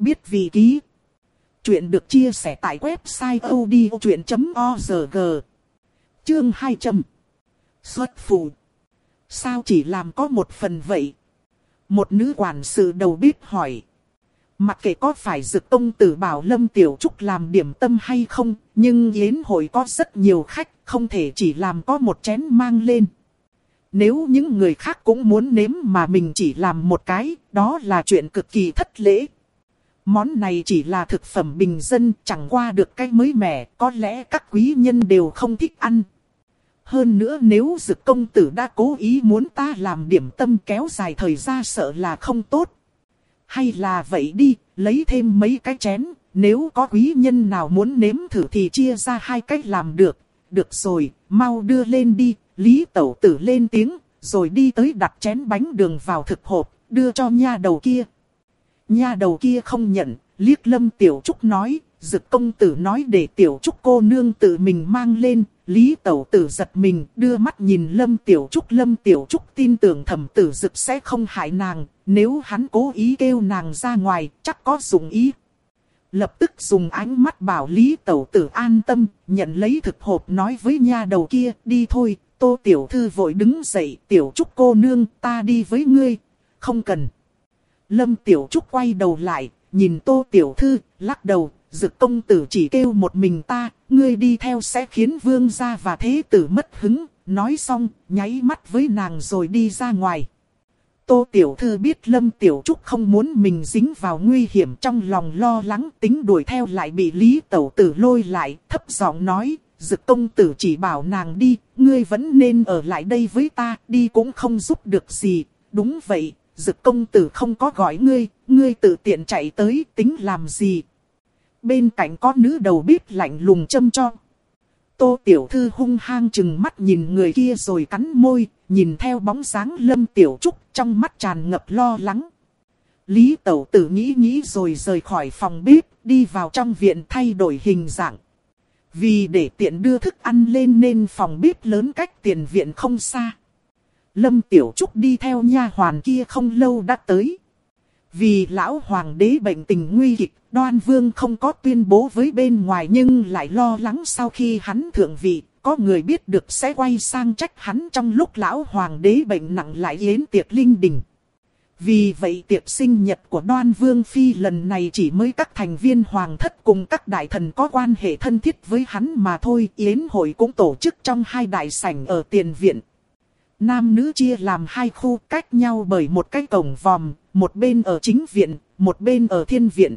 Biết vị ký. Chuyện được chia sẻ tại website odchuyện.org. Chương 200. Xuất phù. Sao chỉ làm có một phần vậy? Một nữ quản sự đầu bếp hỏi. Mặc kệ có phải dực công tử bảo Lâm Tiểu Trúc làm điểm tâm hay không, nhưng yến hội có rất nhiều khách, không thể chỉ làm có một chén mang lên. Nếu những người khác cũng muốn nếm mà mình chỉ làm một cái, đó là chuyện cực kỳ thất lễ. Món này chỉ là thực phẩm bình dân, chẳng qua được cái mới mẻ, có lẽ các quý nhân đều không thích ăn. Hơn nữa nếu dực công tử đã cố ý muốn ta làm điểm tâm kéo dài thời gian sợ là không tốt. Hay là vậy đi, lấy thêm mấy cái chén, nếu có quý nhân nào muốn nếm thử thì chia ra hai cách làm được. Được rồi, mau đưa lên đi, Lý Tẩu Tử lên tiếng, rồi đi tới đặt chén bánh đường vào thực hộp, đưa cho nha đầu kia. Nha đầu kia không nhận, liếc Lâm Tiểu Trúc nói, Dực công tử nói để Tiểu Trúc cô nương tự mình mang lên, Lý Tẩu Tử giật mình, đưa mắt nhìn Lâm Tiểu Trúc. Lâm Tiểu Trúc tin tưởng thẩm tử dực sẽ không hại nàng, nếu hắn cố ý kêu nàng ra ngoài, chắc có dụng ý. Lập tức dùng ánh mắt bảo Lý Tẩu Tử an tâm, nhận lấy thực hộp nói với nha đầu kia, đi thôi, Tô Tiểu Thư vội đứng dậy, Tiểu Trúc cô nương, ta đi với ngươi, không cần. Lâm Tiểu Trúc quay đầu lại, nhìn Tô Tiểu Thư, lắc đầu, dực công tử chỉ kêu một mình ta, ngươi đi theo sẽ khiến vương gia và thế tử mất hứng, nói xong, nháy mắt với nàng rồi đi ra ngoài. Tô Tiểu Thư biết Lâm Tiểu Trúc không muốn mình dính vào nguy hiểm trong lòng lo lắng tính đuổi theo lại bị Lý Tẩu Tử lôi lại, thấp giọng nói, Dực công tử chỉ bảo nàng đi, ngươi vẫn nên ở lại đây với ta, đi cũng không giúp được gì. Đúng vậy, Dực công tử không có gọi ngươi, ngươi tự tiện chạy tới, tính làm gì. Bên cạnh có nữ đầu bếp lạnh lùng châm cho. Tô Tiểu Thư hung hăng chừng mắt nhìn người kia rồi cắn môi, nhìn theo bóng dáng Lâm Tiểu Trúc trong mắt tràn ngập lo lắng. Lý Tẩu Tử nghĩ nghĩ rồi rời khỏi phòng bếp, đi vào trong viện thay đổi hình dạng. Vì để tiện đưa thức ăn lên nên phòng bếp lớn cách tiền viện không xa. Lâm Tiểu Trúc đi theo nha hoàn kia không lâu đã tới. Vì lão hoàng đế bệnh tình nguy kịch, đoan vương không có tuyên bố với bên ngoài nhưng lại lo lắng sau khi hắn thượng vị, có người biết được sẽ quay sang trách hắn trong lúc lão hoàng đế bệnh nặng lại yến tiệc linh đình. Vì vậy tiệc sinh nhật của đoan vương phi lần này chỉ mới các thành viên hoàng thất cùng các đại thần có quan hệ thân thiết với hắn mà thôi. Yến hội cũng tổ chức trong hai đại sảnh ở tiền viện. Nam nữ chia làm hai khu cách nhau bởi một cái cổng vòm, một bên ở chính viện, một bên ở thiên viện.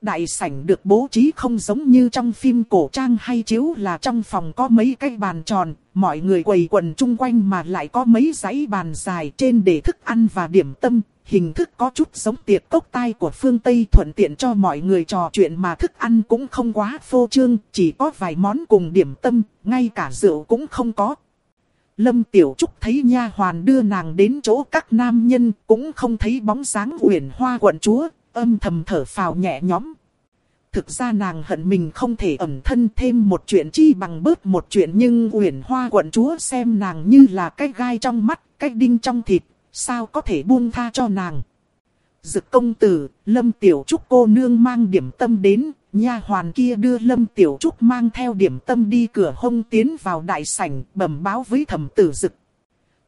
Đại sảnh được bố trí không giống như trong phim cổ trang hay chiếu là trong phòng có mấy cái bàn tròn, mọi người quầy quần chung quanh mà lại có mấy dãy bàn dài trên để thức ăn và điểm tâm. Hình thức có chút giống tiệc cốc tai của phương Tây thuận tiện cho mọi người trò chuyện mà thức ăn cũng không quá phô trương, chỉ có vài món cùng điểm tâm, ngay cả rượu cũng không có. Lâm Tiểu Trúc thấy nha hoàn đưa nàng đến chỗ các nam nhân, cũng không thấy bóng dáng uyển hoa quận chúa, âm thầm thở phào nhẹ nhõm. Thực ra nàng hận mình không thể ẩn thân thêm một chuyện chi bằng bớt một chuyện nhưng uyển hoa quận chúa xem nàng như là cái gai trong mắt, cái đinh trong thịt, sao có thể buông tha cho nàng. Dực công tử, Lâm Tiểu Trúc cô nương mang điểm tâm đến, nha hoàn kia đưa Lâm Tiểu Trúc mang theo điểm tâm đi cửa hông tiến vào đại sảnh, bẩm báo với thẩm tử dực.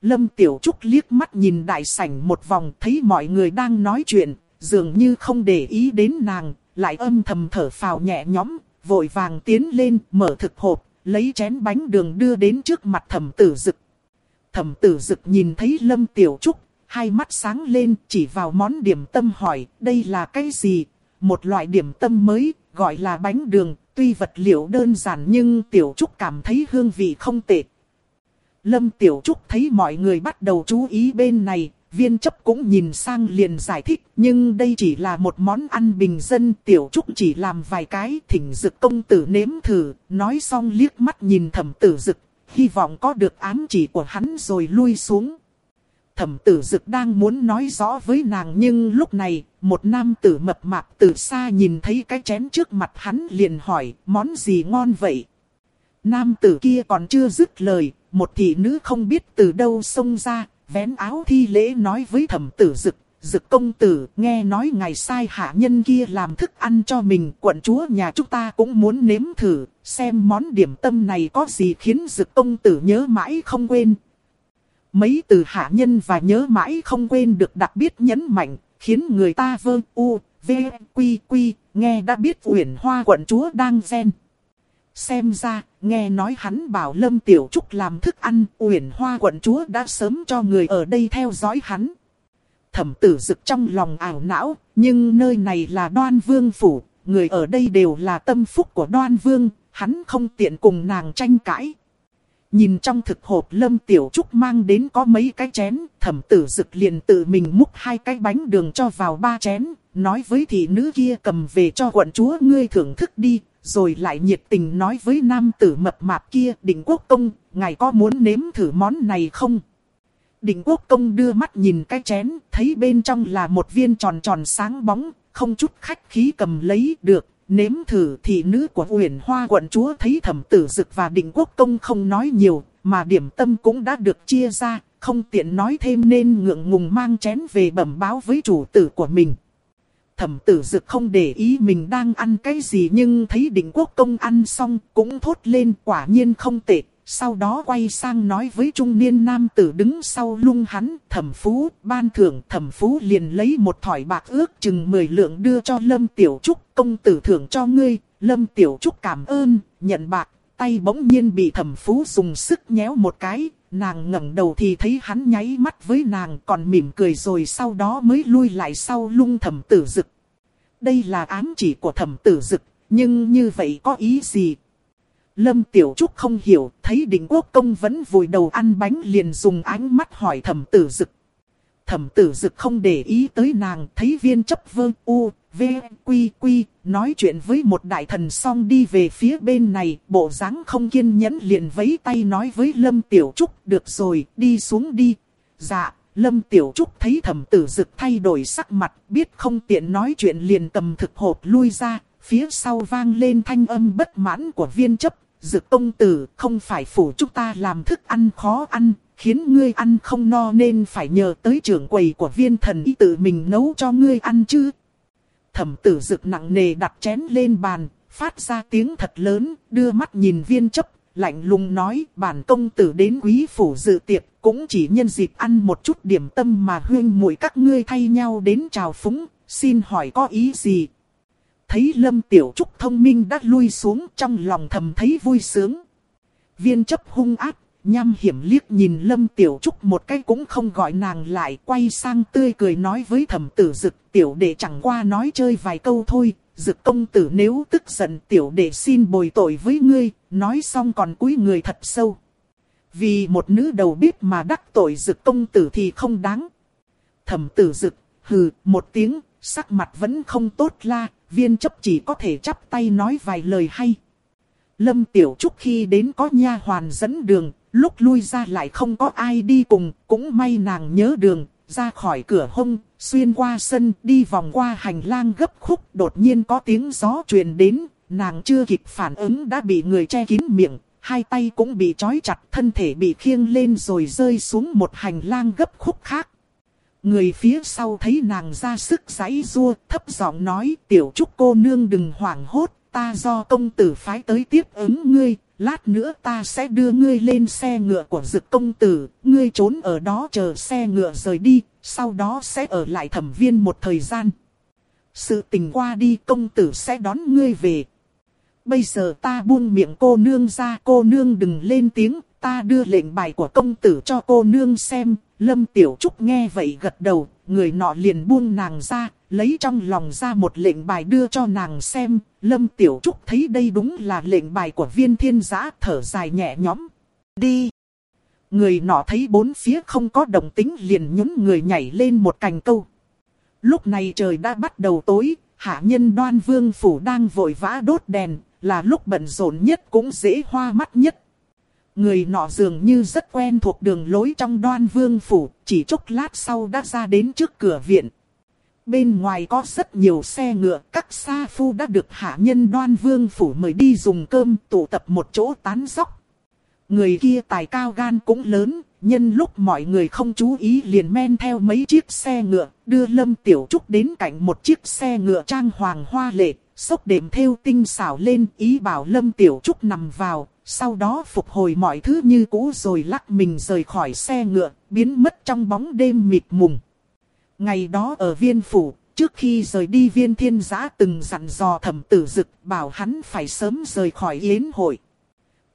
Lâm Tiểu Trúc liếc mắt nhìn đại sảnh một vòng thấy mọi người đang nói chuyện, dường như không để ý đến nàng, lại âm thầm thở phào nhẹ nhõm, vội vàng tiến lên, mở thực hộp, lấy chén bánh đường đưa đến trước mặt thẩm tử dực. Thẩm tử dực nhìn thấy Lâm Tiểu Trúc, hai mắt sáng lên, chỉ vào món điểm tâm hỏi, đây là cái gì? Một loại điểm tâm mới, gọi là bánh đường, tuy vật liệu đơn giản nhưng Tiểu Trúc cảm thấy hương vị không tệ. Lâm Tiểu Trúc thấy mọi người bắt đầu chú ý bên này, viên chấp cũng nhìn sang liền giải thích, nhưng đây chỉ là một món ăn bình dân, tiểu trúc chỉ làm vài cái, thỉnh dực công tử nếm thử, nói xong liếc mắt nhìn thẩm tử dực, hy vọng có được ám chỉ của hắn rồi lui xuống. Thẩm tử dực đang muốn nói rõ với nàng nhưng lúc này, một nam tử mập mạp từ xa nhìn thấy cái chén trước mặt hắn liền hỏi, món gì ngon vậy? Nam tử kia còn chưa dứt lời, một thị nữ không biết từ đâu xông ra, vén áo thi lễ nói với thẩm tử dực, Dực công tử nghe nói ngài sai hạ nhân kia làm thức ăn cho mình. Quận chúa nhà chúng ta cũng muốn nếm thử. Xem món điểm tâm này có gì khiến dực công tử nhớ mãi không quên. Mấy từ hạ nhân và nhớ mãi không quên được đặc biệt nhấn mạnh. Khiến người ta vơ u, v, quy, quy, nghe đã biết uyển hoa quận chúa đang gen. Xem ra, nghe nói hắn bảo Lâm Tiểu Trúc làm thức ăn, uyển hoa quận chúa đã sớm cho người ở đây theo dõi hắn. Thẩm tử dực trong lòng ảo não, nhưng nơi này là đoan vương phủ, người ở đây đều là tâm phúc của đoan vương, hắn không tiện cùng nàng tranh cãi. Nhìn trong thực hộp Lâm Tiểu Trúc mang đến có mấy cái chén, thẩm tử dực liền tự mình múc hai cái bánh đường cho vào ba chén, nói với thị nữ kia cầm về cho quận chúa ngươi thưởng thức đi, rồi lại nhiệt tình nói với nam tử mập mạp kia, định quốc công, ngài có muốn nếm thử món này không? Định quốc công đưa mắt nhìn cái chén, thấy bên trong là một viên tròn tròn sáng bóng, không chút khách khí cầm lấy được, nếm thử thị nữ của Huyền hoa quận chúa thấy thẩm tử dực và định quốc công không nói nhiều, mà điểm tâm cũng đã được chia ra, không tiện nói thêm nên ngượng ngùng mang chén về bẩm báo với chủ tử của mình. Thẩm tử dực không để ý mình đang ăn cái gì nhưng thấy định quốc công ăn xong cũng thốt lên quả nhiên không tệ. Sau đó quay sang nói với trung niên nam tử đứng sau lưng hắn, thẩm phú, ban thưởng thẩm phú liền lấy một thỏi bạc ước chừng 10 lượng đưa cho Lâm Tiểu Trúc, công tử thưởng cho ngươi, Lâm Tiểu Trúc cảm ơn, nhận bạc, tay bỗng nhiên bị thẩm phú dùng sức nhéo một cái, nàng ngẩng đầu thì thấy hắn nháy mắt với nàng còn mỉm cười rồi sau đó mới lui lại sau lung thẩm tử dực. Đây là ám chỉ của thẩm tử dực, nhưng như vậy có ý gì? Lâm Tiểu Trúc không hiểu, thấy định quốc công vẫn vùi đầu ăn bánh liền dùng ánh mắt hỏi thẩm tử dực. Thẩm tử dực không để ý tới nàng, thấy viên chấp vương u, v, quy quy, nói chuyện với một đại thần xong đi về phía bên này, bộ dáng không kiên nhẫn liền vấy tay nói với Lâm Tiểu Trúc, được rồi, đi xuống đi. Dạ, Lâm Tiểu Trúc thấy thẩm tử dực thay đổi sắc mặt, biết không tiện nói chuyện liền tầm thực hộp lui ra, phía sau vang lên thanh âm bất mãn của viên chấp, dực công tử, không phải phủ chúng ta làm thức ăn khó ăn, khiến ngươi ăn không no nên phải nhờ tới trưởng quầy của viên thần y tự mình nấu cho ngươi ăn chứ. Thẩm tử dực nặng nề đặt chén lên bàn, phát ra tiếng thật lớn, đưa mắt nhìn viên chấp, lạnh lùng nói bản công tử đến quý phủ dự tiệc, cũng chỉ nhân dịp ăn một chút điểm tâm mà huyên muội các ngươi thay nhau đến chào phúng, xin hỏi có ý gì? Thấy Lâm Tiểu Trúc thông minh đã lui xuống trong lòng thầm thấy vui sướng. Viên chấp hung ác, nham hiểm liếc nhìn Lâm Tiểu Trúc một cái cũng không gọi nàng lại, quay sang tươi cười nói với thầm tử dực, tiểu đệ chẳng qua nói chơi vài câu thôi, dực công tử nếu tức giận tiểu đệ xin bồi tội với ngươi, nói xong còn cúi người thật sâu. Vì một nữ đầu bếp mà đắc tội dực công tử thì không đáng. Thẩm tử dực, hừ, một tiếng, sắc mặt vẫn không tốt la, viên chấp chỉ có thể chắp tay nói vài lời hay. Lâm Tiểu Trúc khi đến có nha hoàn dẫn đường, lúc lui ra lại không có ai đi cùng, cũng may nàng nhớ đường, ra khỏi cửa hông, xuyên qua sân, đi vòng qua hành lang gấp khúc, đột nhiên có tiếng gió truyền đến, nàng chưa kịp phản ứng đã bị người che kín miệng, hai tay cũng bị trói chặt, thân thể bị khiêng lên rồi rơi xuống một hành lang gấp khúc khác. Người phía sau thấy nàng ra sức giãy rua, thấp giọng nói, tiểu trúc cô nương đừng hoảng hốt, ta do công tử phái tới tiếp ứng ngươi, lát nữa ta sẽ đưa ngươi lên xe ngựa của dực công tử, ngươi trốn ở đó chờ xe ngựa rời đi, sau đó sẽ ở lại thẩm viên một thời gian. Sự tình qua đi công tử sẽ đón ngươi về. Bây giờ ta buông miệng cô nương ra, cô nương đừng lên tiếng, ta đưa lệnh bài của công tử cho cô nương xem. Lâm Tiểu Trúc nghe vậy gật đầu, người nọ liền buông nàng ra, lấy trong lòng ra một lệnh bài đưa cho nàng xem. Lâm Tiểu Trúc thấy đây đúng là lệnh bài của viên thiên giã thở dài nhẹ nhõm. Đi! Người nọ thấy bốn phía không có đồng tính liền nhún người nhảy lên một cành câu. Lúc này trời đã bắt đầu tối, hạ nhân đoan vương phủ đang vội vã đốt đèn, là lúc bận rộn nhất cũng dễ hoa mắt nhất. Người nọ dường như rất quen thuộc đường lối trong đoan vương phủ, chỉ chốc lát sau đã ra đến trước cửa viện. Bên ngoài có rất nhiều xe ngựa, các sa phu đã được hạ nhân đoan vương phủ mời đi dùng cơm tụ tập một chỗ tán dóc. Người kia tài cao gan cũng lớn, nhân lúc mọi người không chú ý liền men theo mấy chiếc xe ngựa, đưa Lâm Tiểu Trúc đến cạnh một chiếc xe ngựa trang hoàng hoa lệ, sốc đệm theo tinh xảo lên ý bảo Lâm Tiểu Trúc nằm vào, sau đó phục hồi mọi thứ như cũ rồi lắc mình rời khỏi xe ngựa, biến mất trong bóng đêm mịt mùng. Ngày đó ở viên phủ, trước khi rời đi viên thiên giã từng dặn dò thẩm tử dực bảo hắn phải sớm rời khỏi yến hội.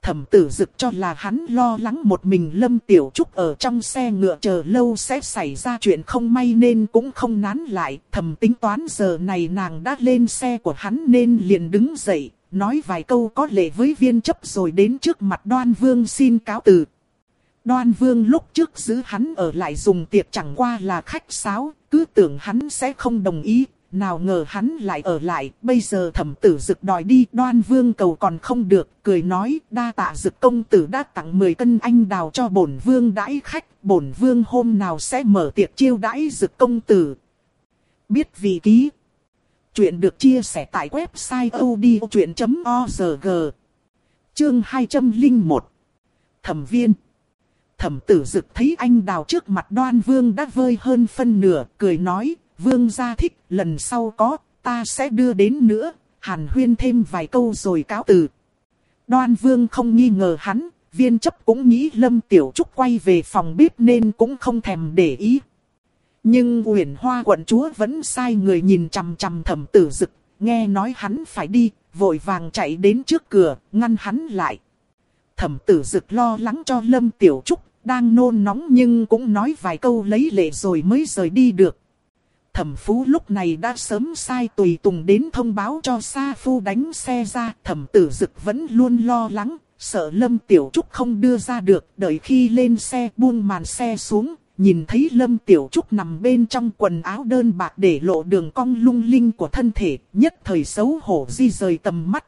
Thẩm tử dực cho là hắn lo lắng một mình Lâm Tiểu Trúc ở trong xe ngựa chờ lâu sẽ xảy ra chuyện không may nên cũng không nán lại. Thẩm tính toán giờ này nàng đã lên xe của hắn nên liền đứng dậy, nói vài câu có lệ với viên chấp rồi đến trước mặt đoan vương xin cáo từ. Đoan vương lúc trước giữ hắn ở lại dùng tiệc chẳng qua là khách sáo, cứ tưởng hắn sẽ không đồng ý, nào ngờ hắn lại ở lại, bây giờ thẩm tử dực đòi đi, đoan vương cầu còn không được, cười nói, đa tạ dực công tử đã tặng 10 cân anh đào cho bổn vương đãi khách, bổn vương hôm nào sẽ mở tiệc chiêu đãi dực công tử. Biết vị ký. Chuyện được chia sẻ tại website odchuyện.org. Chương 201. Thẩm viên. Thẩm tử dực thấy anh đào trước mặt đoan vương đã vơi hơn phân nửa, cười nói, vương gia thích, lần sau có, ta sẽ đưa đến nữa, hàn huyên thêm vài câu rồi cáo từ. Đoan vương không nghi ngờ hắn, viên chấp cũng nghĩ lâm tiểu trúc quay về phòng bếp nên cũng không thèm để ý. Nhưng huyền hoa quận chúa vẫn sai người nhìn chằm chằm thẩm tử dực, nghe nói hắn phải đi, vội vàng chạy đến trước cửa, ngăn hắn lại. Thẩm tử dực lo lắng cho lâm tiểu trúc, đang nôn nóng nhưng cũng nói vài câu lấy lệ rồi mới rời đi được. Thẩm Phú lúc này đã sớm sai tùy tùng đến thông báo cho Sa Phu đánh xe ra. Thẩm Tử Dực vẫn luôn lo lắng, sợ Lâm Tiểu Trúc không đưa ra được. Đợi khi lên xe buông màn xe xuống, nhìn thấy Lâm Tiểu Trúc nằm bên trong quần áo đơn bạc để lộ đường cong lung linh của thân thể, nhất thời xấu hổ di rời tầm mắt.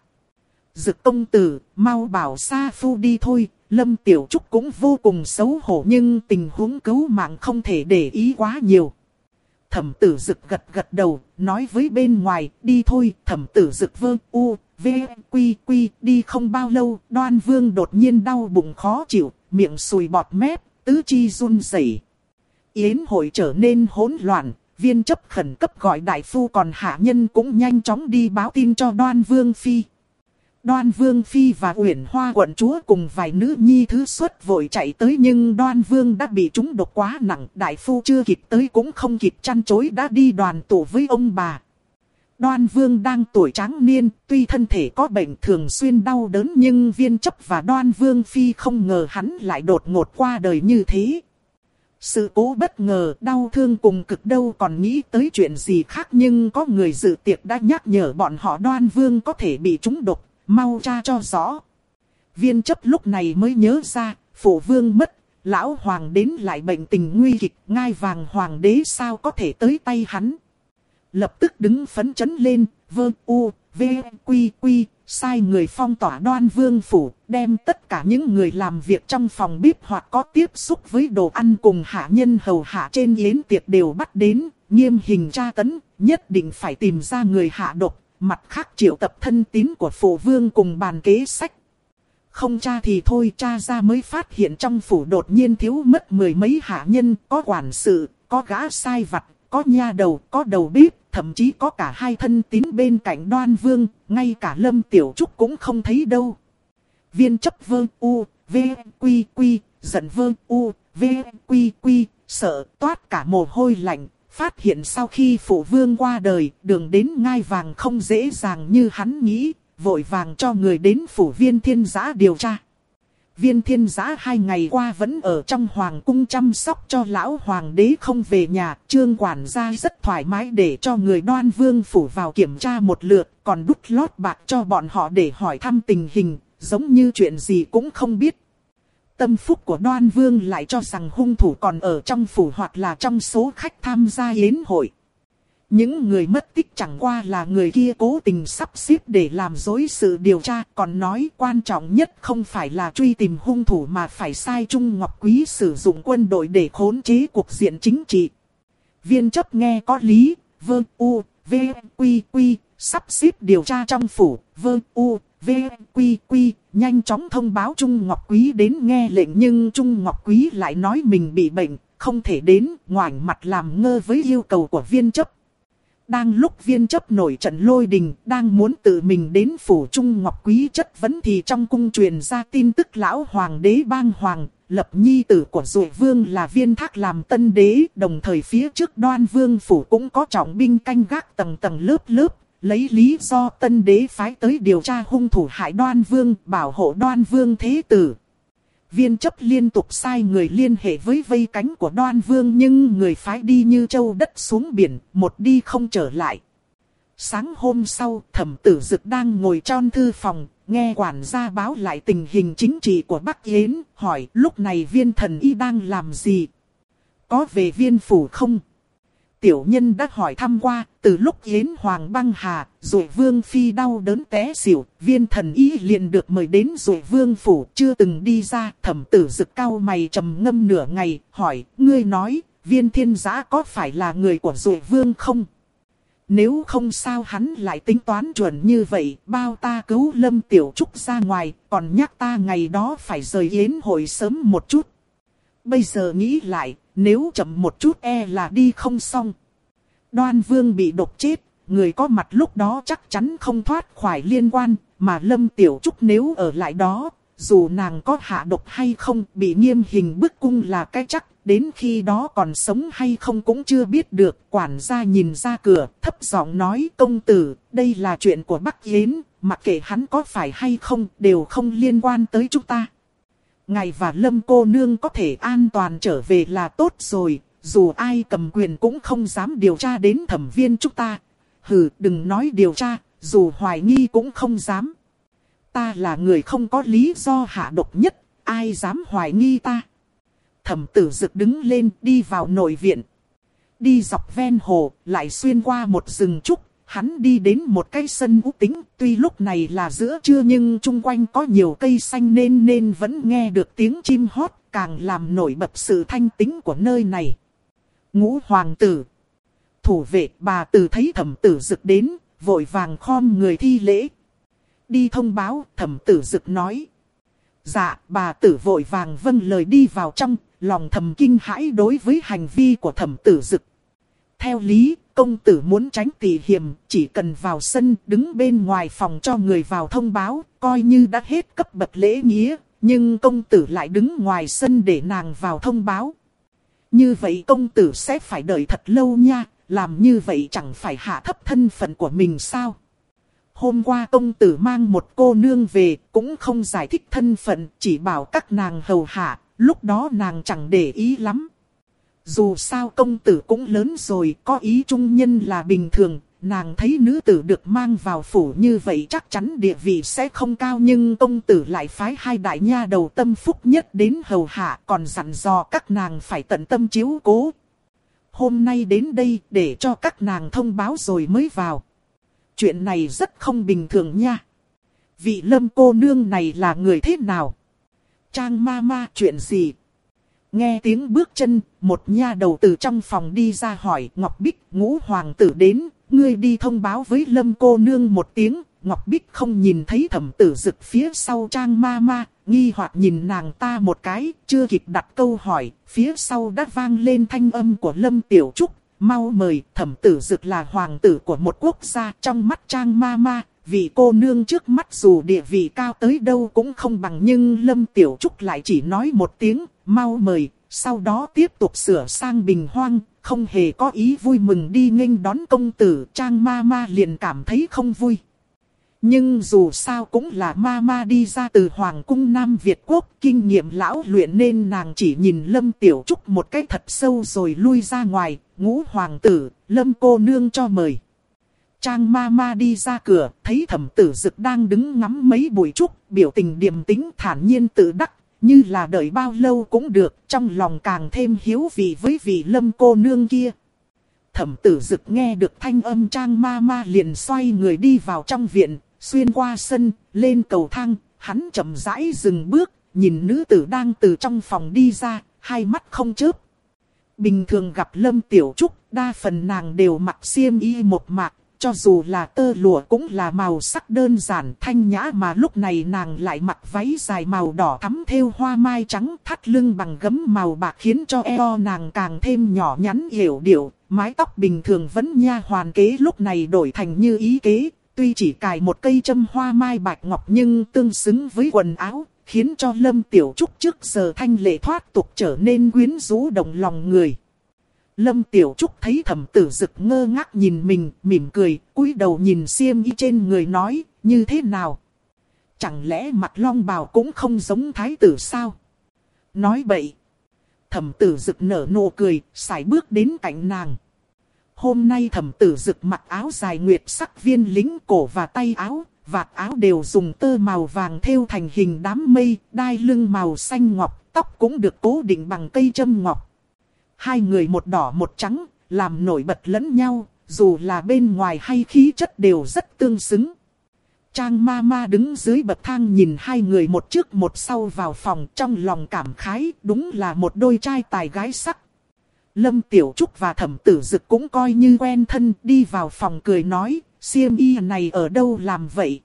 Dực công tử, mau bảo Sa Phu đi thôi, Lâm Tiểu Trúc cũng vô cùng xấu hổ nhưng tình huống cứu mạng không thể để ý quá nhiều. Thẩm tử dực gật gật đầu, nói với bên ngoài, đi thôi, thẩm tử dực vơ, u, v, quy, quy, đi không bao lâu, đoan vương đột nhiên đau bụng khó chịu, miệng sùi bọt mép, tứ chi run rẩy. Yến hội trở nên hỗn loạn, viên chấp khẩn cấp gọi đại phu còn hạ nhân cũng nhanh chóng đi báo tin cho đoan vương phi. Đoan Vương Phi và Uyển Hoa quận chúa cùng vài nữ nhi thứ xuất vội chạy tới nhưng Đoan Vương đã bị trúng độc quá nặng. Đại phu chưa kịp tới cũng không kịp chăn chối đã đi đoàn tụ với ông bà. Đoan Vương đang tuổi tráng niên, tuy thân thể có bệnh thường xuyên đau đớn nhưng viên chấp và Đoan Vương Phi không ngờ hắn lại đột ngột qua đời như thế. Sự cố bất ngờ, đau thương cùng cực đâu còn nghĩ tới chuyện gì khác nhưng có người dự tiệc đã nhắc nhở bọn họ Đoan Vương có thể bị trúng độc mau tra cho rõ. Viên chấp lúc này mới nhớ ra, phụ vương mất, lão hoàng đến lại bệnh tình nguy kịch, ngai vàng hoàng đế sao có thể tới tay hắn. Lập tức đứng phấn chấn lên, vơ u, v, quy quy, sai người phong tỏa đoan vương phủ, đem tất cả những người làm việc trong phòng bếp hoặc có tiếp xúc với đồ ăn cùng hạ nhân hầu hạ trên yến tiệc đều bắt đến, nghiêm hình tra tấn, nhất định phải tìm ra người hạ độc, Mặt khác triệu tập thân tín của phụ vương cùng bàn kế sách. Không cha thì thôi cha ra mới phát hiện trong phủ đột nhiên thiếu mất mười mấy hạ nhân, có quản sự, có gã sai vặt, có nha đầu, có đầu bếp, thậm chí có cả hai thân tín bên cạnh đoan vương, ngay cả lâm tiểu trúc cũng không thấy đâu. Viên chấp vơ u, v, quy quy, giận vơ u, v, quy quy, sợ toát cả mồ hôi lạnh, Phát hiện sau khi phụ vương qua đời, đường đến ngai vàng không dễ dàng như hắn nghĩ, vội vàng cho người đến phủ viên thiên giã điều tra. Viên thiên giã hai ngày qua vẫn ở trong hoàng cung chăm sóc cho lão hoàng đế không về nhà, trương quản gia rất thoải mái để cho người đoan vương phủ vào kiểm tra một lượt, còn đút lót bạc cho bọn họ để hỏi thăm tình hình, giống như chuyện gì cũng không biết. Tâm phúc của đoan vương lại cho rằng hung thủ còn ở trong phủ hoặc là trong số khách tham gia yến hội. Những người mất tích chẳng qua là người kia cố tình sắp xếp để làm dối sự điều tra, còn nói quan trọng nhất không phải là truy tìm hung thủ mà phải sai Trung Ngọc Quý sử dụng quân đội để khốn chế cuộc diện chính trị. Viên chấp nghe có lý, vơ u, v, quy quy, sắp xếp điều tra trong phủ, vơ u, V, Quy, Quy, nhanh chóng thông báo Trung Ngọc Quý đến nghe lệnh nhưng Trung Ngọc Quý lại nói mình bị bệnh, không thể đến, ngoảnh mặt làm ngơ với yêu cầu của viên chấp. Đang lúc viên chấp nổi trận lôi đình, đang muốn tự mình đến phủ Trung Ngọc Quý chất vấn thì trong cung truyền ra tin tức lão hoàng đế bang hoàng, lập nhi tử của dụ vương là viên thác làm tân đế, đồng thời phía trước đoan vương phủ cũng có trọng binh canh gác tầng tầng lớp lớp, lấy lý do tân đế phái tới điều tra hung thủ hại đoan vương, bảo hộ đoan vương thế tử. Viên chấp liên tục sai người liên hệ với vây cánh của đoan vương nhưng người phái đi như châu đất xuống biển, một đi không trở lại. Sáng hôm sau, thẩm tử dực đang ngồi tròn thư phòng, nghe quản gia báo lại tình hình chính trị của Bắc Yến, hỏi lúc này viên thần y đang làm gì? Có về viên phủ không? Tiểu nhân đã hỏi thăm qua, từ lúc Yến Hoàng băng hà, rồi Vương Phi đau đớn té xỉu, viên thần y liền được mời đến rồi Vương Phủ chưa từng đi ra, thẩm tử rực cao mày trầm ngâm nửa ngày, hỏi, ngươi nói, viên thiên giã có phải là người của rồi Vương không? Nếu không sao hắn lại tính toán chuẩn như vậy, bao ta cứu Lâm Tiểu Trúc ra ngoài, còn nhắc ta ngày đó phải rời yến hội sớm một chút. Bây giờ nghĩ lại, nếu chậm một chút e là đi không xong. Đoan Vương bị độc chết, người có mặt lúc đó chắc chắn không thoát khỏi liên quan, mà Lâm Tiểu Trúc nếu ở lại đó, dù nàng có hạ độc hay không, bị nghiêm hình bức cung là cái chắc, đến khi đó còn sống hay không cũng chưa biết được. Quản gia nhìn ra cửa, thấp giọng nói công tử, đây là chuyện của Bắc Yến, mặc kệ hắn có phải hay không, đều không liên quan tới chúng ta. Ngài và Lâm cô nương có thể an toàn trở về là tốt rồi, dù ai cầm quyền cũng không dám điều tra đến thẩm viên chúng ta. Hừ, đừng nói điều tra, dù hoài nghi cũng không dám. Ta là người không có lý do hạ độc nhất, ai dám hoài nghi ta. Thẩm tử dực đứng lên đi vào nội viện. Đi dọc ven hồ, lại xuyên qua một rừng trúc. Hắn đi đến một cây sân ú tính, tuy lúc này là giữa trưa nhưng chung quanh có nhiều cây xanh nên nên vẫn nghe được tiếng chim hót, càng làm nổi bật sự thanh tính của nơi này. Ngũ hoàng tử. Thủ vệ bà tử thấy thẩm tử dực đến, vội vàng khom người thi lễ. Đi thông báo, thẩm tử dực nói. Dạ, bà tử vội vàng vâng lời đi vào trong, lòng thầm kinh hãi đối với hành vi của thẩm tử dực. Theo lý, công tử muốn tránh tỷ hiểm, chỉ cần vào sân đứng bên ngoài phòng cho người vào thông báo, coi như đã hết cấp bậc lễ nghĩa, nhưng công tử lại đứng ngoài sân để nàng vào thông báo. Như vậy công tử sẽ phải đợi thật lâu nha, làm như vậy chẳng phải hạ thấp thân phận của mình sao? Hôm qua công tử mang một cô nương về, cũng không giải thích thân phận, chỉ bảo các nàng hầu hạ, lúc đó nàng chẳng để ý lắm. Dù sao công tử cũng lớn rồi, có ý trung nhân là bình thường, nàng thấy nữ tử được mang vào phủ như vậy chắc chắn địa vị sẽ không cao nhưng công tử lại phái hai đại nha đầu tâm phúc nhất đến hầu hạ còn dặn dò các nàng phải tận tâm chiếu cố. Hôm nay đến đây để cho các nàng thông báo rồi mới vào. Chuyện này rất không bình thường nha. Vị lâm cô nương này là người thế nào? Trang ma ma chuyện gì? Nghe tiếng bước chân, một nha đầu từ trong phòng đi ra hỏi Ngọc Bích ngũ hoàng tử đến, ngươi đi thông báo với lâm cô nương một tiếng. Ngọc Bích không nhìn thấy thẩm tử dực phía sau trang ma ma, nghi hoặc nhìn nàng ta một cái, chưa kịp đặt câu hỏi, phía sau đã vang lên thanh âm của lâm tiểu trúc. Mau mời, thẩm tử dực là hoàng tử của một quốc gia trong mắt trang ma ma, vị cô nương trước mắt dù địa vị cao tới đâu cũng không bằng nhưng Lâm Tiểu Trúc lại chỉ nói một tiếng, mau mời, sau đó tiếp tục sửa sang bình hoang, không hề có ý vui mừng đi nghênh đón công tử, trang ma ma liền cảm thấy không vui. Nhưng dù sao cũng là ma ma đi ra từ Hoàng cung Nam Việt Quốc, kinh nghiệm lão luyện nên nàng chỉ nhìn Lâm Tiểu Trúc một cái thật sâu rồi lui ra ngoài, ngũ hoàng tử, Lâm cô nương cho mời. Trang ma ma đi ra cửa, thấy thẩm tử dực đang đứng ngắm mấy bụi trúc, biểu tình điềm tĩnh thản nhiên tự đắc, như là đợi bao lâu cũng được, trong lòng càng thêm hiếu vị với vị lâm cô nương kia. Thẩm tử dực nghe được thanh âm trang ma ma liền xoay người đi vào trong viện, xuyên qua sân, lên cầu thang, hắn chậm rãi dừng bước, nhìn nữ tử đang từ trong phòng đi ra, hai mắt không chớp. Bình thường gặp Lâm Tiểu Trúc, đa phần nàng đều mặc xiêm y một mạc, cho dù là tơ lụa cũng là màu sắc đơn giản thanh nhã mà lúc này nàng lại mặc váy dài màu đỏ thắm thêu hoa mai trắng thắt lưng bằng gấm màu bạc khiến cho eo nàng càng thêm nhỏ nhắn hiểu điệu, mái tóc bình thường vẫn nha hoàn kế lúc này đổi thành như ý kế, tuy chỉ cài một cây châm hoa mai bạch ngọc nhưng tương xứng với quần áo, khiến cho Lâm Tiểu Trúc trước giờ thanh lệ thoát tục trở nên quyến rũ động lòng người. Lâm Tiểu Trúc thấy thẩm tử dực ngơ ngác nhìn mình, mỉm cười, cúi đầu nhìn xiêm y trên người nói, như thế nào? Chẳng lẽ mặt long bào cũng không giống thái tử sao? Nói bậy. Thẩm tử dực nở nụ cười, xài bước đến cạnh nàng. Hôm nay thẩm tử dực mặc áo dài nguyệt sắc viên lính cổ và tay áo, vạt áo đều dùng tơ màu vàng thêu thành hình đám mây, đai lưng màu xanh ngọc, tóc cũng được cố định bằng cây châm ngọc. Hai người một đỏ một trắng, làm nổi bật lẫn nhau, dù là bên ngoài hay khí chất đều rất tương xứng. Trang ma ma đứng dưới bậc thang nhìn hai người một trước một sau vào phòng trong lòng cảm khái, đúng là một đôi trai tài gái sắc. Lâm Tiểu Trúc và thẩm tử dực cũng coi như quen thân đi vào phòng cười nói, siêm y này ở đâu làm vậy?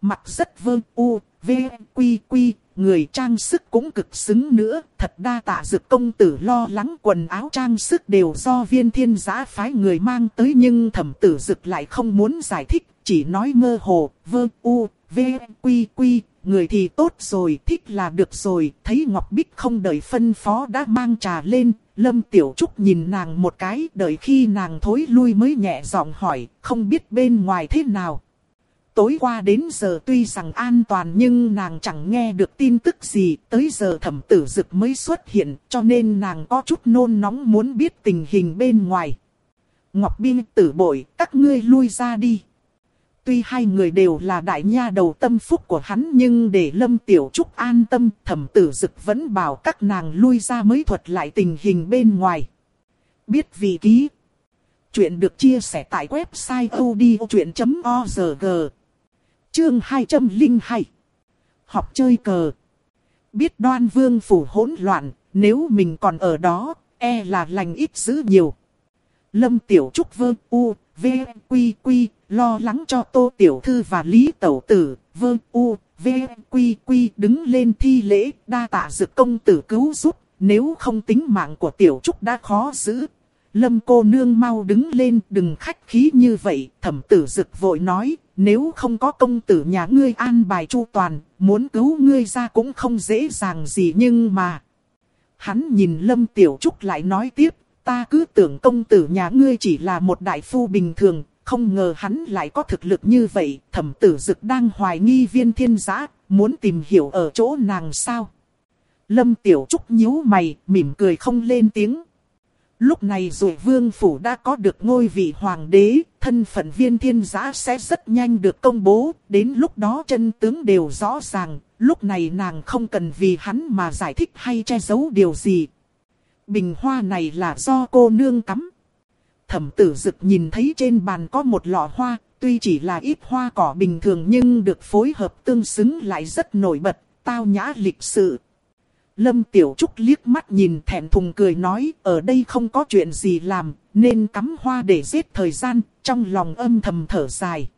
Mặt rất vơ u, v, quy quy, người trang sức cũng cực xứng nữa, thật đa tạ dực công tử lo lắng quần áo trang sức đều do viên thiên giã phái người mang tới nhưng thẩm tử dực lại không muốn giải thích, chỉ nói mơ hồ, vơ u, v, quy quy, người thì tốt rồi, thích là được rồi, thấy Ngọc Bích không đợi phân phó đã mang trà lên, Lâm Tiểu Trúc nhìn nàng một cái, đợi khi nàng thối lui mới nhẹ giọng hỏi, không biết bên ngoài thế nào. Tối qua đến giờ tuy rằng an toàn nhưng nàng chẳng nghe được tin tức gì, tới giờ thẩm tử dực mới xuất hiện, cho nên nàng có chút nôn nóng muốn biết tình hình bên ngoài. Ngọc Biên tử bội, các ngươi lui ra đi. Tuy hai người đều là đại nha đầu tâm phúc của hắn nhưng để Lâm Tiểu Trúc an tâm, thẩm tử dực vẫn bảo các nàng lui ra mới thuật lại tình hình bên ngoài. Biết vị ký. Chuyện được chia sẻ tại website odchuyện.org. Chương 202. Học chơi cờ. Biết đoan vương phủ hỗn loạn, nếu mình còn ở đó, e là lành ít dữ nhiều. Lâm Tiểu Trúc vương u, v, quy quy, lo lắng cho Tô Tiểu Thư và Lý Tẩu Tử, vương u, v, quy quy đứng lên thi lễ, đa tạ dực công tử cứu giúp, nếu không tính mạng của Tiểu Trúc đã khó giữ. Lâm cô nương mau đứng lên đừng khách khí như vậy, thẩm tử dực vội nói, nếu không có công tử nhà ngươi an bài chu toàn, muốn cứu ngươi ra cũng không dễ dàng gì nhưng mà. Hắn nhìn Lâm Tiểu Trúc lại nói tiếp, ta cứ tưởng công tử nhà ngươi chỉ là một đại phu bình thường, không ngờ hắn lại có thực lực như vậy, thẩm tử dực đang hoài nghi viên thiên giã, muốn tìm hiểu ở chỗ nàng sao. Lâm Tiểu Trúc nhíu mày, mỉm cười không lên tiếng. Lúc này dù vương phủ đã có được ngôi vị hoàng đế, thân phận viên thiên giã sẽ rất nhanh được công bố, đến lúc đó chân tướng đều rõ ràng, lúc này nàng không cần vì hắn mà giải thích hay che giấu điều gì. Bình hoa này là do cô nương cắm. Thẩm tử dực nhìn thấy trên bàn có một lọ hoa, tuy chỉ là ít hoa cỏ bình thường nhưng được phối hợp tương xứng lại rất nổi bật, tao nhã lịch sự. Lâm Tiểu Trúc liếc mắt nhìn thẹn thùng cười nói, ở đây không có chuyện gì làm, nên cắm hoa để giết thời gian, trong lòng âm thầm thở dài.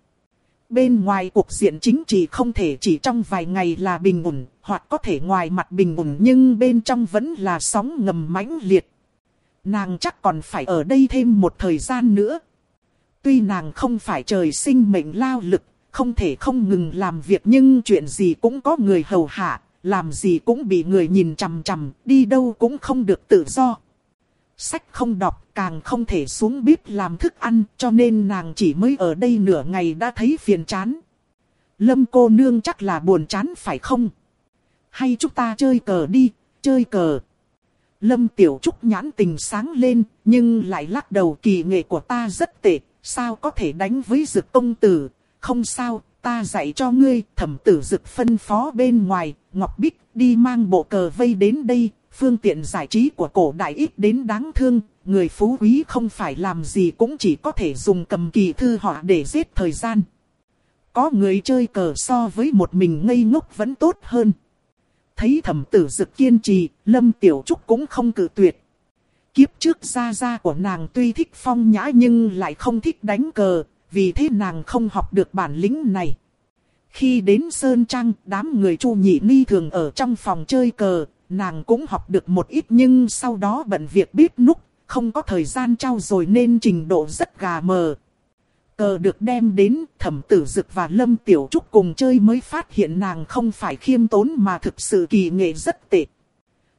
Bên ngoài cuộc diện chính trị không thể chỉ trong vài ngày là bình ổn, hoặc có thể ngoài mặt bình ổn nhưng bên trong vẫn là sóng ngầm mãnh liệt. Nàng chắc còn phải ở đây thêm một thời gian nữa. Tuy nàng không phải trời sinh mệnh lao lực, không thể không ngừng làm việc nhưng chuyện gì cũng có người hầu hạ, làm gì cũng bị người nhìn chằm chằm, đi đâu cũng không được tự do. Sách không đọc, càng không thể xuống bếp làm thức ăn, cho nên nàng chỉ mới ở đây nửa ngày đã thấy phiền chán. Lâm cô nương chắc là buồn chán phải không? Hay chúng ta chơi cờ đi, chơi cờ. Lâm Tiểu Trúc nhãn tình sáng lên, nhưng lại lắc đầu kỳ nghệ của ta rất tệ, sao có thể đánh với dực công tử, không sao, ta dạy cho ngươi, thẩm tử dực phân phó bên ngoài, Ngọc Bích đi mang bộ cờ vây đến đây, phương tiện giải trí của cổ đại ít đến đáng thương, người phú quý không phải làm gì cũng chỉ có thể dùng cầm kỳ thư họa để giết thời gian. Có người chơi cờ so với một mình ngây ngốc vẫn tốt hơn. Thấy thẩm tử dực kiên trì, Lâm Tiểu Trúc cũng không cự tuyệt. Kiếp trước gia gia của nàng tuy thích phong nhã nhưng lại không thích đánh cờ, vì thế nàng không học được bản lĩnh này. Khi đến Sơn Trăng, đám người Chu Nhị Ni thường ở trong phòng chơi cờ, nàng cũng học được một ít nhưng sau đó bận việc bếp núc, không có thời gian trao dồi nên trình độ rất gà mờ. Cờ được đem đến, thẩm tử dực và lâm tiểu trúc cùng chơi mới phát hiện nàng không phải khiêm tốn mà thực sự kỳ nghệ rất tệ.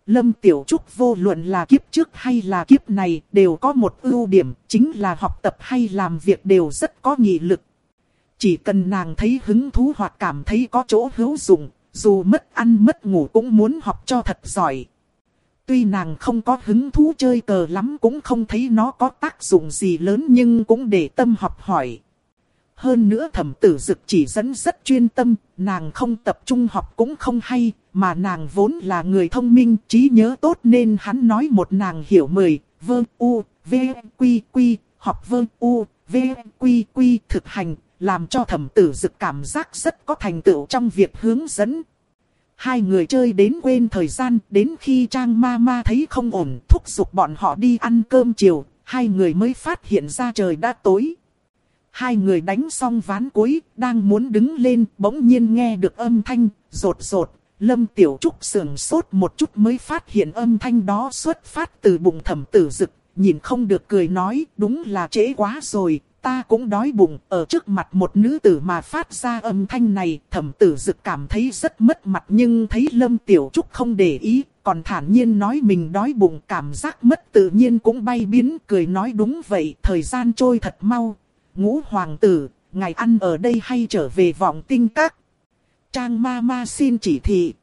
Lâm Tiểu Trúc vô luận là kiếp trước hay là kiếp này đều có một ưu điểm, chính là học tập hay làm việc đều rất có nghị lực. Chỉ cần nàng thấy hứng thú hoặc cảm thấy có chỗ hữu dụng, dù mất ăn mất ngủ cũng muốn học cho thật giỏi. Tuy nàng không có hứng thú chơi cờ lắm cũng không thấy nó có tác dụng gì lớn nhưng cũng để tâm học hỏi. Hơn nữa thẩm tử dực chỉ dẫn rất chuyên tâm, nàng không tập trung học cũng không hay, mà nàng vốn là người thông minh, trí nhớ tốt nên hắn nói một nàng hiểu mười, vơ u, v, quy quy, học vơ u, v, quy quy thực hành, làm cho thẩm tử dực cảm giác rất có thành tựu trong việc hướng dẫn. Hai người chơi đến quên thời gian, đến khi Trang Ma Ma thấy không ổn, thúc giục bọn họ đi ăn cơm chiều, hai người mới phát hiện ra trời đã tối. Hai người đánh xong ván cuối, đang muốn đứng lên, bỗng nhiên nghe được âm thanh, rột rột. Lâm Tiểu Trúc sườn sốt một chút mới phát hiện âm thanh đó xuất phát từ bụng thẩm tử dực, nhìn không được cười nói, đúng là trễ quá rồi, ta cũng đói bụng, ở trước mặt một nữ tử mà phát ra âm thanh này, thẩm tử dực cảm thấy rất mất mặt nhưng thấy Lâm Tiểu Trúc không để ý, còn thản nhiên nói mình đói bụng cảm giác mất tự nhiên cũng bay biến, cười nói đúng vậy, thời gian trôi thật mau, ngũ hoàng tử, ngài ăn ở đây hay trở về vọng tinh các. Trang ma ma xin chỉ thị.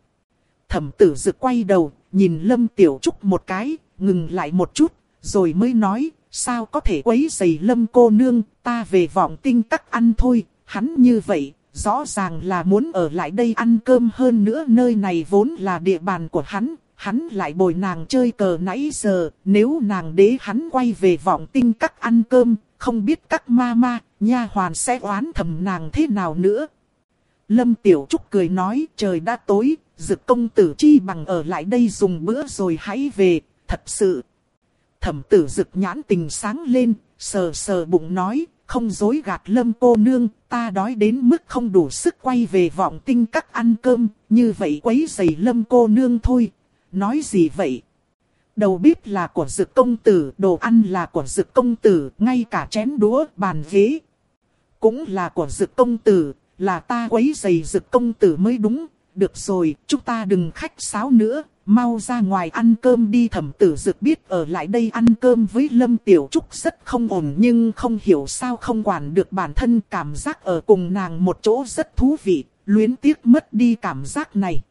Thẩm tử dực quay đầu, nhìn Lâm Tiểu Trúc một cái, ngừng lại một chút, rồi mới nói, sao có thể quấy giày Lâm cô nương, ta về vọng tinh các ăn thôi, hắn như vậy, rõ ràng là muốn ở lại đây ăn cơm hơn nữa nơi này vốn là địa bàn của hắn, hắn lại bồi nàng chơi cờ nãy giờ, nếu nàng đế hắn quay về vọng tinh các ăn cơm, không biết các ma ma, nha hoàn sẽ oán thầm nàng thế nào nữa. Lâm Tiểu Trúc cười nói trời đã tối, dực công tử chi bằng ở lại đây dùng bữa rồi hãy về, thật sự. Thẩm tử dực nhãn tình sáng lên, sờ sờ bụng nói, không dối gạt lâm cô nương, ta đói đến mức không đủ sức quay về vọng tinh các ăn cơm, như vậy quấy giày lâm cô nương thôi. Nói gì vậy? Đầu bếp là của dực công tử, đồ ăn là của dực công tử, ngay cả chén đũa, bàn ghế. Cũng là của dực công tử, là ta quấy giày dực công tử mới đúng. Được rồi, chúng ta đừng khách sáo nữa, mau ra ngoài ăn cơm đi thẩm tử dực biết ở lại đây ăn cơm với Lâm Tiểu Trúc rất không ổn nhưng không hiểu sao không quản được bản thân cảm giác ở cùng nàng một chỗ rất thú vị, luyến tiếc mất đi cảm giác này.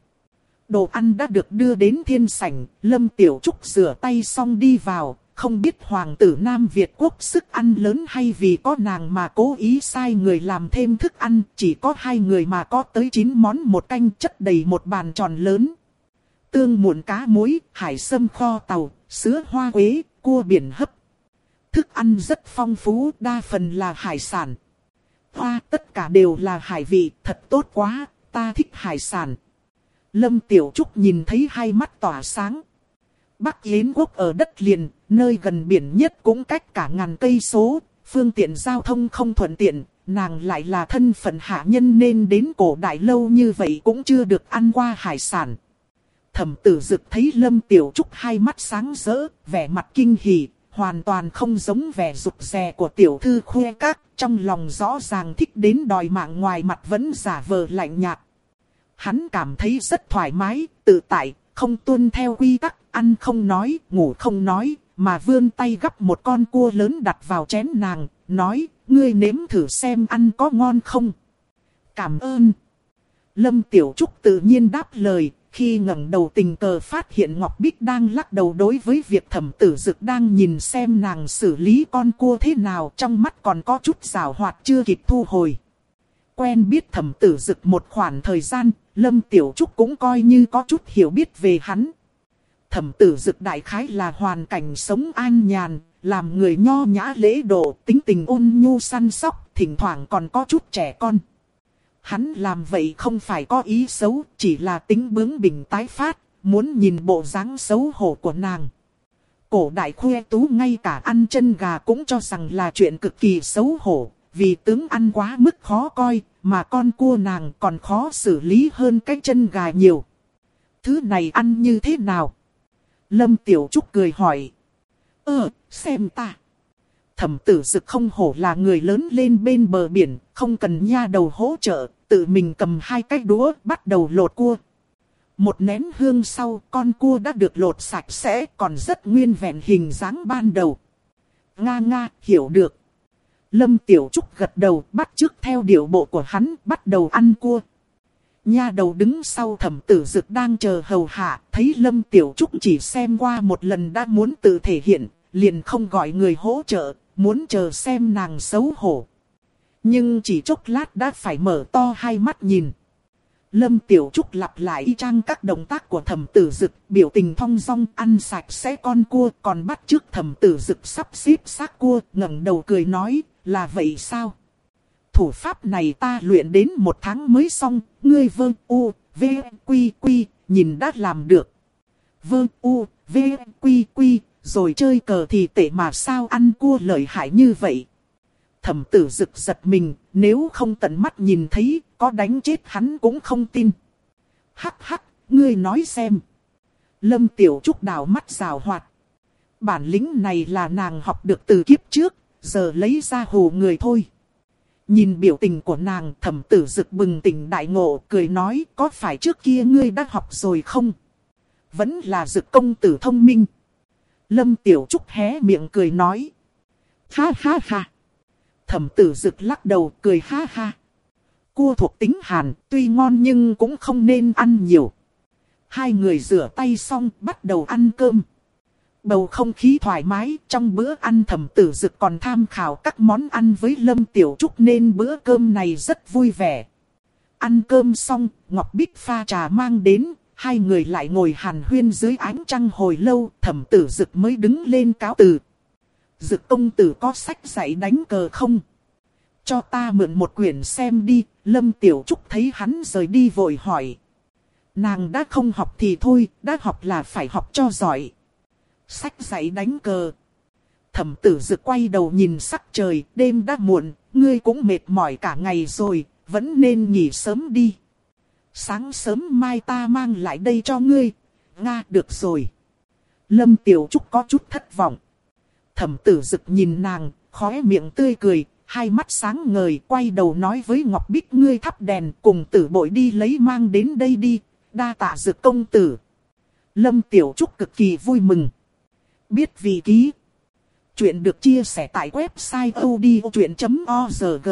Đồ ăn đã được đưa đến thiên sảnh, Lâm Tiểu Trúc rửa tay xong đi vào, không biết hoàng tử Nam Việt quốc sức ăn lớn hay vì có nàng mà cố ý sai người làm thêm thức ăn, chỉ có hai người mà có tới 9 món một canh chất đầy một bàn tròn lớn. Tương muộn cá muối, hải sâm kho tàu, sữa hoa quế, cua biển hấp. Thức ăn rất phong phú, đa phần là hải sản. Hoa tất cả đều là hải vị, thật tốt quá, ta thích hải sản. Lâm Tiểu Trúc nhìn thấy hai mắt tỏa sáng. Bắc Yến quốc ở đất liền, nơi gần biển nhất cũng cách cả ngàn cây số, phương tiện giao thông không thuận tiện, nàng lại là thân phận hạ nhân nên đến cổ đại lâu như vậy cũng chưa được ăn qua hải sản. Thẩm tử dực thấy Lâm Tiểu Trúc hai mắt sáng rỡ, vẻ mặt kinh hỉ, hoàn toàn không giống vẻ rụt rè của tiểu thư khuê các, trong lòng rõ ràng thích đến đòi mạng ngoài mặt vẫn giả vờ lạnh nhạt. Hắn cảm thấy rất thoải mái, tự tại, không tuân theo quy tắc, ăn không nói, ngủ không nói, mà vươn tay gắp một con cua lớn đặt vào chén nàng, nói, ngươi nếm thử xem ăn có ngon không. Cảm ơn. Lâm Tiểu Trúc tự nhiên đáp lời, khi ngẩng đầu tình cờ phát hiện Ngọc Bích đang lắc đầu đối với việc thẩm tử dực đang nhìn xem nàng xử lý con cua thế nào trong mắt còn có chút rào hoạt chưa kịp thu hồi. Quen biết thẩm tử dực một khoảng thời gian, Lâm Tiểu Trúc cũng coi như có chút hiểu biết về hắn. Thẩm tử dực đại khái là hoàn cảnh sống an nhàn, làm người nho nhã lễ độ, tính tình ôn nhu săn sóc, thỉnh thoảng còn có chút trẻ con. Hắn làm vậy không phải có ý xấu, chỉ là tính bướng bỉnh tái phát, muốn nhìn bộ dáng xấu hổ của nàng. Cổ đại khuê tú ngay cả ăn chân gà cũng cho rằng là chuyện cực kỳ xấu hổ, vì tướng ăn quá mức khó coi, mà con cua nàng còn khó xử lý hơn cái chân gà nhiều. Thứ này ăn như thế nào? Lâm Tiểu Trúc cười hỏi. Ờ, xem ta. Thẩm tử dực không hổ là người lớn lên bên bờ biển, không cần nha đầu hỗ trợ, tự mình cầm hai cái đũa bắt đầu lột cua. Một nén hương sau, con cua đã được lột sạch sẽ, còn rất nguyên vẹn hình dáng ban đầu. Nga nga, hiểu được. Lâm Tiểu Trúc gật đầu, bắt trước theo điệu bộ của hắn, bắt đầu ăn cua. Nha đầu đứng sau thẩm tử dực đang chờ hầu hạ, thấy Lâm Tiểu Trúc chỉ xem qua một lần đã muốn tự thể hiện, liền không gọi người hỗ trợ, muốn chờ xem nàng xấu hổ. Nhưng chỉ chốc lát đã phải mở to hai mắt nhìn. Lâm Tiểu Trúc lặp lại y chang các động tác của thẩm tử dực, biểu tình thong dong ăn sạch sẽ con cua, còn bắt trước thẩm tử dực sắp xếp xác cua, ngẩng đầu cười nói, là vậy sao? Thủ pháp này ta luyện đến một tháng mới xong, ngươi vơ u, v, quy quy, nhìn đã làm được. Vơ u, v, quy quy, rồi chơi cờ thì tệ mà sao ăn cua lợi hại như vậy. Thẩm tử rực giật mình, nếu không tận mắt nhìn thấy, có đánh chết hắn cũng không tin. Hắc hắc, ngươi nói xem. Lâm Tiểu Trúc đào mắt rào hoạt. Bản lĩnh này là nàng học được từ kiếp trước, giờ lấy ra hồ người thôi. Nhìn biểu tình của nàng thẩm tử rực bừng tỉnh đại ngộ cười nói có phải trước kia ngươi đã học rồi không? Vẫn là rực công tử thông minh. Lâm Tiểu Trúc hé miệng cười nói. Ha ha ha. Thẩm tử rực lắc đầu cười ha ha. Cua thuộc tính hàn tuy ngon nhưng cũng không nên ăn nhiều. Hai người rửa tay xong bắt đầu ăn cơm. Bầu không khí thoải mái trong bữa ăn thẩm tử dực còn tham khảo các món ăn với Lâm Tiểu Trúc nên bữa cơm này rất vui vẻ. Ăn cơm xong, Ngọc Bích pha trà mang đến, hai người lại ngồi hàn huyên dưới ánh trăng hồi lâu, thẩm tử dực mới đứng lên cáo từ. Dực công tử có sách dạy đánh cờ không? Cho ta mượn một quyển xem đi, Lâm Tiểu Trúc thấy hắn rời đi vội hỏi. Nàng đã không học thì thôi, đã học là phải học cho giỏi. Sách dạy đánh cờ. Thẩm tử dực quay đầu nhìn sắc trời, đêm đã muộn, ngươi cũng mệt mỏi cả ngày rồi, vẫn nên nghỉ sớm đi. Sáng sớm mai ta mang lại đây cho ngươi. Nga được rồi. Lâm Tiểu Trúc có chút thất vọng. Thẩm tử dực nhìn nàng, khóe miệng tươi cười, hai mắt sáng ngời quay đầu nói với Ngọc Bích ngươi thắp đèn cùng tử bội đi lấy mang đến đây đi, đa tạ dực công tử. Lâm Tiểu Trúc cực kỳ vui mừng. Biết vì ký. Chuyện được chia sẻ tại website odchuyện.org.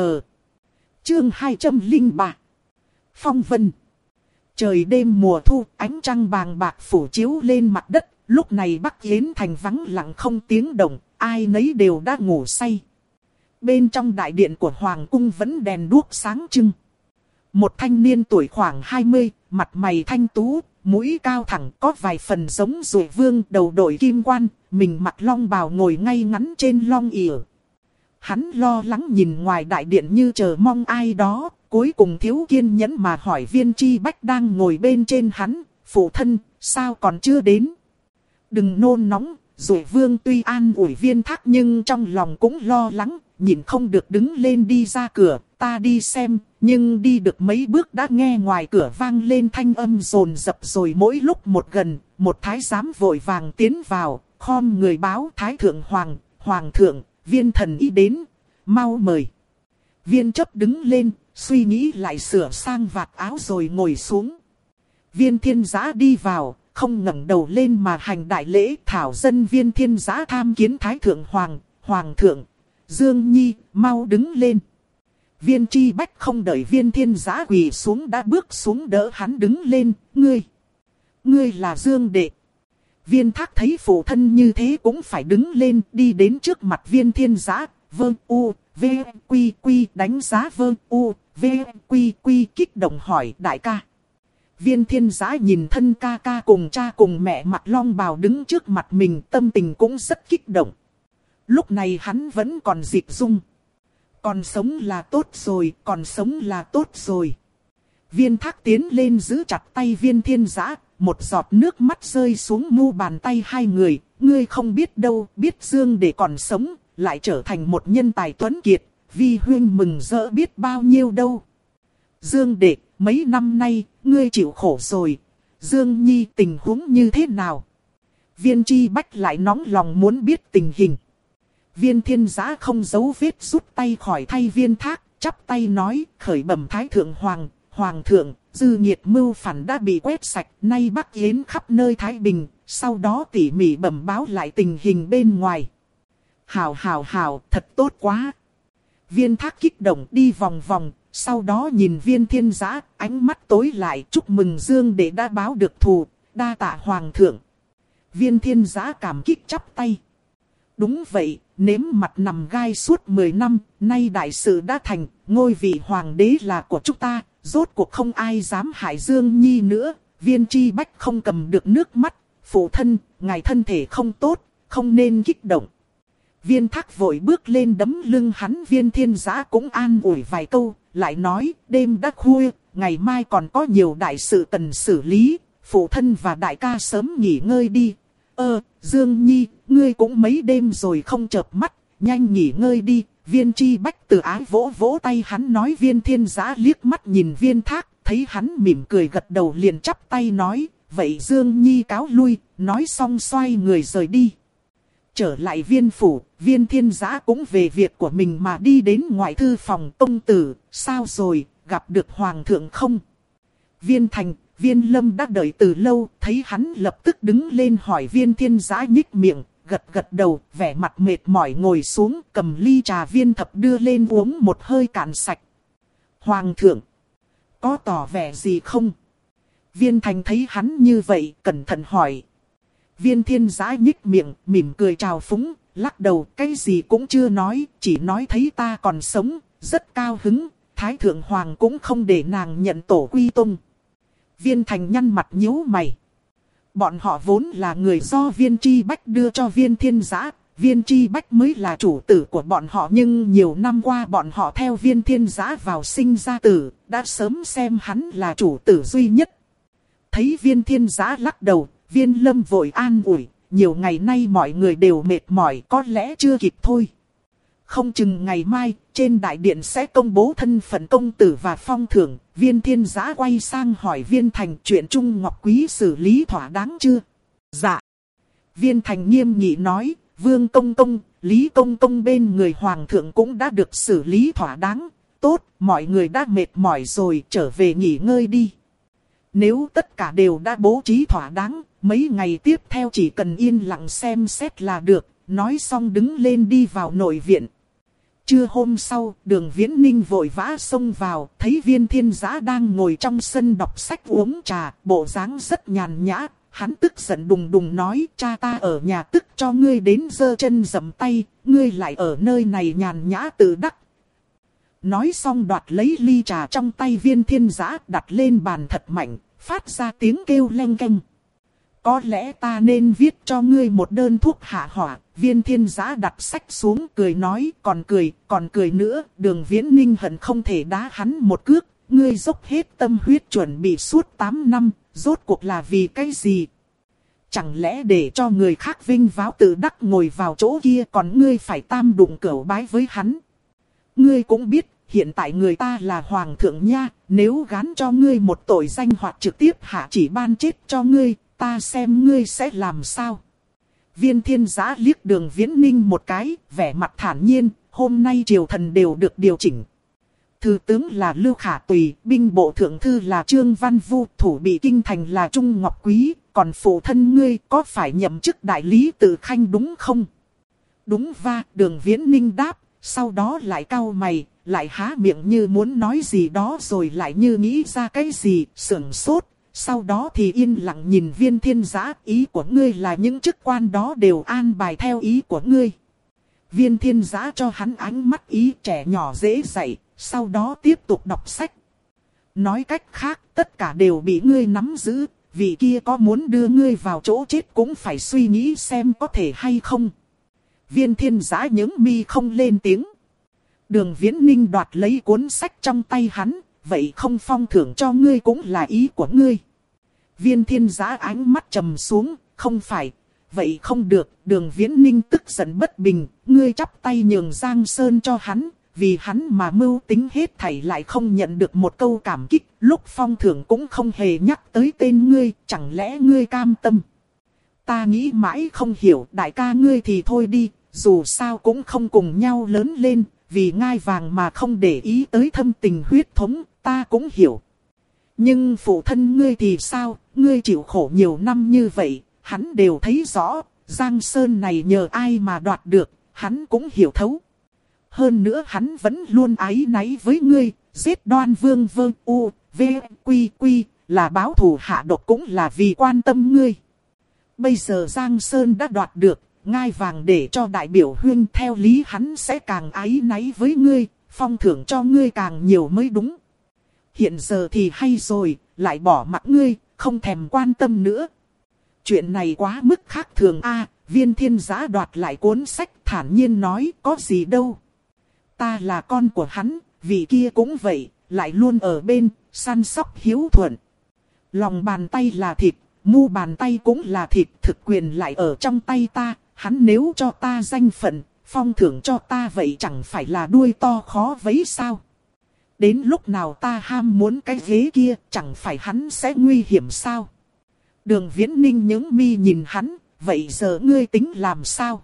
Chương 203. Phong vân. Trời đêm mùa thu, ánh trăng vàng bạc phủ chiếu lên mặt đất. Lúc này Bắc Yến thành vắng lặng không tiếng động, ai nấy đều đã ngủ say. Bên trong đại điện của Hoàng cung vẫn đèn đuốc sáng trưng. Một thanh niên tuổi khoảng 20, mặt mày thanh tú, mũi cao thẳng có vài phần giống rùi vương đầu đội kim quan, mình mặt long bào ngồi ngay ngắn trên long ỉa. Hắn lo lắng nhìn ngoài đại điện như chờ mong ai đó, cuối cùng thiếu kiên nhẫn mà hỏi viên chi bách đang ngồi bên trên hắn, phụ thân, sao còn chưa đến? Đừng nôn nóng, rồi vương tuy an ủi viên thác nhưng trong lòng cũng lo lắng, nhìn không được đứng lên đi ra cửa, ta đi xem, nhưng đi được mấy bước đã nghe ngoài cửa vang lên thanh âm rồn rập rồi mỗi lúc một gần, một thái giám vội vàng tiến vào, khom người báo thái thượng hoàng, hoàng thượng, viên thần y đến, mau mời. Viên chấp đứng lên, suy nghĩ lại sửa sang vạt áo rồi ngồi xuống. Viên thiên giã đi vào, không ngẩng đầu lên mà hành đại lễ thảo dân viên thiên giã tham kiến thái thượng hoàng, hoàng thượng, Dương Nhi, mau đứng lên. Viên chi bách không đợi viên thiên giã quỳ xuống đã bước xuống đỡ hắn đứng lên, ngươi. Ngươi là Dương Đệ. Viên thác thấy phụ thân như thế cũng phải đứng lên đi đến trước mặt viên thiên giã, vương u, v, quy quy đánh giá vương u, v, quy quy kích động hỏi đại ca. Viên thiên giã nhìn thân ca ca cùng cha cùng mẹ mặt long bào đứng trước mặt mình tâm tình cũng rất kích động. Lúc này hắn vẫn còn dịp dung. Còn sống là tốt rồi, còn sống là tốt rồi. Viên thác tiến lên giữ chặt tay viên thiên giã, một giọt nước mắt rơi xuống mu bàn tay hai người. Ngươi không biết đâu, biết Dương để còn sống, lại trở thành một nhân tài tuấn kiệt. vi huyên mừng rỡ biết bao nhiêu đâu. Dương đệ, mấy năm nay, ngươi chịu khổ rồi. Dương Nhi tình huống như thế nào? Viên chi bách lại nóng lòng muốn biết tình hình. Viên thiên giã không giấu vết rút tay khỏi thay viên thác, chắp tay nói, khởi bẩm thái thượng hoàng, hoàng thượng, dư nhiệt mưu phản đã bị quét sạch, nay Bắc Yến khắp nơi Thái Bình, sau đó tỉ mỉ bẩm báo lại tình hình bên ngoài. Hào hào hào, thật tốt quá. Viên thác kích động đi vòng vòng, sau đó nhìn viên thiên giã, ánh mắt tối lại chúc mừng Dương để đã báo được thù, đa tạ hoàng thượng. Viên thiên giã cảm kích chắp tay. Đúng vậy, nếm mặt nằm gai suốt 10 năm, nay đại sự đã thành, ngôi vị hoàng đế là của chúng ta, rốt cuộc không ai dám hại Dương Nhi nữa, viên chi bách không cầm được nước mắt, phụ thân, ngài thân thể không tốt, không nên kích động. Viên thác vội bước lên đấm lưng hắn viên thiên giã cũng an ủi vài câu, lại nói đêm đã khuya, ngày mai còn có nhiều đại sự cần xử lý, phụ thân và đại ca sớm nghỉ ngơi đi. Ơ, Dương Nhi, ngươi cũng mấy đêm rồi không chợp mắt, nhanh nghỉ ngơi đi. Viên chi bách từ ái vỗ vỗ tay hắn nói viên thiên giã liếc mắt nhìn viên thác, thấy hắn mỉm cười gật đầu liền chắp tay nói, vậy Dương Nhi cáo lui, nói xong xoay người rời đi. Trở lại viên phủ, viên thiên giã cũng về việc của mình mà đi đến ngoại thư phòng công tử, sao rồi, gặp được hoàng thượng không? Viên thành, viên lâm đã đợi từ lâu, thấy hắn lập tức đứng lên hỏi viên thiên giã nhích miệng, gật gật đầu, vẻ mặt mệt mỏi ngồi xuống, cầm ly trà viên thập đưa lên uống một hơi cạn sạch. Hoàng thượng, có tỏ vẻ gì không? Viên thành thấy hắn như vậy, cẩn thận hỏi. Viên thiên giã nhích miệng, mỉm cười chào phúng, lắc đầu, cái gì cũng chưa nói, chỉ nói thấy ta còn sống, rất cao hứng, Thái Thượng Hoàng cũng không để nàng nhận tổ quy tung. Viên thành nhăn mặt nhíu mày. Bọn họ vốn là người do viên Tri bách đưa cho viên thiên giã, viên Tri bách mới là chủ tử của bọn họ nhưng nhiều năm qua bọn họ theo viên thiên giã vào sinh ra tử, đã sớm xem hắn là chủ tử duy nhất. Thấy viên thiên giã lắc đầu, viên lâm vội an ủi, nhiều ngày nay mọi người đều mệt mỏi có lẽ chưa kịp thôi. Không chừng ngày mai, trên đại điện sẽ công bố thân phận công tử và phong thưởng, viên thiên giã quay sang hỏi viên thành chuyện Trung Ngọc Quý xử lý thỏa đáng chưa? Dạ. Viên thành nghiêm nghị nói, vương công công, lý công công bên người hoàng thượng cũng đã được xử lý thỏa đáng. Tốt, mọi người đã mệt mỏi rồi, trở về nghỉ ngơi đi. Nếu tất cả đều đã bố trí thỏa đáng, mấy ngày tiếp theo chỉ cần yên lặng xem xét là được, nói xong đứng lên đi vào nội viện. Trưa hôm sau, đường viễn ninh vội vã xông vào, thấy viên thiên giã đang ngồi trong sân đọc sách uống trà, bộ dáng rất nhàn nhã. Hắn tức giận đùng đùng nói, cha ta ở nhà tức cho ngươi đến giơ chân dầm tay, ngươi lại ở nơi này nhàn nhã tự đắc. Nói xong đoạt lấy ly trà trong tay viên thiên giã đặt lên bàn thật mạnh, phát ra tiếng kêu len canh. Có lẽ ta nên viết cho ngươi một đơn thuốc hạ hỏa. Viên thiên giã đặt sách xuống cười nói còn cười, còn cười nữa. Đường viễn ninh hận không thể đá hắn một cước. Ngươi dốc hết tâm huyết chuẩn bị suốt 8 năm. Rốt cuộc là vì cái gì? Chẳng lẽ để cho người khác vinh váo tự đắc ngồi vào chỗ kia còn ngươi phải tam đụng cửu bái với hắn? Ngươi cũng biết hiện tại người ta là hoàng thượng nha, nếu gán cho ngươi một tội danh hoặc trực tiếp hạ chỉ ban chết cho ngươi, ta xem ngươi sẽ làm sao. Viên thiên giã liếc đường viễn ninh một cái, vẻ mặt thản nhiên, hôm nay triều thần đều được điều chỉnh. Thư tướng là Lưu Khả Tùy, binh bộ thượng thư là Trương Văn Vu, thủ bị kinh thành là Trung Ngọc Quý, còn phụ thân ngươi có phải nhậm chức đại lý tự khanh đúng không? Đúng va, đường viễn ninh đáp, sau đó lại cau mày, lại há miệng như muốn nói gì đó rồi lại như nghĩ ra cái gì, sưởng sốt, sau đó thì yên lặng nhìn viên thiên giã, ý của ngươi là những chức quan đó đều an bài theo ý của ngươi. Viên thiên giã cho hắn ánh mắt ý trẻ nhỏ dễ dạy, sau đó tiếp tục đọc sách. Nói cách khác, tất cả đều bị ngươi nắm giữ, vị kia có muốn đưa ngươi vào chỗ chết cũng phải suy nghĩ xem có thể hay không. Viên thiên giã những mi không lên tiếng. Đường viễn ninh đoạt lấy cuốn sách trong tay hắn, vậy không phong thưởng cho ngươi cũng là ý của ngươi. Viên thiên giá ánh mắt trầm xuống, không phải, vậy không được, đường viễn ninh tức giận bất bình, ngươi chắp tay nhường Giang Sơn cho hắn, vì hắn mà mưu tính hết thảy lại không nhận được một câu cảm kích, lúc phong thưởng cũng không hề nhắc tới tên ngươi, chẳng lẽ ngươi cam tâm. Ta nghĩ mãi không hiểu, đại ca ngươi thì thôi đi, dù sao cũng không cùng nhau lớn lên, vì ngai vàng mà không để ý tới thâm tình huyết thống, ta cũng hiểu. Nhưng phụ thân ngươi thì sao, ngươi chịu khổ nhiều năm như vậy, hắn đều thấy rõ, Giang Sơn này nhờ ai mà đoạt được, hắn cũng hiểu thấu. Hơn nữa hắn vẫn luôn ái náy với ngươi, giết đoan vương vương u, v, quy quy, là báo thù hạ độc cũng là vì quan tâm ngươi. Bây giờ Giang Sơn đã đoạt được, ngai vàng để cho đại biểu huyên theo lý hắn sẽ càng ái náy với ngươi, phong thưởng cho ngươi càng nhiều mới đúng. Hiện giờ thì hay rồi, lại bỏ mặc ngươi, không thèm quan tâm nữa. Chuyện này quá mức khác thường a viên thiên giã đoạt lại cuốn sách thản nhiên nói có gì đâu. Ta là con của hắn, vị kia cũng vậy, lại luôn ở bên, săn sóc hiếu thuận. Lòng bàn tay là thịt, mu bàn tay cũng là thịt, thực quyền lại ở trong tay ta, hắn nếu cho ta danh phận, phong thưởng cho ta vậy chẳng phải là đuôi to khó vấy sao. Đến lúc nào ta ham muốn cái ghế kia, chẳng phải hắn sẽ nguy hiểm sao. Đường viễn ninh những mi nhìn hắn, vậy giờ ngươi tính làm sao?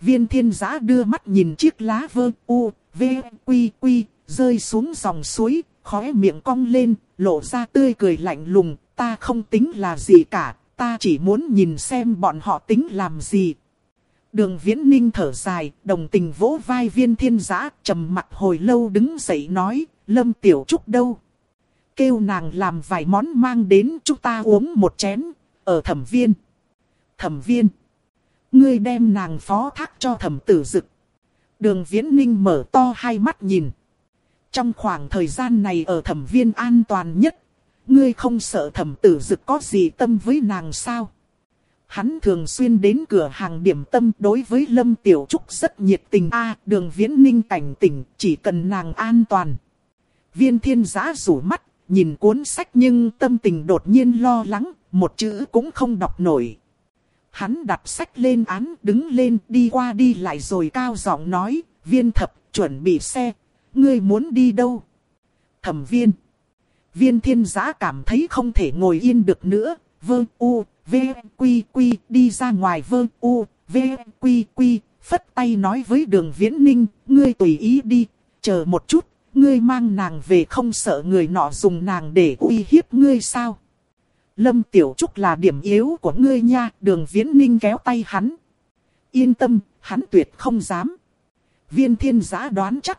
Viên thiên giã đưa mắt nhìn chiếc lá vơ u, v, quy quy, rơi xuống dòng suối, khóe miệng cong lên, lộ ra tươi cười lạnh lùng, ta không tính là gì cả, ta chỉ muốn nhìn xem bọn họ tính làm gì. Đường viễn ninh thở dài, đồng tình vỗ vai viên thiên giã, trầm mặt hồi lâu đứng dậy nói, lâm tiểu trúc đâu? Kêu nàng làm vài món mang đến chúng ta uống một chén, ở thẩm viên. Thẩm viên. Ngươi đem nàng phó thác cho thẩm tử dực. Đường viễn ninh mở to hai mắt nhìn. Trong khoảng thời gian này ở thẩm viên an toàn nhất. Ngươi không sợ thẩm tử dực có gì tâm với nàng sao? Hắn thường xuyên đến cửa hàng điểm tâm đối với Lâm Tiểu Trúc rất nhiệt tình. a đường viễn ninh cảnh tỉnh chỉ cần nàng an toàn. Viên thiên giã rủ mắt, nhìn cuốn sách nhưng tâm tình đột nhiên lo lắng, một chữ cũng không đọc nổi. Hắn đặt sách lên án đứng lên đi qua đi lại rồi cao giọng nói, viên thập chuẩn bị xe, ngươi muốn đi đâu? Thẩm viên. Viên thiên giã cảm thấy không thể ngồi yên được nữa, vơ u, v, quy quy, đi ra ngoài vơ u, v, quy quy, phất tay nói với đường viễn ninh, ngươi tùy ý đi, chờ một chút, ngươi mang nàng về không sợ người nọ dùng nàng để uy hiếp ngươi sao? Lâm Tiểu Trúc là điểm yếu của ngươi nha, đường viễn ninh kéo tay hắn. Yên tâm, hắn tuyệt không dám. Viên thiên giã đoán chắc.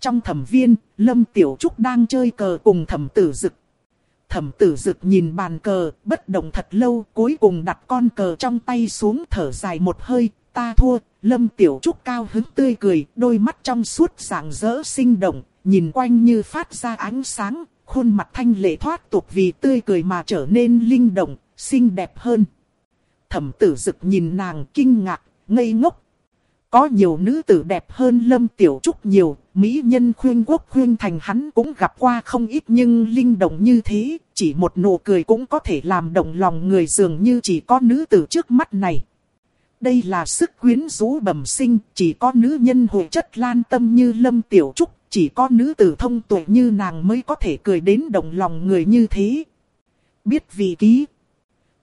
Trong thẩm viên, Lâm Tiểu Trúc đang chơi cờ cùng thẩm tử dực. Thẩm tử dực nhìn bàn cờ, bất động thật lâu, cuối cùng đặt con cờ trong tay xuống thở dài một hơi, ta thua, Lâm Tiểu Trúc cao hứng tươi cười, đôi mắt trong suốt rạng rỡ sinh động, nhìn quanh như phát ra ánh sáng, khuôn mặt thanh lệ thoát tục vì tươi cười mà trở nên linh động, xinh đẹp hơn. Thẩm tử dực nhìn nàng kinh ngạc, ngây ngốc. Có nhiều nữ tử đẹp hơn Lâm Tiểu Trúc nhiều, mỹ nhân khuyên quốc khuyên thành hắn cũng gặp qua không ít nhưng linh động như thế, chỉ một nụ cười cũng có thể làm động lòng người dường như chỉ có nữ tử trước mắt này. Đây là sức quyến rũ bẩm sinh, chỉ có nữ nhân hội chất lan tâm như Lâm Tiểu Trúc chỉ có nữ tử thông tuệ như nàng mới có thể cười đến động lòng người như thế. Biết vì ký.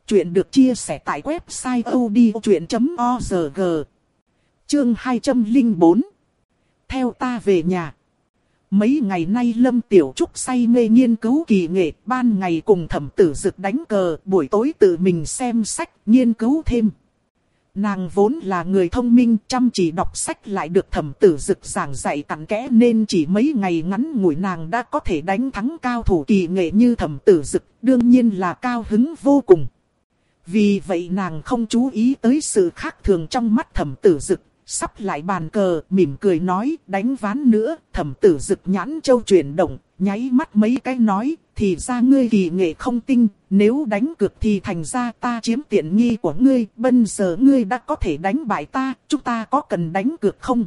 Chuyện được chia sẻ tại website odchuyện.org. Chương 204. Theo ta về nhà. Mấy ngày nay Lâm Tiểu Trúc say mê nghiên cứu kỳ nghệ, ban ngày cùng thẩm tử dực đánh cờ, buổi tối tự mình xem sách, nghiên cứu thêm. Nàng vốn là người thông minh chăm chỉ đọc sách lại được thẩm tử dực giảng dạy cặn kẽ nên chỉ mấy ngày ngắn ngủi nàng đã có thể đánh thắng cao thủ kỳ nghệ như thẩm tử dực, đương nhiên là cao hứng vô cùng. Vì vậy nàng không chú ý tới sự khác thường trong mắt thẩm tử dực, sắp lại bàn cờ, mỉm cười nói, đánh ván nữa, thẩm tử rực nhãn châu chuyển động, nháy mắt mấy cái nói, thì ra ngươi kỳ nghệ không tinh, nếu đánh cược thì thành ra ta chiếm tiện nghi của ngươi, bây giờ ngươi đã có thể đánh bại ta, chúng ta có cần đánh cược không?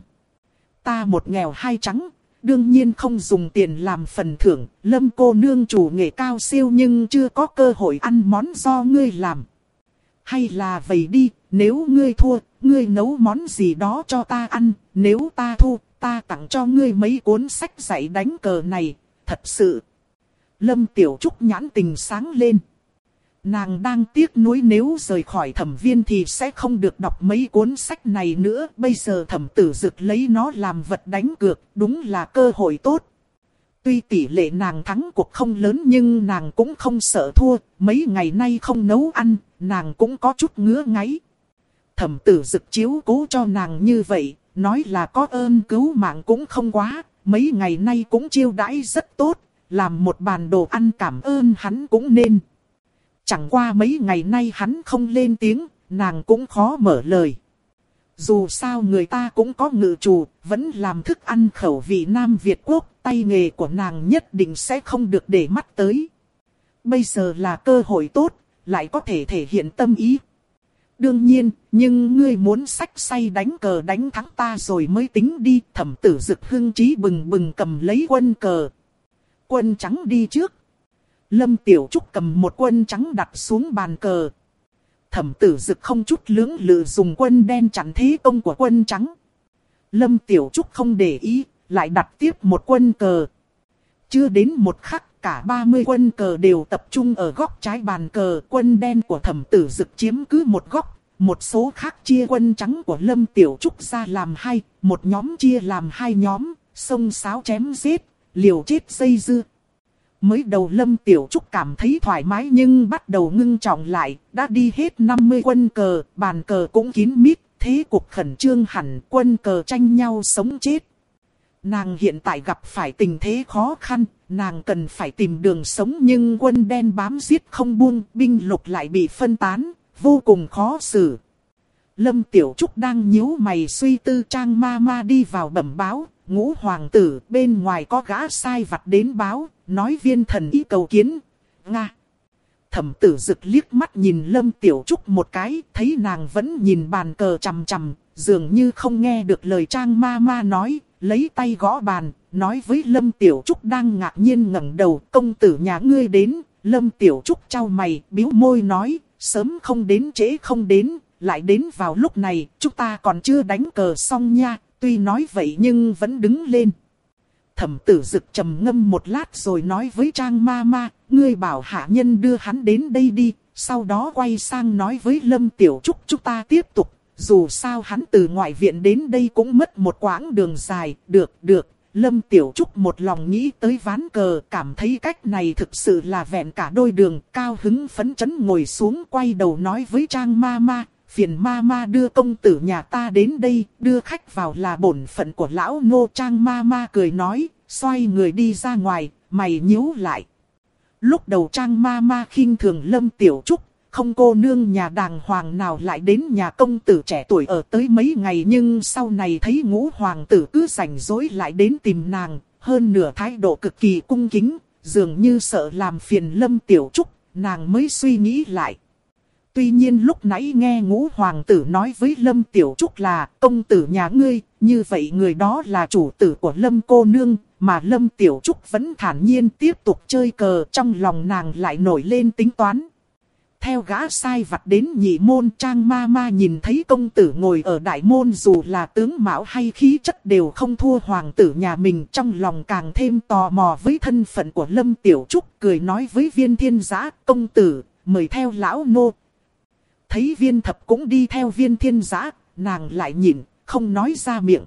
Ta một nghèo hai trắng, đương nhiên không dùng tiền làm phần thưởng, lâm cô nương chủ nghệ cao siêu nhưng chưa có cơ hội ăn món do ngươi làm. Hay là vậy đi, nếu ngươi thua, ngươi nấu món gì đó cho ta ăn, nếu ta thua, ta tặng cho ngươi mấy cuốn sách dạy đánh cờ này, thật sự. Lâm Tiểu Trúc nhãn tình sáng lên. Nàng đang tiếc nuối nếu rời khỏi thẩm viên thì sẽ không được đọc mấy cuốn sách này nữa. Bây giờ thẩm tử dực lấy nó làm vật đánh cược, đúng là cơ hội tốt. Tuy tỷ lệ nàng thắng cuộc không lớn nhưng nàng cũng không sợ thua. Mấy ngày nay không nấu ăn, nàng cũng có chút ngứa ngáy. Thẩm tử dực chiếu cố cho nàng như vậy, nói là có ơn cứu mạng cũng không quá. Mấy ngày nay cũng chiêu đãi rất tốt, làm một bàn đồ ăn cảm ơn hắn cũng nên. Chẳng qua mấy ngày nay hắn không lên tiếng, nàng cũng khó mở lời. Dù sao người ta cũng có ngự chủ, vẫn làm thức ăn khẩu vị Nam Việt Quốc, tay nghề của nàng nhất định sẽ không được để mắt tới. Bây giờ là cơ hội tốt, lại có thể thể hiện tâm ý. Đương nhiên, nhưng ngươi muốn sách say đánh cờ đánh thắng ta rồi mới tính đi. Thẩm tử dực hưng trí bừng bừng cầm lấy quân cờ. Quân trắng đi trước. Lâm Tiểu Trúc cầm một quân trắng đặt xuống bàn cờ. Thẩm tử dực không chút lưỡng lự dùng quân đen chặn thế công của quân trắng. Lâm Tiểu Trúc không để ý, lại đặt tiếp một quân cờ. Chưa đến một khắc, cả 30 quân cờ đều tập trung ở góc trái bàn cờ. Quân đen của thẩm tử dực chiếm cứ một góc. Một số khác chia quân trắng của Lâm Tiểu Trúc ra làm hai, một nhóm chia làm hai nhóm, sông sáo chém giết, liều chết dây dưa. Mới đầu Lâm Tiểu Trúc cảm thấy thoải mái nhưng bắt đầu ngưng trọng lại, đã đi hết 50 quân cờ, bàn cờ cũng kín mít, thế cuộc khẩn trương hẳn quân cờ tranh nhau sống chết. Nàng hiện tại gặp phải tình thế khó khăn, nàng cần phải tìm đường sống nhưng quân đen bám giết không buông, binh lục lại bị phân tán, vô cùng khó xử. Lâm Tiểu Trúc đang nhíu mày suy tư trang ma ma đi vào bẩm báo, ngũ hoàng tử bên ngoài có gã sai vặt đến báo, nói viên thần ý cầu kiến. Nga. Thẩm tử dực liếc mắt nhìn Lâm Tiểu Trúc một cái, thấy nàng vẫn nhìn bàn cờ chằm chằm, dường như không nghe được lời trang ma ma nói, lấy tay gõ bàn, nói với Lâm Tiểu Trúc đang ngạc nhiên ngẩng đầu, công tử nhà ngươi đến, Lâm Tiểu Trúc trao mày, biếu môi nói, sớm không đến trễ không đến, lại đến vào lúc này, chúng ta còn chưa đánh cờ xong nha, tuy nói vậy nhưng vẫn đứng lên. Thẩm tử dực trầm ngâm một lát rồi nói với Trang ma ma, ngươi bảo hạ nhân đưa hắn đến đây đi, sau đó quay sang nói với Lâm Tiểu Trúc chúng ta tiếp tục, dù sao hắn từ ngoại viện đến đây cũng mất một quãng đường dài, được, được. Lâm Tiểu Trúc một lòng nghĩ tới ván cờ, cảm thấy cách này thực sự là vẹn cả đôi đường, cao hứng phấn chấn ngồi xuống quay đầu nói với Trang ma ma, phiền ma ma đưa công tử nhà ta đến đây, đưa khách vào là bổn phận của lão nô trang ma ma cười nói, xoay người đi ra ngoài, mày nhíu lại. Lúc đầu trang ma ma khinh thường lâm tiểu trúc, không cô nương nhà đàng hoàng nào lại đến nhà công tử trẻ tuổi ở tới mấy ngày nhưng sau này thấy ngũ hoàng tử cứ rảnh rỗi lại đến tìm nàng, hơn nửa thái độ cực kỳ cung kính, dường như sợ làm phiền lâm tiểu trúc, nàng mới suy nghĩ lại. Tuy nhiên lúc nãy nghe ngũ hoàng tử nói với Lâm Tiểu Trúc là công tử nhà ngươi, như vậy người đó là chủ tử của Lâm cô nương, mà Lâm Tiểu Trúc vẫn thản nhiên tiếp tục chơi cờ trong lòng nàng lại nổi lên tính toán. Theo gã sai vặt đến nhị môn trang ma ma nhìn thấy công tử ngồi ở đại môn dù là tướng mạo hay khí chất đều không thua hoàng tử nhà mình trong lòng càng thêm tò mò với thân phận của Lâm Tiểu Trúc cười nói với viên thiên giã công tử mời theo lão nô Thấy viên thập cũng đi theo viên thiên giã, nàng lại nhìn không nói ra miệng.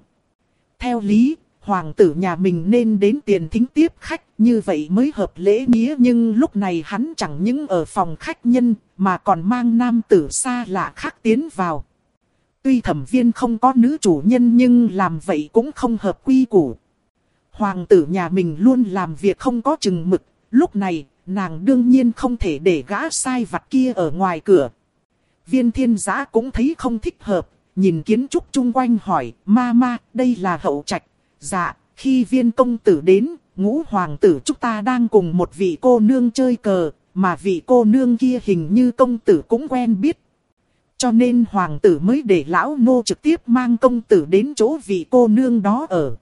Theo lý, hoàng tử nhà mình nên đến tiền thính tiếp khách, như vậy mới hợp lễ nghĩa. Nhưng lúc này hắn chẳng những ở phòng khách nhân, mà còn mang nam tử xa lạ khác tiến vào. Tuy thẩm viên không có nữ chủ nhân nhưng làm vậy cũng không hợp quy củ. Hoàng tử nhà mình luôn làm việc không có chừng mực, lúc này nàng đương nhiên không thể để gã sai vặt kia ở ngoài cửa, Viên thiên giã cũng thấy không thích hợp, nhìn kiến trúc chung quanh hỏi, ma ma, đây là hậu trạch. Dạ, khi viên công tử đến, ngũ hoàng tử chúng ta đang cùng một vị cô nương chơi cờ, mà vị cô nương kia hình như công tử cũng quen biết. Cho nên hoàng tử mới để lão nô trực tiếp mang công tử đến chỗ vị cô nương đó ở.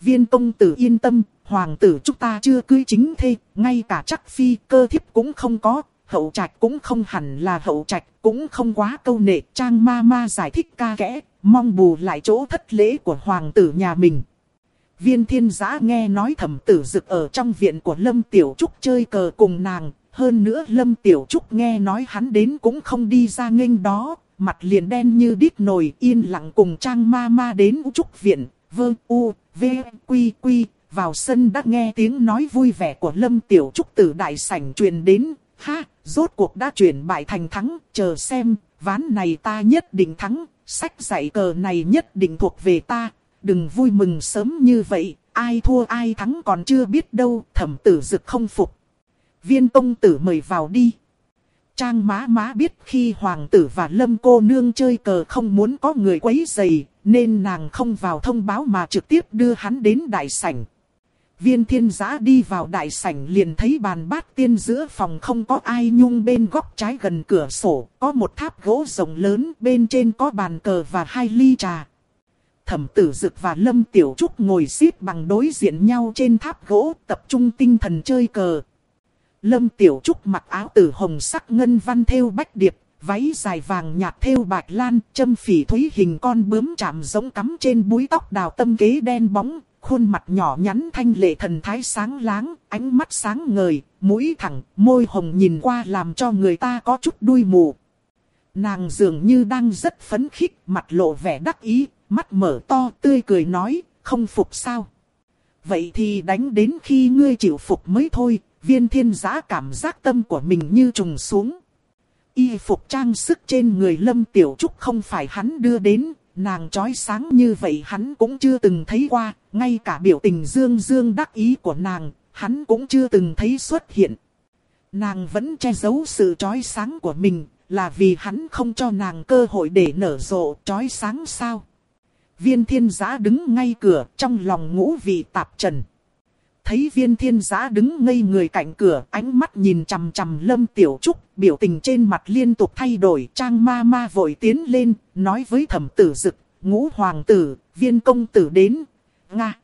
Viên công tử yên tâm, hoàng tử chúng ta chưa cưới chính thê, ngay cả chắc phi cơ thiếp cũng không có, hậu trạch cũng không hẳn là hậu trạch, cũng không quá câu nệ. Trang ma ma giải thích ca kẽ, mong bù lại chỗ thất lễ của hoàng tử nhà mình. Viên thiên giã nghe nói thẩm tử dực ở trong viện của Lâm Tiểu Trúc chơi cờ cùng nàng. Hơn nữa Lâm Tiểu Trúc nghe nói hắn đến cũng không đi ra nghênh đó. Mặt liền đen như đít nồi yên lặng cùng trang ma ma đến trúc viện. Vơ u, v, quy quy. Vào sân đã nghe tiếng nói vui vẻ của Lâm Tiểu Trúc từ đại sảnh truyền đến. Ha, rốt cuộc đã chuyển bại thành thắng, chờ xem, ván này ta nhất định thắng, sách dạy cờ này nhất định thuộc về ta, đừng vui mừng sớm như vậy, ai thua ai thắng còn chưa biết đâu, thẩm tử dực không phục. Viên công tử mời vào đi. Trang má má biết khi hoàng tử và lâm cô nương chơi cờ không muốn có người quấy rầy, nên nàng không vào thông báo mà trực tiếp đưa hắn đến đại sảnh. Viên thiên giã đi vào đại sảnh liền thấy bàn bát tiên giữa phòng không có ai nhung bên góc trái gần cửa sổ, có một tháp gỗ rộng lớn, bên trên có bàn cờ và hai ly trà. Thẩm tử dực và Lâm Tiểu Trúc ngồi xếp bằng đối diện nhau trên tháp gỗ, tập trung tinh thần chơi cờ. Lâm Tiểu Trúc mặc áo tử hồng sắc ngân văn thêu bách điệp, váy dài vàng nhạt thêu bạch lan, châm phỉ thúy hình con bướm chạm giống cắm trên búi tóc đào tâm kế đen bóng, khuôn mặt nhỏ nhắn thanh lệ thần thái sáng láng, ánh mắt sáng ngời, mũi thẳng, môi hồng nhìn qua làm cho người ta có chút đuôi mù. Nàng dường như đang rất phấn khích, mặt lộ vẻ đắc ý, mắt mở to tươi cười nói, không phục sao. Vậy thì đánh đến khi ngươi chịu phục mới thôi, viên thiên giã cảm giác tâm của mình như trùng xuống. Y phục trang sức trên người Lâm Tiểu Trúc không phải hắn đưa đến, nàng trói sáng như vậy hắn cũng chưa từng thấy qua, ngay cả biểu tình dương dương đắc ý của nàng, hắn cũng chưa từng thấy xuất hiện. Nàng vẫn che giấu sự trói sáng của mình, là vì hắn không cho nàng cơ hội để nở rộ trói sáng sao. Viên thiên giã đứng ngay cửa trong lòng ngũ vị tạp trần. Thấy viên thiên giã đứng ngây người cạnh cửa, ánh mắt nhìn chằm chằm lâm tiểu trúc, biểu tình trên mặt liên tục thay đổi, trang ma ma vội tiến lên, nói với thẩm tử dực, ngũ hoàng tử, viên công tử đến, nga.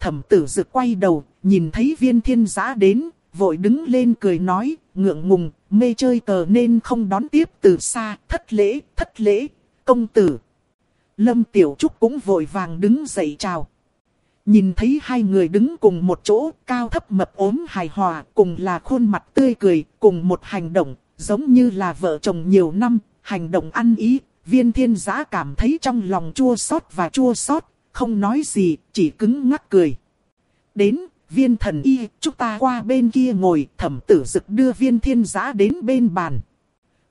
Thẩm tử dực quay đầu, nhìn thấy viên thiên giã đến, vội đứng lên cười nói, ngượng ngùng, mê chơi cờ nên không đón tiếp từ xa, thất lễ, thất lễ, công tử. Lâm Tiểu Trúc cũng vội vàng đứng dậy chào. Nhìn thấy hai người đứng cùng một chỗ, cao thấp mập ốm hài hòa, cùng là khuôn mặt tươi cười, cùng một hành động, giống như là vợ chồng nhiều năm, hành động ăn ý, viên thiên giã cảm thấy trong lòng chua xót và chua xót, không nói gì, chỉ cứng ngắc cười. Đến, viên thần y, chúng ta qua bên kia ngồi, thẩm tử dực đưa viên thiên giã đến bên bàn.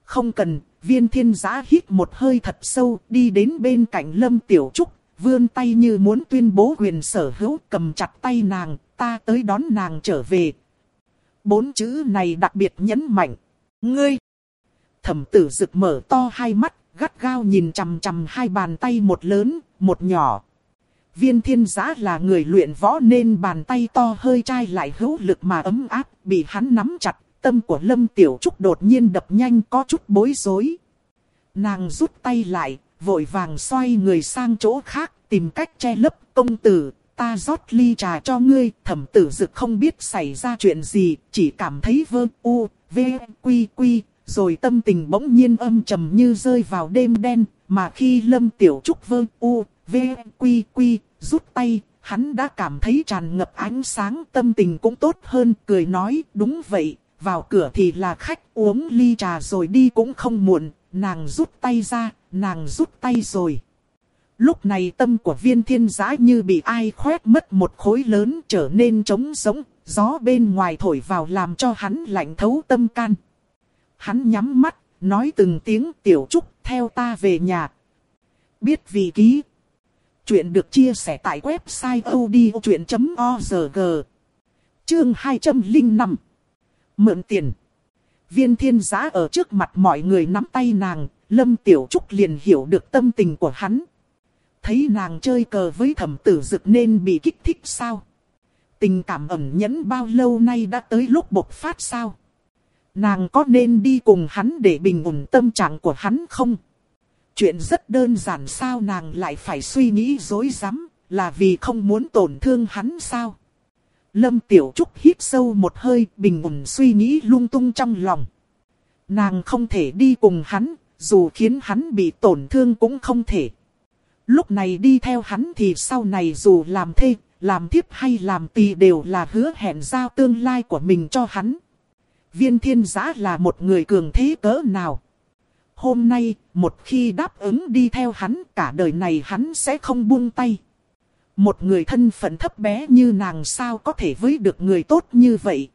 Không cần, viên thiên giã hít một hơi thật sâu, đi đến bên cạnh lâm tiểu trúc, vươn tay như muốn tuyên bố quyền sở hữu, cầm chặt tay nàng, ta tới đón nàng trở về. Bốn chữ này đặc biệt nhấn mạnh. Ngươi! Thẩm tử rực mở to hai mắt, gắt gao nhìn chằm chằm hai bàn tay một lớn, một nhỏ. Viên thiên giã là người luyện võ nên bàn tay to hơi chai lại hữu lực mà ấm áp, bị hắn nắm chặt, tâm của Lâm Tiểu Trúc đột nhiên đập nhanh có chút bối rối. Nàng rút tay lại, vội vàng xoay người sang chỗ khác, tìm cách che lấp công tử. Ta rót ly trà cho ngươi, thẩm tử dực không biết xảy ra chuyện gì, chỉ cảm thấy vơ u, v, quy quy, rồi tâm tình bỗng nhiên âm trầm như rơi vào đêm đen, mà khi lâm tiểu trúc vơ u, v, quy quy, rút tay, hắn đã cảm thấy tràn ngập ánh sáng tâm tình cũng tốt hơn, cười nói, đúng vậy, vào cửa thì là khách uống ly trà rồi đi cũng không muộn, nàng rút tay ra, nàng rút tay rồi. Lúc này tâm của viên thiên giã như bị ai khoét mất một khối lớn trở nên trống sống, gió bên ngoài thổi vào làm cho hắn lạnh thấu tâm can. Hắn nhắm mắt, nói từng tiếng tiểu trúc theo ta về nhà. Biết vì ký. Chuyện được chia sẻ tại website odchuyện.org. Chương 205. Mượn tiền. Viên thiên giá ở trước mặt mọi người nắm tay nàng, Lâm Tiểu Trúc liền hiểu được tâm tình của hắn. Thấy nàng chơi cờ với thẩm tử dực nên bị kích thích sao? Tình cảm ẩn nhẫn bao lâu nay đã tới lúc bộc phát sao? Nàng có nên đi cùng hắn để bình ổn tâm trạng của hắn không? Chuyện rất đơn giản sao nàng lại phải suy nghĩ dối rắm là vì không muốn tổn thương hắn sao? Lâm Tiểu Trúc hít sâu một hơi bình ổn suy nghĩ lung tung trong lòng. Nàng không thể đi cùng hắn, dù khiến hắn bị tổn thương cũng không thể. Lúc này đi theo hắn thì sau này dù làm thê, làm thiếp hay làm tỳ đều là hứa hẹn giao tương lai của mình cho hắn. Viên thiên giã là một người cường thế cỡ nào. Hôm nay, một khi đáp ứng đi theo hắn, cả đời này hắn sẽ không buông tay. Một người thân phận thấp bé như nàng sao có thể với được người tốt như vậy.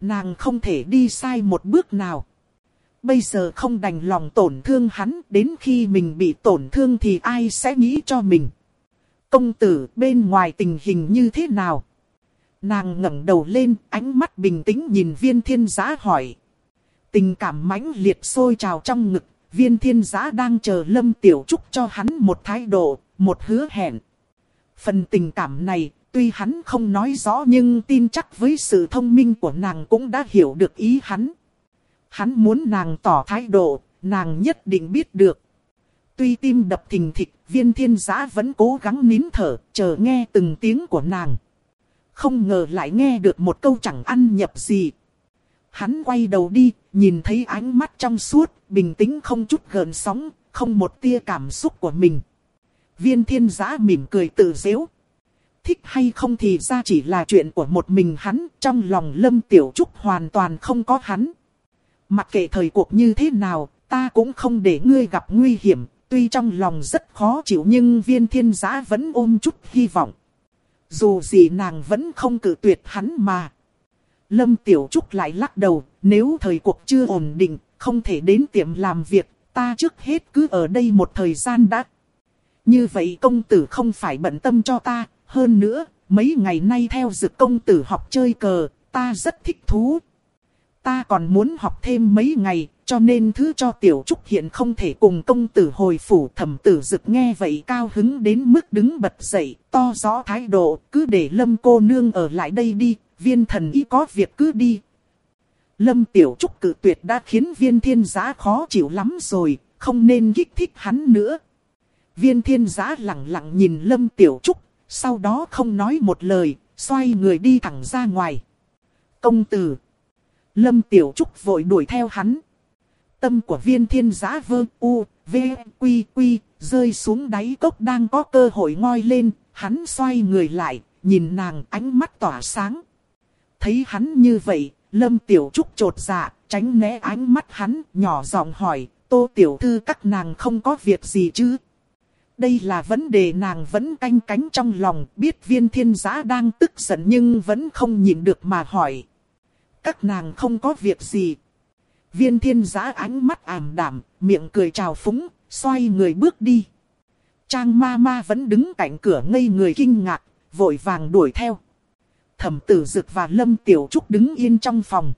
Nàng không thể đi sai một bước nào. Bây giờ không đành lòng tổn thương hắn, đến khi mình bị tổn thương thì ai sẽ nghĩ cho mình. Công tử bên ngoài tình hình như thế nào? Nàng ngẩng đầu lên, ánh mắt bình tĩnh nhìn viên thiên giã hỏi. Tình cảm mãnh liệt sôi trào trong ngực, viên thiên giã đang chờ Lâm Tiểu Trúc cho hắn một thái độ, một hứa hẹn. Phần tình cảm này, tuy hắn không nói rõ nhưng tin chắc với sự thông minh của nàng cũng đã hiểu được ý hắn. Hắn muốn nàng tỏ thái độ, nàng nhất định biết được. Tuy tim đập thình thịch, viên thiên giã vẫn cố gắng nín thở, chờ nghe từng tiếng của nàng. Không ngờ lại nghe được một câu chẳng ăn nhập gì. Hắn quay đầu đi, nhìn thấy ánh mắt trong suốt, bình tĩnh không chút gợn sóng, không một tia cảm xúc của mình. Viên thiên giã mỉm cười tự dễu. Thích hay không thì ra chỉ là chuyện của một mình hắn, trong lòng lâm tiểu trúc hoàn toàn không có hắn. Mặc kệ thời cuộc như thế nào, ta cũng không để ngươi gặp nguy hiểm, tuy trong lòng rất khó chịu nhưng viên thiên giã vẫn ôm chút hy vọng. Dù gì nàng vẫn không cử tuyệt hắn mà. Lâm Tiểu Trúc lại lắc đầu, nếu thời cuộc chưa ổn định, không thể đến tiệm làm việc, ta trước hết cứ ở đây một thời gian đã. Như vậy công tử không phải bận tâm cho ta, hơn nữa, mấy ngày nay theo dực công tử học chơi cờ, ta rất thích thú. Ta còn muốn học thêm mấy ngày, cho nên thứ cho tiểu trúc hiện không thể cùng công tử hồi phủ thẩm tử dực nghe vậy cao hứng đến mức đứng bật dậy, to rõ thái độ, cứ để lâm cô nương ở lại đây đi, viên thần y có việc cứ đi. Lâm tiểu trúc cử tuyệt đã khiến viên thiên giá khó chịu lắm rồi, không nên kích thích hắn nữa. Viên thiên giá lặng lặng nhìn lâm tiểu trúc, sau đó không nói một lời, xoay người đi thẳng ra ngoài. Công tử. Lâm tiểu trúc vội đuổi theo hắn. Tâm của viên thiên giã vơ u, v, quy quy, rơi xuống đáy cốc đang có cơ hội ngoi lên, hắn xoay người lại, nhìn nàng ánh mắt tỏa sáng. Thấy hắn như vậy, lâm tiểu trúc trột dạ, tránh né ánh mắt hắn, nhỏ giọng hỏi, tô tiểu thư các nàng không có việc gì chứ? Đây là vấn đề nàng vẫn canh cánh trong lòng, biết viên thiên giã đang tức giận nhưng vẫn không nhịn được mà hỏi. Các nàng không có việc gì. Viên thiên giã ánh mắt ảm đảm, miệng cười chào phúng, xoay người bước đi. Trang ma ma vẫn đứng cạnh cửa ngây người kinh ngạc, vội vàng đuổi theo. Thẩm tử dực và lâm tiểu trúc đứng yên trong phòng.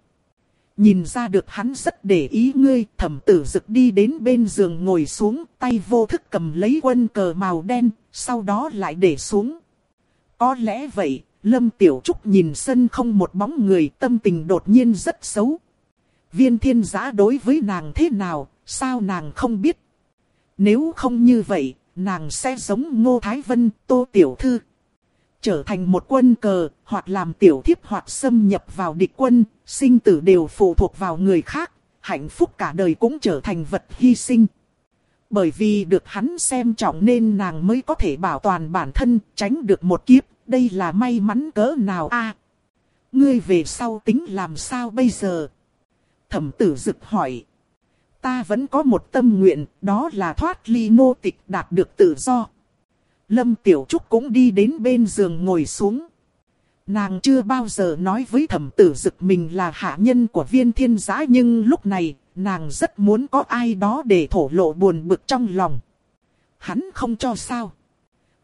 Nhìn ra được hắn rất để ý ngươi, thẩm tử dực đi đến bên giường ngồi xuống, tay vô thức cầm lấy quân cờ màu đen, sau đó lại để xuống. Có lẽ vậy, Lâm Tiểu Trúc nhìn sân không một bóng người tâm tình đột nhiên rất xấu. Viên thiên giã đối với nàng thế nào, sao nàng không biết. Nếu không như vậy, nàng sẽ giống Ngô Thái Vân, Tô Tiểu Thư. Trở thành một quân cờ, hoặc làm tiểu thiếp hoặc xâm nhập vào địch quân, sinh tử đều phụ thuộc vào người khác, hạnh phúc cả đời cũng trở thành vật hy sinh. Bởi vì được hắn xem trọng nên nàng mới có thể bảo toàn bản thân, tránh được một kiếp, đây là may mắn cỡ nào a Ngươi về sau tính làm sao bây giờ? thẩm tử dực hỏi. Ta vẫn có một tâm nguyện, đó là thoát ly nô tịch đạt được tự do. Lâm Tiểu Trúc cũng đi đến bên giường ngồi xuống. Nàng chưa bao giờ nói với thẩm tử dực mình là hạ nhân của viên thiên giã nhưng lúc này, nàng rất muốn có ai đó để thổ lộ buồn bực trong lòng. Hắn không cho sao.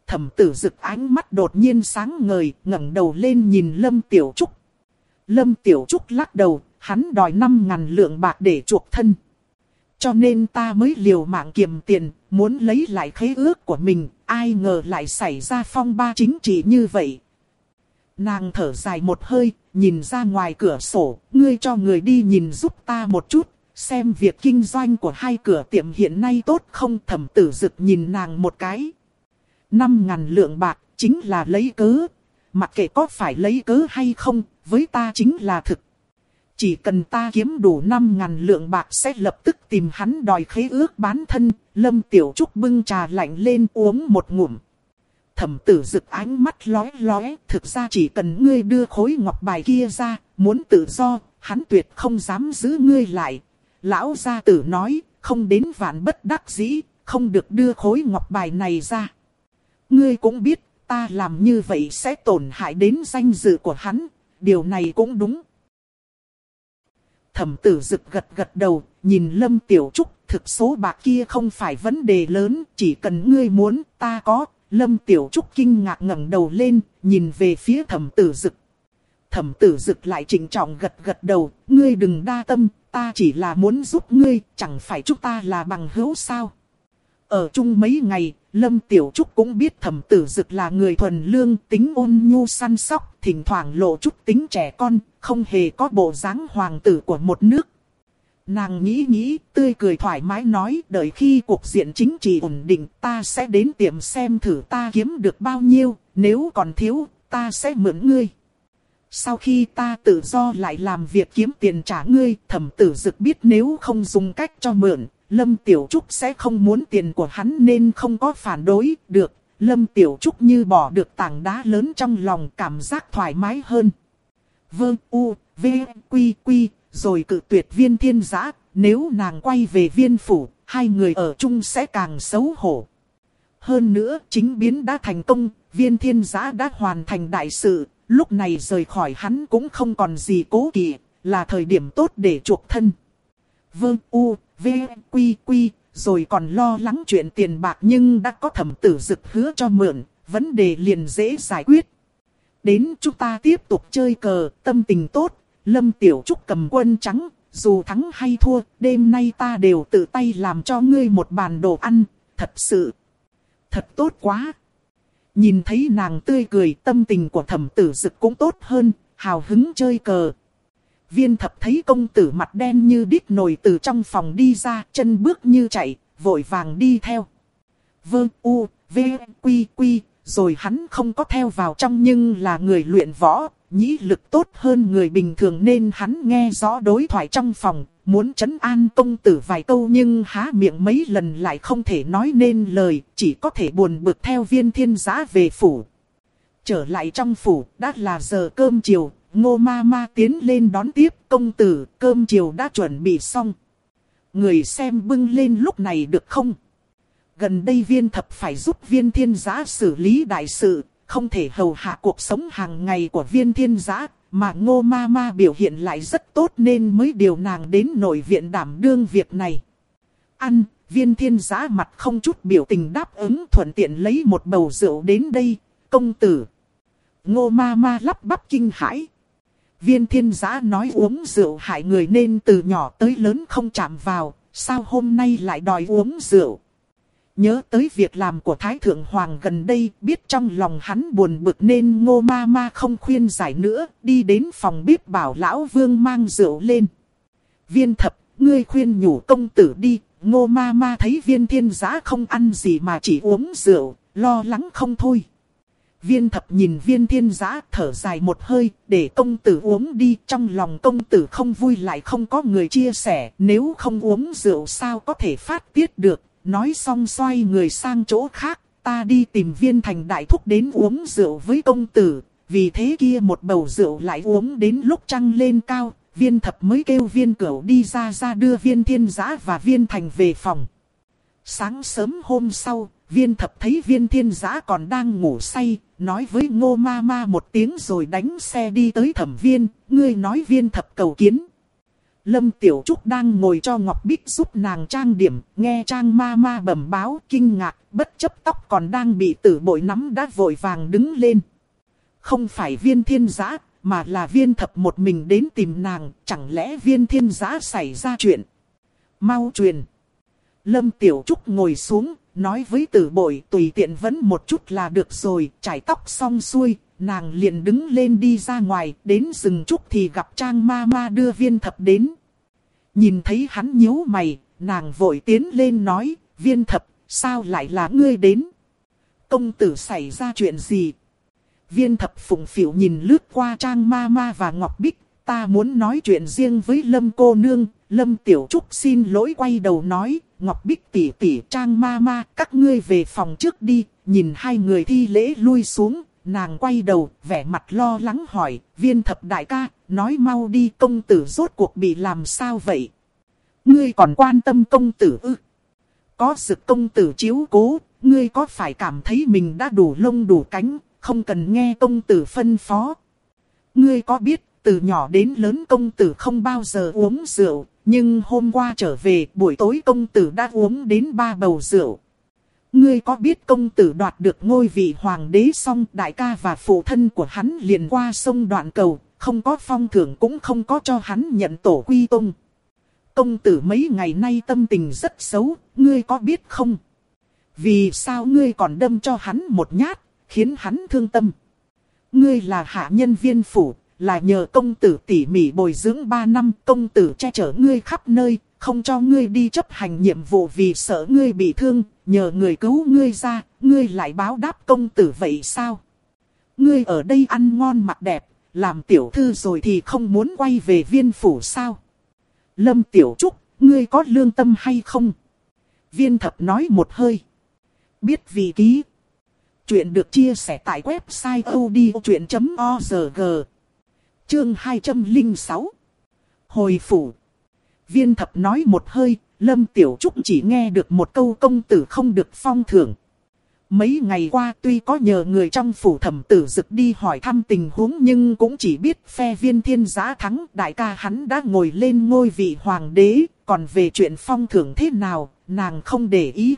Thẩm tử dực ánh mắt đột nhiên sáng ngời, ngẩng đầu lên nhìn Lâm Tiểu Trúc. Lâm Tiểu Trúc lắc đầu, hắn đòi 5.000 lượng bạc để chuộc thân. Cho nên ta mới liều mạng kiềm tiền, muốn lấy lại khế ước của mình, ai ngờ lại xảy ra phong ba chính trị như vậy. Nàng thở dài một hơi, nhìn ra ngoài cửa sổ, ngươi cho người đi nhìn giúp ta một chút, xem việc kinh doanh của hai cửa tiệm hiện nay tốt không thẩm tử dực nhìn nàng một cái. Năm ngàn lượng bạc, chính là lấy cớ. Mặc kệ có phải lấy cớ hay không, với ta chính là thực. Chỉ cần ta kiếm đủ năm ngàn lượng bạc sẽ lập tức tìm hắn đòi khế ước bán thân, Lâm Tiểu Trúc bưng trà lạnh lên uống một ngụm thẩm tử rực ánh mắt lóe lóe, thực ra chỉ cần ngươi đưa khối ngọc bài kia ra, muốn tự do, hắn tuyệt không dám giữ ngươi lại. Lão gia tử nói, không đến vạn bất đắc dĩ, không được đưa khối ngọc bài này ra. Ngươi cũng biết, ta làm như vậy sẽ tổn hại đến danh dự của hắn, điều này cũng đúng. Thẩm tử rực gật gật đầu, nhìn Lâm Tiểu Trúc, thực số bạc kia không phải vấn đề lớn, chỉ cần ngươi muốn, ta có. Lâm Tiểu Trúc kinh ngạc ngẩng đầu lên, nhìn về phía thẩm tử dực. Thẩm tử dực lại chỉnh trọng gật gật đầu, ngươi đừng đa tâm, ta chỉ là muốn giúp ngươi, chẳng phải chúng ta là bằng hữu sao. Ở chung mấy ngày, Lâm Tiểu Trúc cũng biết thẩm tử dực là người thuần lương, tính ôn nhu săn sóc, thỉnh thoảng lộ chút tính trẻ con, không hề có bộ dáng hoàng tử của một nước. Nàng nghĩ nghĩ, tươi cười thoải mái nói, đợi khi cuộc diện chính trị ổn định, ta sẽ đến tiệm xem thử ta kiếm được bao nhiêu, nếu còn thiếu, ta sẽ mượn ngươi. Sau khi ta tự do lại làm việc kiếm tiền trả ngươi, thẩm tử dực biết nếu không dùng cách cho mượn, Lâm Tiểu Trúc sẽ không muốn tiền của hắn nên không có phản đối, được. Lâm Tiểu Trúc như bỏ được tảng đá lớn trong lòng cảm giác thoải mái hơn. Vương U, V, Quy, Quy, rồi cự tuyệt viên thiên giã, nếu nàng quay về viên phủ, hai người ở chung sẽ càng xấu hổ. Hơn nữa, chính biến đã thành công, viên thiên giã đã hoàn thành đại sự, lúc này rời khỏi hắn cũng không còn gì cố kỵ, là thời điểm tốt để chuộc thân. Vương U, V, Quy, Quy, rồi còn lo lắng chuyện tiền bạc nhưng đã có thẩm tử dực hứa cho mượn, vấn đề liền dễ giải quyết. Đến chúng ta tiếp tục chơi cờ, tâm tình tốt, Lâm Tiểu Trúc cầm quân trắng, dù thắng hay thua, đêm nay ta đều tự tay làm cho ngươi một bàn đồ ăn, thật sự. Thật tốt quá. Nhìn thấy nàng tươi cười, tâm tình của thẩm tử dực cũng tốt hơn, hào hứng chơi cờ. Viên thập thấy công tử mặt đen như đít nồi từ trong phòng đi ra, chân bước như chạy, vội vàng đi theo. Vương U, V, Quy, Quy, rồi hắn không có theo vào trong nhưng là người luyện võ, nhĩ lực tốt hơn người bình thường nên hắn nghe rõ đối thoại trong phòng, muốn chấn an công tử vài câu nhưng há miệng mấy lần lại không thể nói nên lời, chỉ có thể buồn bực theo viên thiên giá về phủ. Trở lại trong phủ, đã là giờ cơm chiều, ngô ma ma tiến lên đón tiếp công tử, cơm chiều đã chuẩn bị xong. Người xem bưng lên lúc này được không? Gần đây viên thập phải giúp viên thiên giá xử lý đại sự, không thể hầu hạ cuộc sống hàng ngày của viên thiên giã, mà ngô ma ma biểu hiện lại rất tốt nên mới điều nàng đến nội viện đảm đương việc này. Ăn, viên thiên giã mặt không chút biểu tình đáp ứng thuận tiện lấy một bầu rượu đến đây, công tử. Ngô ma ma lắp bắp kinh hãi. Viên thiên giã nói uống rượu hại người nên từ nhỏ tới lớn không chạm vào, sao hôm nay lại đòi uống rượu. Nhớ tới việc làm của Thái Thượng Hoàng gần đây, biết trong lòng hắn buồn bực nên ngô ma ma không khuyên giải nữa, đi đến phòng bếp bảo lão vương mang rượu lên. Viên thập, ngươi khuyên nhủ công tử đi, ngô ma ma thấy viên thiên giá không ăn gì mà chỉ uống rượu, lo lắng không thôi. Viên thập nhìn viên thiên giá thở dài một hơi, để công tử uống đi, trong lòng công tử không vui lại không có người chia sẻ, nếu không uống rượu sao có thể phát tiết được, Nói xong xoay người sang chỗ khác, ta đi tìm viên thành đại thúc đến uống rượu với công tử. Vì thế kia một bầu rượu lại uống đến lúc trăng lên cao, viên thập mới kêu viên cửu đi ra ra đưa viên thiên giã và viên thành về phòng. Sáng sớm hôm sau, viên thập thấy viên thiên giã còn đang ngủ say, nói với ngô ma ma một tiếng rồi đánh xe đi tới thẩm viên, ngươi nói viên thập cầu kiến. Lâm Tiểu Trúc đang ngồi cho Ngọc Bích giúp nàng trang điểm, nghe trang ma ma bẩm báo kinh ngạc, bất chấp tóc còn đang bị tử bội nắm đã vội vàng đứng lên. Không phải viên thiên giã, mà là viên thập một mình đến tìm nàng, chẳng lẽ viên thiên giã xảy ra chuyện. Mau truyền. Lâm Tiểu Trúc ngồi xuống, nói với tử bội tùy tiện vẫn một chút là được rồi, trải tóc xong xuôi, nàng liền đứng lên đi ra ngoài, đến rừng trúc thì gặp Trang Ma Ma đưa viên thập đến. Nhìn thấy hắn nhíu mày, nàng vội tiến lên nói, viên thập, sao lại là ngươi đến? Công tử xảy ra chuyện gì? Viên thập phụng phịu nhìn lướt qua Trang Ma Ma và Ngọc Bích, ta muốn nói chuyện riêng với Lâm cô nương, Lâm Tiểu Trúc xin lỗi quay đầu nói, Ngọc Bích tỷ tỷ trang ma ma, các ngươi về phòng trước đi, nhìn hai người thi lễ lui xuống, nàng quay đầu, vẻ mặt lo lắng hỏi, viên thập đại ca, nói mau đi công tử rốt cuộc bị làm sao vậy? Ngươi còn quan tâm công tử ư? Có sự công tử chiếu cố, ngươi có phải cảm thấy mình đã đủ lông đủ cánh, không cần nghe công tử phân phó. Ngươi có biết, từ nhỏ đến lớn công tử không bao giờ uống rượu, nhưng hôm qua trở về buổi tối công tử đã uống đến ba bầu rượu. Ngươi có biết công tử đoạt được ngôi vị hoàng đế xong đại ca và phụ thân của hắn liền qua sông đoạn cầu, không có phong thưởng cũng không có cho hắn nhận tổ quy tông. Công tử mấy ngày nay tâm tình rất xấu, ngươi có biết không? Vì sao ngươi còn đâm cho hắn một nhát, khiến hắn thương tâm? Ngươi là hạ nhân viên phủ, là nhờ công tử tỉ mỉ bồi dưỡng 3 năm, công tử che chở ngươi khắp nơi, không cho ngươi đi chấp hành nhiệm vụ vì sợ ngươi bị thương, nhờ người cứu ngươi ra, ngươi lại báo đáp công tử vậy sao? Ngươi ở đây ăn ngon mặc đẹp, làm tiểu thư rồi thì không muốn quay về viên phủ sao? Lâm Tiểu Trúc, ngươi có lương tâm hay không? Viên thập nói một hơi. Biết vì ký. Chuyện được chia sẻ tại website odchuyện.org. Chương 206. Hồi phủ. Viên thập nói một hơi, Lâm Tiểu Trúc chỉ nghe được một câu công tử không được phong thưởng. Mấy ngày qua tuy có nhờ người trong phủ thẩm tử dực đi hỏi thăm tình huống nhưng cũng chỉ biết phe viên thiên giá thắng đại ca hắn đã ngồi lên ngôi vị hoàng đế, còn về chuyện phong thưởng thế nào, nàng không để ý.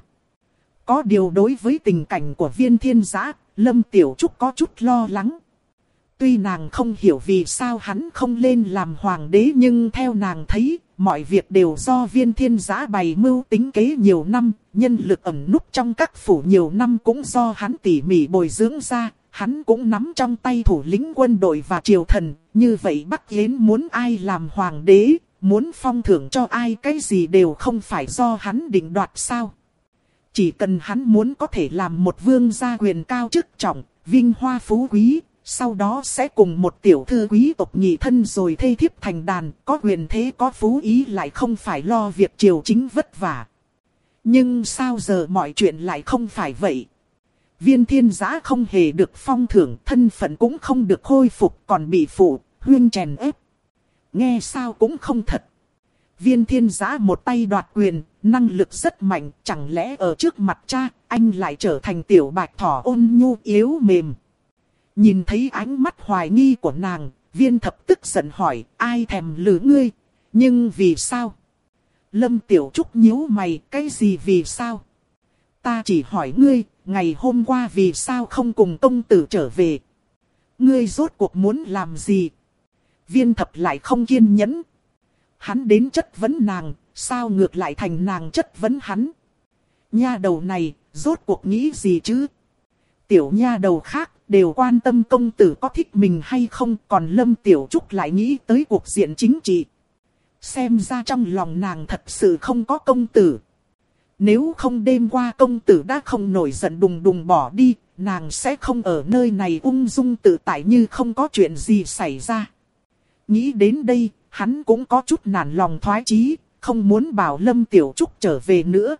Có điều đối với tình cảnh của viên thiên giá, Lâm Tiểu Trúc có chút lo lắng. Tuy nàng không hiểu vì sao hắn không lên làm hoàng đế nhưng theo nàng thấy, mọi việc đều do viên thiên giã bày mưu tính kế nhiều năm, nhân lực ẩn núp trong các phủ nhiều năm cũng do hắn tỉ mỉ bồi dưỡng ra, hắn cũng nắm trong tay thủ lĩnh quân đội và triều thần, như vậy Bắc Yến muốn ai làm hoàng đế, muốn phong thưởng cho ai cái gì đều không phải do hắn định đoạt sao. Chỉ cần hắn muốn có thể làm một vương gia quyền cao chức trọng, vinh hoa phú quý, sau đó sẽ cùng một tiểu thư quý tộc nhị thân rồi thê thiếp thành đàn, có quyền thế có phú ý lại không phải lo việc triều chính vất vả. Nhưng sao giờ mọi chuyện lại không phải vậy? Viên thiên giã không hề được phong thưởng, thân phận cũng không được khôi phục, còn bị phụ, huyên chèn ép. Nghe sao cũng không thật. Viên thiên giã một tay đoạt quyền, năng lực rất mạnh, chẳng lẽ ở trước mặt cha, anh lại trở thành tiểu bạch thỏ ôn nhu yếu mềm. Nhìn thấy ánh mắt hoài nghi của nàng, viên thập tức giận hỏi, ai thèm lừa ngươi, nhưng vì sao? Lâm Tiểu Trúc nhíu mày, cái gì vì sao? Ta chỉ hỏi ngươi, ngày hôm qua vì sao không cùng công tử trở về? Ngươi rốt cuộc muốn làm gì? Viên thập lại không kiên nhẫn. Hắn đến chất vấn nàng, sao ngược lại thành nàng chất vấn hắn? Nha đầu này, rốt cuộc nghĩ gì chứ? Tiểu nha đầu khác, đều quan tâm công tử có thích mình hay không, còn Lâm Tiểu Trúc lại nghĩ tới cuộc diện chính trị. Xem ra trong lòng nàng thật sự không có công tử. Nếu không đêm qua công tử đã không nổi giận đùng đùng bỏ đi, nàng sẽ không ở nơi này ung dung tự tại như không có chuyện gì xảy ra. Nghĩ đến đây, hắn cũng có chút nản lòng thoái chí, không muốn bảo Lâm Tiểu Trúc trở về nữa.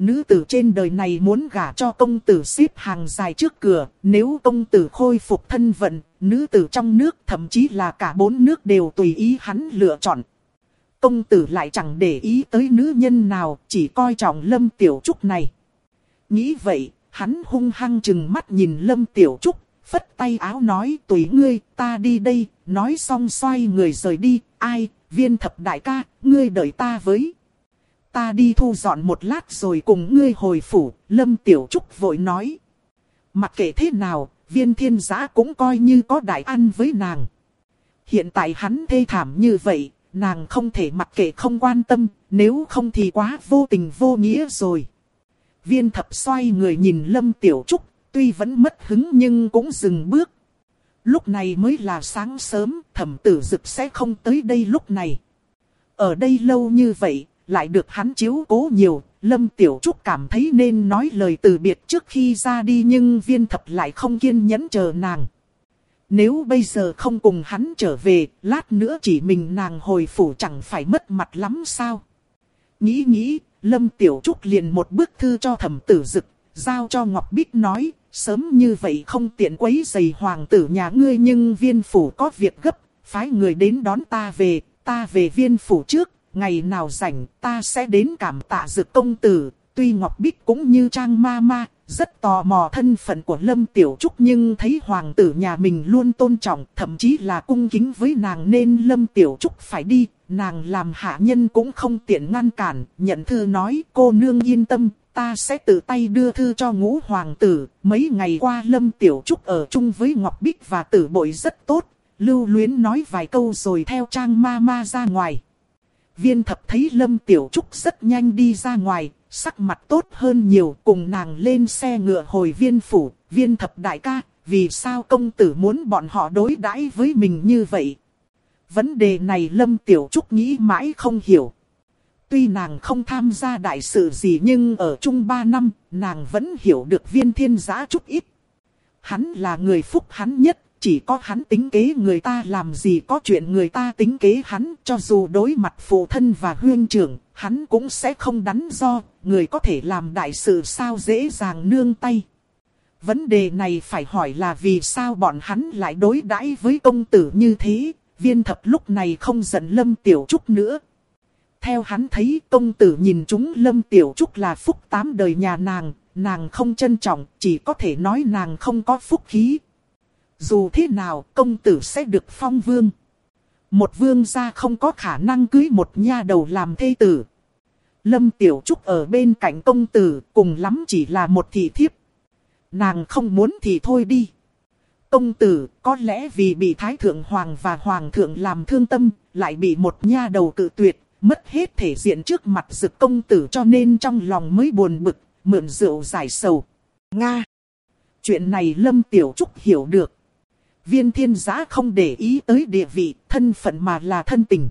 Nữ tử trên đời này muốn gả cho công tử xếp hàng dài trước cửa, nếu công tử khôi phục thân vận, nữ tử trong nước thậm chí là cả bốn nước đều tùy ý hắn lựa chọn. Công tử lại chẳng để ý tới nữ nhân nào, chỉ coi trọng Lâm Tiểu Trúc này. Nghĩ vậy, hắn hung hăng chừng mắt nhìn Lâm Tiểu Trúc, phất tay áo nói tùy ngươi, ta đi đây, nói xong xoay người rời đi, ai, viên thập đại ca, ngươi đợi ta với. Ta đi thu dọn một lát rồi cùng ngươi hồi phủ, Lâm Tiểu Trúc vội nói. Mặc kệ thế nào, viên thiên giã cũng coi như có đại ăn với nàng. Hiện tại hắn thê thảm như vậy, nàng không thể mặc kệ không quan tâm, nếu không thì quá vô tình vô nghĩa rồi. Viên thập xoay người nhìn Lâm Tiểu Trúc, tuy vẫn mất hứng nhưng cũng dừng bước. Lúc này mới là sáng sớm, thẩm tử dực sẽ không tới đây lúc này. Ở đây lâu như vậy, lại được hắn chiếu cố nhiều, Lâm Tiểu Trúc cảm thấy nên nói lời từ biệt trước khi ra đi nhưng viên thập lại không kiên nhẫn chờ nàng. Nếu bây giờ không cùng hắn trở về, lát nữa chỉ mình nàng hồi phủ chẳng phải mất mặt lắm sao? Nghĩ nghĩ, Lâm Tiểu Trúc liền một bức thư cho thẩm tử dực, giao cho Ngọc Bích nói, sớm như vậy không tiện quấy giày hoàng tử nhà ngươi nhưng viên phủ có việc gấp, phái người đến đón ta về, ta về viên phủ trước, ngày nào rảnh ta sẽ đến cảm tạ dược công tử, tuy Ngọc Bích cũng như trang ma ma, rất tò mò thân phận của Lâm Tiểu Trúc nhưng thấy hoàng tử nhà mình luôn tôn trọng, thậm chí là cung kính với nàng nên Lâm Tiểu Trúc phải đi, nàng làm hạ nhân cũng không tiện ngăn cản, nhận thư nói cô nương yên tâm, ta sẽ tự tay đưa thư cho ngũ hoàng tử. Mấy ngày qua Lâm Tiểu Trúc ở chung với Ngọc Bích và tử bội rất tốt, lưu luyến nói vài câu rồi theo trang ma ma ra ngoài. Viên thập thấy Lâm Tiểu Trúc rất nhanh đi ra ngoài, sắc mặt tốt hơn nhiều cùng nàng lên xe ngựa hồi viên phủ, viên thập đại ca, vì sao công tử muốn bọn họ đối đãi với mình như vậy? Vấn đề này Lâm Tiểu Trúc nghĩ mãi không hiểu. Tuy nàng không tham gia đại sự gì nhưng ở chung ba năm, nàng vẫn hiểu được viên thiên giã chút ít. Hắn là người phúc hắn nhất, chỉ có hắn tính kế người ta làm gì có chuyện người ta tính kế hắn, cho dù đối mặt phụ thân và huyên trưởng, hắn cũng sẽ không đắn do, người có thể làm đại sự sao dễ dàng nương tay. Vấn đề này phải hỏi là vì sao bọn hắn lại đối đãi với công tử như thế, viên thập lúc này không giận Lâm Tiểu Trúc nữa. Theo hắn thấy công tử nhìn chúng Lâm Tiểu Trúc là phúc tám đời nhà nàng, nàng không trân trọng, chỉ có thể nói nàng không có phúc khí. Dù thế nào công tử sẽ được phong vương. Một vương gia không có khả năng cưới một nha đầu làm thê tử. Lâm Tiểu Trúc ở bên cạnh công tử cùng lắm chỉ là một thị thiếp. Nàng không muốn thì thôi đi. Công tử có lẽ vì bị Thái Thượng Hoàng và Hoàng Thượng làm thương tâm, lại bị một nha đầu cự tuyệt, mất hết thể diện trước mặt dực công tử cho nên trong lòng mới buồn bực, mượn rượu giải sầu. Nga! Chuyện này Lâm Tiểu Trúc hiểu được. Viên thiên giã không để ý tới địa vị, thân phận mà là thân tình.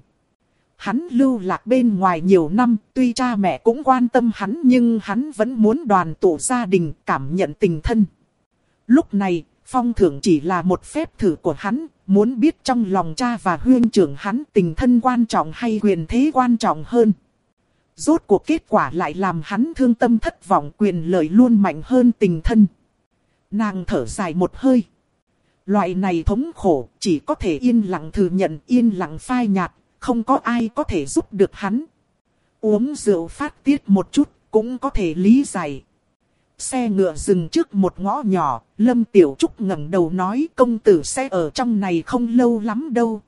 Hắn lưu lạc bên ngoài nhiều năm, tuy cha mẹ cũng quan tâm hắn nhưng hắn vẫn muốn đoàn tụ gia đình, cảm nhận tình thân. Lúc này, phong thưởng chỉ là một phép thử của hắn, muốn biết trong lòng cha và huyên trưởng hắn tình thân quan trọng hay quyền thế quan trọng hơn. Rốt cuộc kết quả lại làm hắn thương tâm thất vọng quyền lợi luôn mạnh hơn tình thân. Nàng thở dài một hơi. Loại này thống khổ chỉ có thể yên lặng thừa nhận yên lặng phai nhạt, không có ai có thể giúp được hắn. Uống rượu phát tiết một chút cũng có thể lý giải. Xe ngựa dừng trước một ngõ nhỏ, Lâm Tiểu Trúc ngẩng đầu nói công tử sẽ ở trong này không lâu lắm đâu.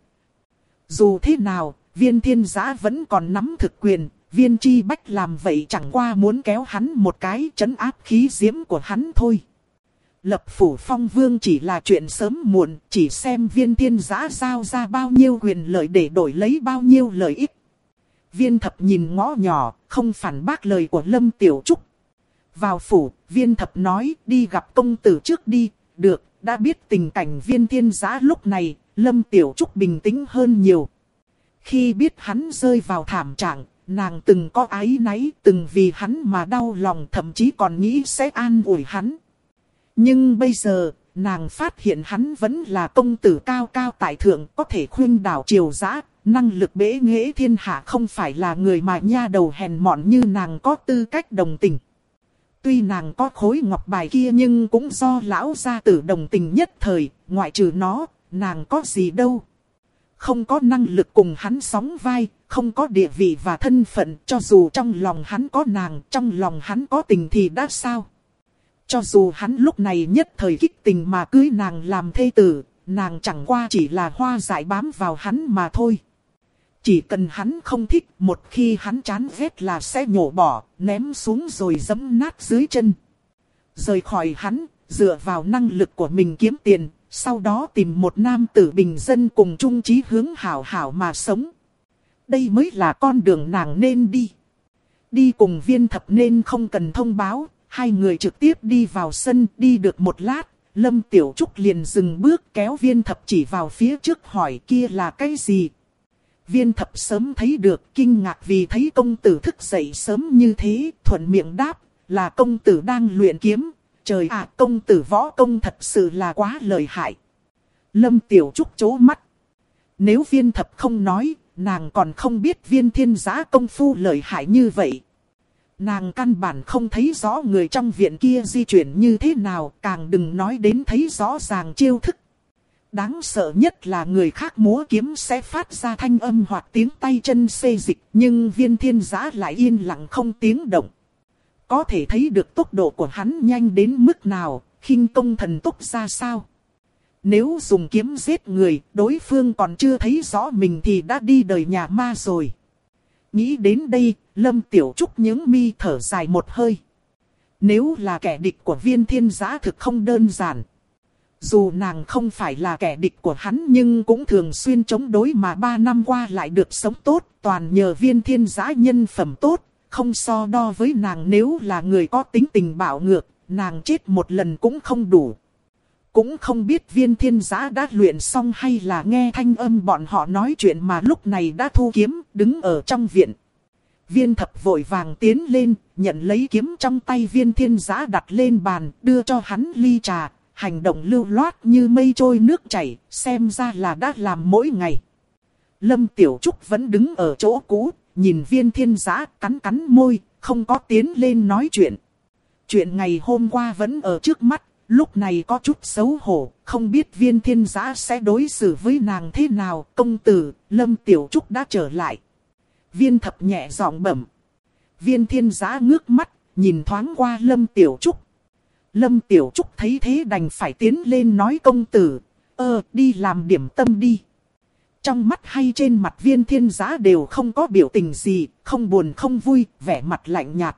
Dù thế nào, viên thiên giã vẫn còn nắm thực quyền, viên chi bách làm vậy chẳng qua muốn kéo hắn một cái chấn áp khí diễm của hắn thôi. Lập phủ phong vương chỉ là chuyện sớm muộn, chỉ xem viên thiên giã giao ra bao nhiêu quyền lợi để đổi lấy bao nhiêu lợi ích. Viên thập nhìn ngõ nhỏ, không phản bác lời của Lâm Tiểu Trúc. Vào phủ, viên thập nói đi gặp công tử trước đi, được, đã biết tình cảnh viên thiên giã lúc này, Lâm Tiểu Trúc bình tĩnh hơn nhiều. Khi biết hắn rơi vào thảm trạng, nàng từng có ái náy, từng vì hắn mà đau lòng thậm chí còn nghĩ sẽ an ủi hắn. Nhưng bây giờ, nàng phát hiện hắn vẫn là công tử cao cao tại thượng có thể khuyên đảo triều giã, năng lực bế nghệ thiên hạ không phải là người mà nha đầu hèn mọn như nàng có tư cách đồng tình. Tuy nàng có khối ngọc bài kia nhưng cũng do lão gia tử đồng tình nhất thời, ngoại trừ nó, nàng có gì đâu. Không có năng lực cùng hắn sóng vai, không có địa vị và thân phận, cho dù trong lòng hắn có nàng, trong lòng hắn có tình thì đã sao. Cho dù hắn lúc này nhất thời kích tình mà cưới nàng làm thê tử, nàng chẳng qua chỉ là hoa giải bám vào hắn mà thôi. Chỉ cần hắn không thích, một khi hắn chán ghét là sẽ nhổ bỏ, ném xuống rồi giẫm nát dưới chân. Rời khỏi hắn, dựa vào năng lực của mình kiếm tiền, sau đó tìm một nam tử bình dân cùng chung chí hướng hảo hảo mà sống. Đây mới là con đường nàng nên đi. Đi cùng viên thập nên không cần thông báo, hai người trực tiếp đi vào sân, đi được một lát, Lâm Tiểu Trúc liền dừng bước kéo viên thập chỉ vào phía trước hỏi kia là cái gì. Viên thập sớm thấy được kinh ngạc vì thấy công tử thức dậy sớm như thế, thuận miệng đáp, là công tử đang luyện kiếm. Trời ạ công tử võ công thật sự là quá lợi hại. Lâm Tiểu Trúc chố mắt. Nếu viên thập không nói, nàng còn không biết viên thiên giá công phu lợi hại như vậy. Nàng căn bản không thấy rõ người trong viện kia di chuyển như thế nào, càng đừng nói đến thấy rõ ràng chiêu thức. Đáng sợ nhất là người khác múa kiếm sẽ phát ra thanh âm hoặc tiếng tay chân xê dịch, nhưng viên thiên giã lại yên lặng không tiếng động. Có thể thấy được tốc độ của hắn nhanh đến mức nào, khinh công thần tốc ra sao. Nếu dùng kiếm giết người, đối phương còn chưa thấy rõ mình thì đã đi đời nhà ma rồi. Nghĩ đến đây, Lâm Tiểu Trúc những mi thở dài một hơi. Nếu là kẻ địch của viên thiên giã thực không đơn giản. Dù nàng không phải là kẻ địch của hắn nhưng cũng thường xuyên chống đối mà ba năm qua lại được sống tốt, toàn nhờ viên thiên giã nhân phẩm tốt, không so đo với nàng nếu là người có tính tình bạo ngược, nàng chết một lần cũng không đủ. Cũng không biết viên thiên giã đã luyện xong hay là nghe thanh âm bọn họ nói chuyện mà lúc này đã thu kiếm, đứng ở trong viện. Viên thập vội vàng tiến lên, nhận lấy kiếm trong tay viên thiên giã đặt lên bàn, đưa cho hắn ly trà, hành động lưu loát như mây trôi nước chảy, xem ra là đã làm mỗi ngày. Lâm Tiểu Trúc vẫn đứng ở chỗ cũ, nhìn viên thiên giã cắn cắn môi, không có tiến lên nói chuyện. Chuyện ngày hôm qua vẫn ở trước mắt, lúc này có chút xấu hổ, không biết viên thiên giã sẽ đối xử với nàng thế nào. Công tử, Lâm Tiểu Trúc đã trở lại. Viên thập nhẹ giọng bẩm. Viên thiên giã ngước mắt, nhìn thoáng qua Lâm Tiểu Trúc. Lâm Tiểu Trúc thấy thế đành phải tiến lên nói công tử, ơ, đi làm điểm tâm đi. Trong mắt hay trên mặt viên thiên giã đều không có biểu tình gì, không buồn không vui, vẻ mặt lạnh nhạt.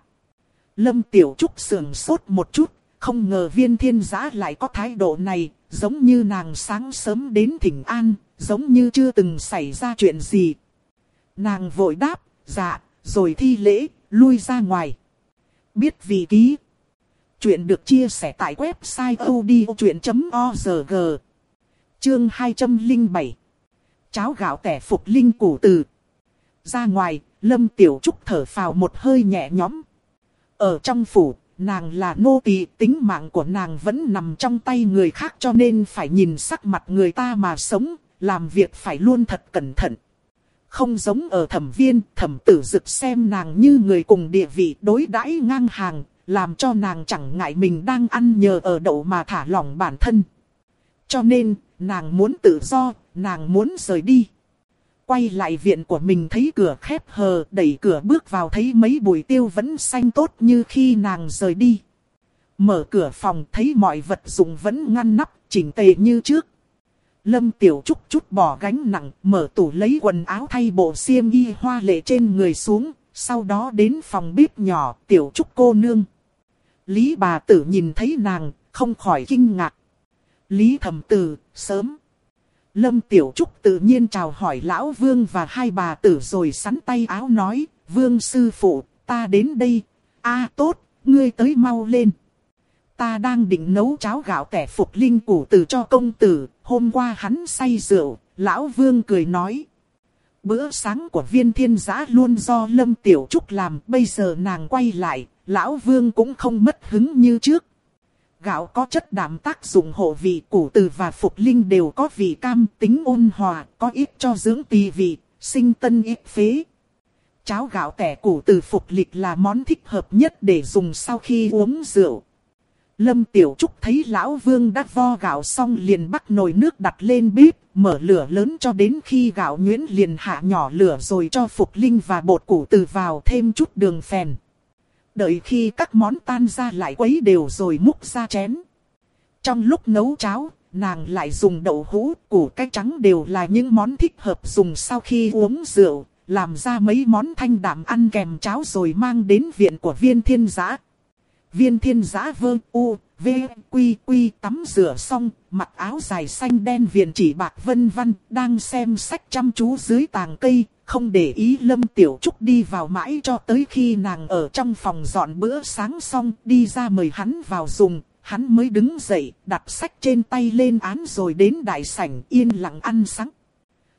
Lâm Tiểu Trúc sườn sốt một chút, không ngờ viên thiên giã lại có thái độ này, giống như nàng sáng sớm đến thỉnh an, giống như chưa từng xảy ra chuyện gì. Nàng vội đáp, dạ, rồi thi lễ, lui ra ngoài. Biết vì ký. Chuyện được chia sẻ tại website odchuyện.org. Chương 207. Cháo gạo tẻ phục linh củ từ. Ra ngoài, Lâm Tiểu Trúc thở phào một hơi nhẹ nhõm. Ở trong phủ, nàng là nô tỳ, tính mạng của nàng vẫn nằm trong tay người khác cho nên phải nhìn sắc mặt người ta mà sống, làm việc phải luôn thật cẩn thận. Không giống ở thẩm viên, thẩm tử dực xem nàng như người cùng địa vị đối đãi ngang hàng, làm cho nàng chẳng ngại mình đang ăn nhờ ở đậu mà thả lỏng bản thân. Cho nên, nàng muốn tự do, nàng muốn rời đi. Quay lại viện của mình thấy cửa khép hờ, đẩy cửa bước vào thấy mấy bụi tiêu vẫn xanh tốt như khi nàng rời đi. Mở cửa phòng thấy mọi vật dụng vẫn ngăn nắp, chỉnh tề như trước. Lâm Tiểu Trúc chút bỏ gánh nặng, mở tủ lấy quần áo thay bộ xiêm y hoa lệ trên người xuống, sau đó đến phòng bếp nhỏ, Tiểu Trúc cô nương. Lý bà tử nhìn thấy nàng, không khỏi kinh ngạc. Lý thẩm tử, sớm. Lâm Tiểu Trúc tự nhiên chào hỏi lão vương và hai bà tử rồi sắn tay áo nói, vương sư phụ, ta đến đây. a tốt, ngươi tới mau lên. Ta đang định nấu cháo gạo tẻ phục linh củ tử cho công tử, hôm qua hắn say rượu, lão vương cười nói. Bữa sáng của viên thiên giã luôn do Lâm Tiểu Trúc làm, bây giờ nàng quay lại, lão vương cũng không mất hứng như trước. Gạo có chất đảm tác dụng hộ vị củ từ và phục linh đều có vị cam tính ôn hòa, có ít cho dưỡng tỳ vị, sinh tân ít phế. Cháo gạo tẻ củ từ phục lịch là món thích hợp nhất để dùng sau khi uống rượu. Lâm Tiểu Trúc thấy lão vương đã vo gạo xong liền bắt nồi nước đặt lên bếp, mở lửa lớn cho đến khi gạo nhuyễn liền hạ nhỏ lửa rồi cho phục linh và bột củ từ vào thêm chút đường phèn. Đợi khi các món tan ra lại quấy đều rồi múc ra chén. Trong lúc nấu cháo, nàng lại dùng đậu hũ, củ cái trắng đều là những món thích hợp dùng sau khi uống rượu, làm ra mấy món thanh đạm ăn kèm cháo rồi mang đến viện của viên thiên giã. Viên thiên giã vơ u, v, quy quy tắm rửa xong, mặc áo dài xanh đen viền chỉ bạc vân vân đang xem sách chăm chú dưới tàng cây, không để ý Lâm Tiểu Trúc đi vào mãi cho tới khi nàng ở trong phòng dọn bữa sáng xong đi ra mời hắn vào dùng, hắn mới đứng dậy, đặt sách trên tay lên án rồi đến đại sảnh yên lặng ăn sáng.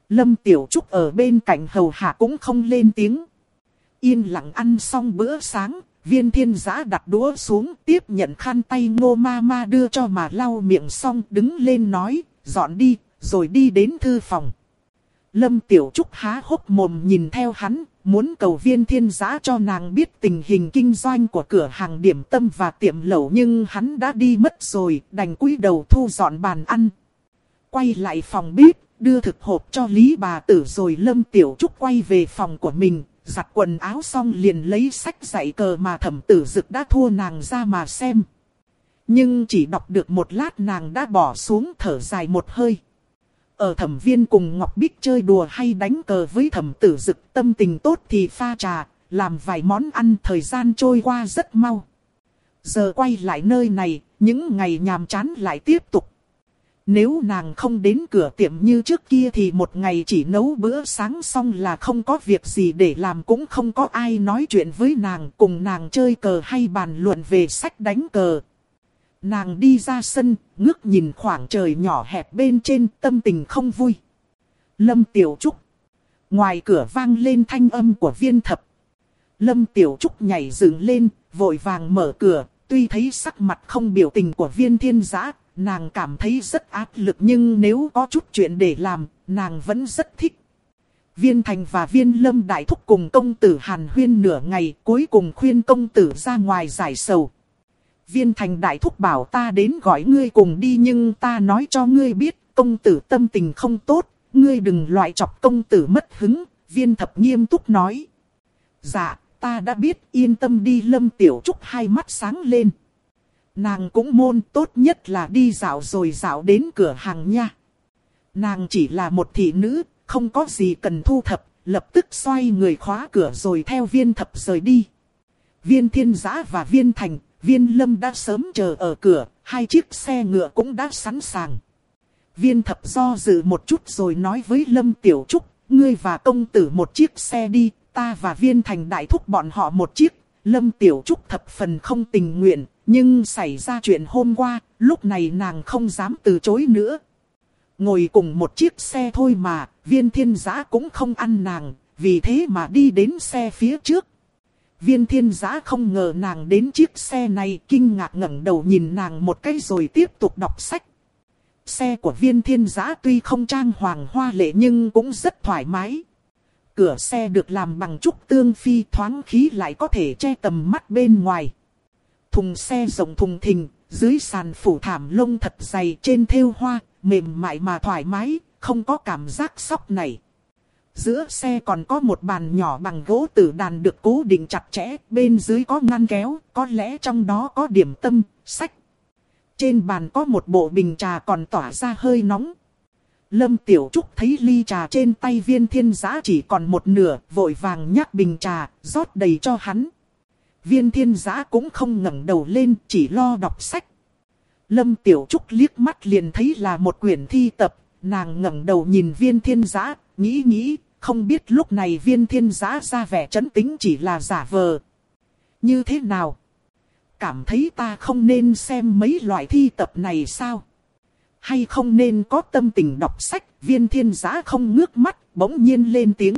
Lâm Tiểu Trúc ở bên cạnh hầu hạ cũng không lên tiếng. Yên lặng ăn xong bữa sáng, viên thiên giã đặt đũa xuống tiếp nhận khăn tay ngô ma ma đưa cho mà lau miệng xong đứng lên nói, dọn đi, rồi đi đến thư phòng. Lâm Tiểu Trúc há hốc mồm nhìn theo hắn, muốn cầu viên thiên giã cho nàng biết tình hình kinh doanh của cửa hàng điểm tâm và tiệm lẩu nhưng hắn đã đi mất rồi, đành cúi đầu thu dọn bàn ăn. Quay lại phòng bếp, đưa thực hộp cho Lý bà tử rồi Lâm Tiểu Trúc quay về phòng của mình, giặt quần áo xong liền lấy sách dạy cờ mà thẩm tử dực đã thua nàng ra mà xem. Nhưng chỉ đọc được một lát nàng đã bỏ xuống thở dài một hơi. Ở thẩm viên cùng Ngọc Bích chơi đùa hay đánh cờ với thẩm tử dực tâm tình tốt thì pha trà, làm vài món ăn thời gian trôi qua rất mau. Giờ quay lại nơi này, những ngày nhàm chán lại tiếp tục. Nếu nàng không đến cửa tiệm như trước kia thì một ngày chỉ nấu bữa sáng xong là không có việc gì để làm cũng không có ai nói chuyện với nàng cùng nàng chơi cờ hay bàn luận về sách đánh cờ. Nàng đi ra sân, ngước nhìn khoảng trời nhỏ hẹp bên trên tâm tình không vui. Lâm Tiểu Trúc. Ngoài cửa vang lên thanh âm của viên thập. Lâm Tiểu Trúc nhảy dựng lên, vội vàng mở cửa, tuy thấy sắc mặt không biểu tình của viên thiên giã, nàng cảm thấy rất áp lực nhưng nếu có chút chuyện để làm, nàng vẫn rất thích. Viên Thành và Viên Lâm đại thúc cùng công tử Hàn Huyên nửa ngày cuối cùng khuyên công tử ra ngoài giải sầu. Viên Thành đại thúc bảo ta đến gọi ngươi cùng đi nhưng ta nói cho ngươi biết công tử tâm tình không tốt, ngươi đừng loại chọc công tử mất hứng, viên thập nghiêm túc nói. Dạ, ta đã biết yên tâm đi lâm tiểu trúc hai mắt sáng lên. Nàng cũng môn tốt nhất là đi dạo rồi dạo đến cửa hàng nha. Nàng chỉ là một thị nữ, không có gì cần thu thập, lập tức xoay người khóa cửa rồi theo viên thập rời đi. Viên thiên giã và viên thành, viên lâm đã sớm chờ ở cửa, hai chiếc xe ngựa cũng đã sẵn sàng. Viên thập do dự một chút rồi nói với lâm tiểu trúc, ngươi và công tử một chiếc xe đi, ta và viên thành đại thúc bọn họ một chiếc. Lâm Tiểu Trúc thập phần không tình nguyện, nhưng xảy ra chuyện hôm qua, lúc này nàng không dám từ chối nữa. Ngồi cùng một chiếc xe thôi mà, viên thiên giã cũng không ăn nàng, vì thế mà đi đến xe phía trước. Viên thiên giã không ngờ nàng đến chiếc xe này kinh ngạc ngẩng đầu nhìn nàng một cái rồi tiếp tục đọc sách. Xe của viên thiên giã tuy không trang hoàng hoa lệ nhưng cũng rất thoải mái. Cửa xe được làm bằng trúc tương phi thoáng khí lại có thể che tầm mắt bên ngoài. Thùng xe rộng thùng thình, dưới sàn phủ thảm lông thật dày trên thêu hoa, mềm mại mà thoải mái, không có cảm giác sóc này. Giữa xe còn có một bàn nhỏ bằng gỗ tử đàn được cố định chặt chẽ, bên dưới có ngăn kéo, có lẽ trong đó có điểm tâm, sách. Trên bàn có một bộ bình trà còn tỏa ra hơi nóng. Lâm Tiểu Trúc thấy ly trà trên tay viên thiên giã chỉ còn một nửa, vội vàng nhắc bình trà, rót đầy cho hắn. Viên thiên giã cũng không ngẩng đầu lên, chỉ lo đọc sách. Lâm Tiểu Trúc liếc mắt liền thấy là một quyển thi tập, nàng ngẩng đầu nhìn viên thiên giã, nghĩ nghĩ, không biết lúc này viên thiên giã ra vẻ chấn tính chỉ là giả vờ. Như thế nào? Cảm thấy ta không nên xem mấy loại thi tập này sao? Hay không nên có tâm tình đọc sách, viên thiên giã không ngước mắt, bỗng nhiên lên tiếng.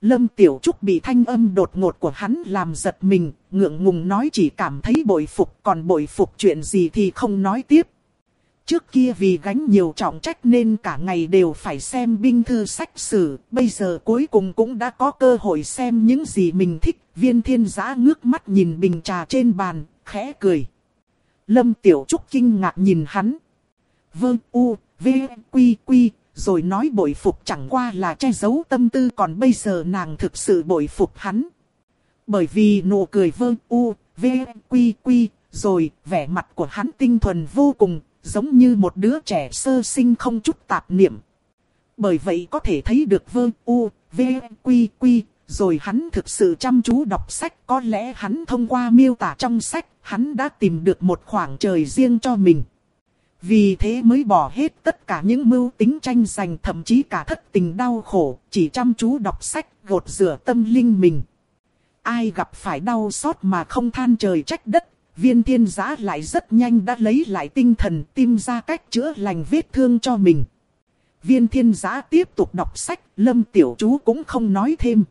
Lâm Tiểu Trúc bị thanh âm đột ngột của hắn làm giật mình, ngượng ngùng nói chỉ cảm thấy bội phục, còn bội phục chuyện gì thì không nói tiếp. Trước kia vì gánh nhiều trọng trách nên cả ngày đều phải xem binh thư sách sử, bây giờ cuối cùng cũng đã có cơ hội xem những gì mình thích. Viên thiên giã ngước mắt nhìn bình trà trên bàn, khẽ cười. Lâm Tiểu Trúc kinh ngạc nhìn hắn. Vương U, V, Quy, Quy, rồi nói bội phục chẳng qua là che giấu tâm tư còn bây giờ nàng thực sự bội phục hắn. Bởi vì nụ cười vương U, V, Quy, Quy, rồi vẻ mặt của hắn tinh thuần vô cùng, giống như một đứa trẻ sơ sinh không chút tạp niệm. Bởi vậy có thể thấy được vơ U, V, Quy, Quy, rồi hắn thực sự chăm chú đọc sách. Có lẽ hắn thông qua miêu tả trong sách, hắn đã tìm được một khoảng trời riêng cho mình. Vì thế mới bỏ hết tất cả những mưu tính tranh giành thậm chí cả thất tình đau khổ, chỉ chăm chú đọc sách, gột rửa tâm linh mình. Ai gặp phải đau xót mà không than trời trách đất, viên thiên giã lại rất nhanh đã lấy lại tinh thần tìm ra cách chữa lành vết thương cho mình. Viên thiên giã tiếp tục đọc sách, lâm tiểu chú cũng không nói thêm.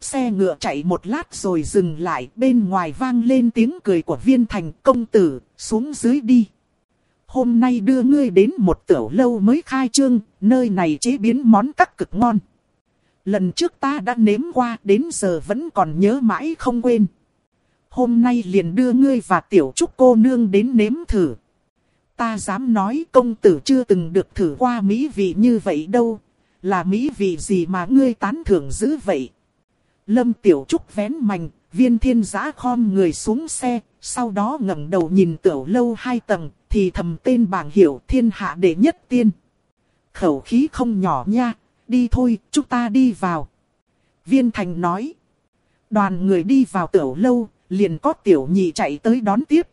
Xe ngựa chạy một lát rồi dừng lại, bên ngoài vang lên tiếng cười của viên thành công tử, xuống dưới đi. Hôm nay đưa ngươi đến một tiểu lâu mới khai trương, nơi này chế biến món các cực ngon. Lần trước ta đã nếm qua, đến giờ vẫn còn nhớ mãi không quên. Hôm nay liền đưa ngươi và tiểu trúc cô nương đến nếm thử. Ta dám nói công tử chưa từng được thử qua mỹ vị như vậy đâu. Là mỹ vị gì mà ngươi tán thưởng dữ vậy? Lâm tiểu trúc vén mành viên thiên giã khom người xuống xe, sau đó ngẩng đầu nhìn tiểu lâu hai tầng, thì thầm tên bảng hiệu thiên hạ đệ nhất tiên. Khẩu khí không nhỏ nha, đi thôi, chúng ta đi vào. Viên thành nói. Đoàn người đi vào tiểu lâu, liền có tiểu nhị chạy tới đón tiếp.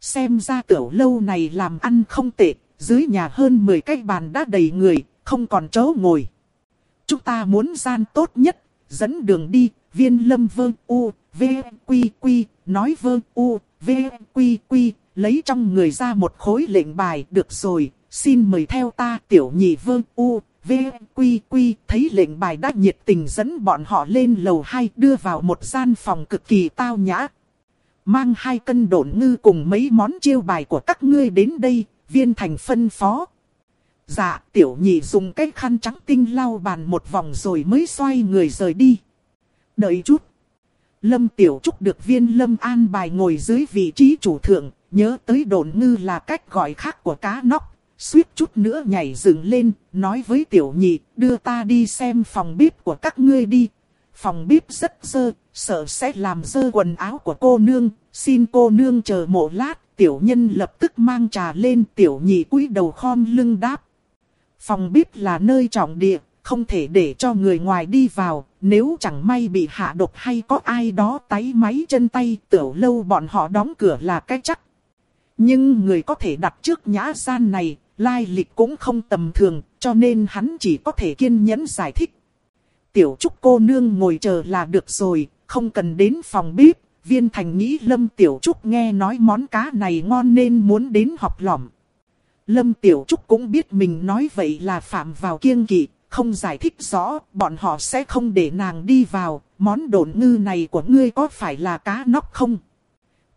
Xem ra tiểu lâu này làm ăn không tệ, dưới nhà hơn 10 cái bàn đã đầy người, không còn chỗ ngồi. Chúng ta muốn gian tốt nhất, dẫn đường đi, viên lâm vương u, v, quy quy, nói vương u, v, quy quy, lấy trong người ra một khối lệnh bài, được rồi, xin mời theo ta tiểu nhị vương u, v, quy quy, thấy lệnh bài đã nhiệt tình dẫn bọn họ lên lầu 2 đưa vào một gian phòng cực kỳ tao nhã. Mang hai cân độn ngư cùng mấy món chiêu bài của các ngươi đến đây, viên thành phân phó. Dạ, tiểu nhị dùng cái khăn trắng tinh lau bàn một vòng rồi mới xoay người rời đi. Đợi chút. Lâm Tiểu Trúc được viên Lâm an bài ngồi dưới vị trí chủ thượng, nhớ tới đồn ngư là cách gọi khác của cá nóc. Suýt chút nữa nhảy dựng lên, nói với tiểu nhị, đưa ta đi xem phòng bếp của các ngươi đi. Phòng bếp rất dơ, sợ sẽ làm dơ quần áo của cô nương, xin cô nương chờ một lát. Tiểu nhân lập tức mang trà lên, tiểu nhị cúi đầu khom lưng đáp. Phòng bếp là nơi trọng địa, không thể để cho người ngoài đi vào, nếu chẳng may bị hạ độc hay có ai đó tái máy chân tay, tiểu lâu bọn họ đóng cửa là cái chắc. Nhưng người có thể đặt trước nhã gian này, lai lịch cũng không tầm thường, cho nên hắn chỉ có thể kiên nhẫn giải thích. Tiểu trúc cô nương ngồi chờ là được rồi, không cần đến phòng bếp. Viên thành nghĩ Lâm Tiểu Trúc nghe nói món cá này ngon nên muốn đến học lỏm. Lâm Tiểu Trúc cũng biết mình nói vậy là phạm vào kiêng kỵ, không giải thích rõ, bọn họ sẽ không để nàng đi vào, món đồn ngư này của ngươi có phải là cá nóc không?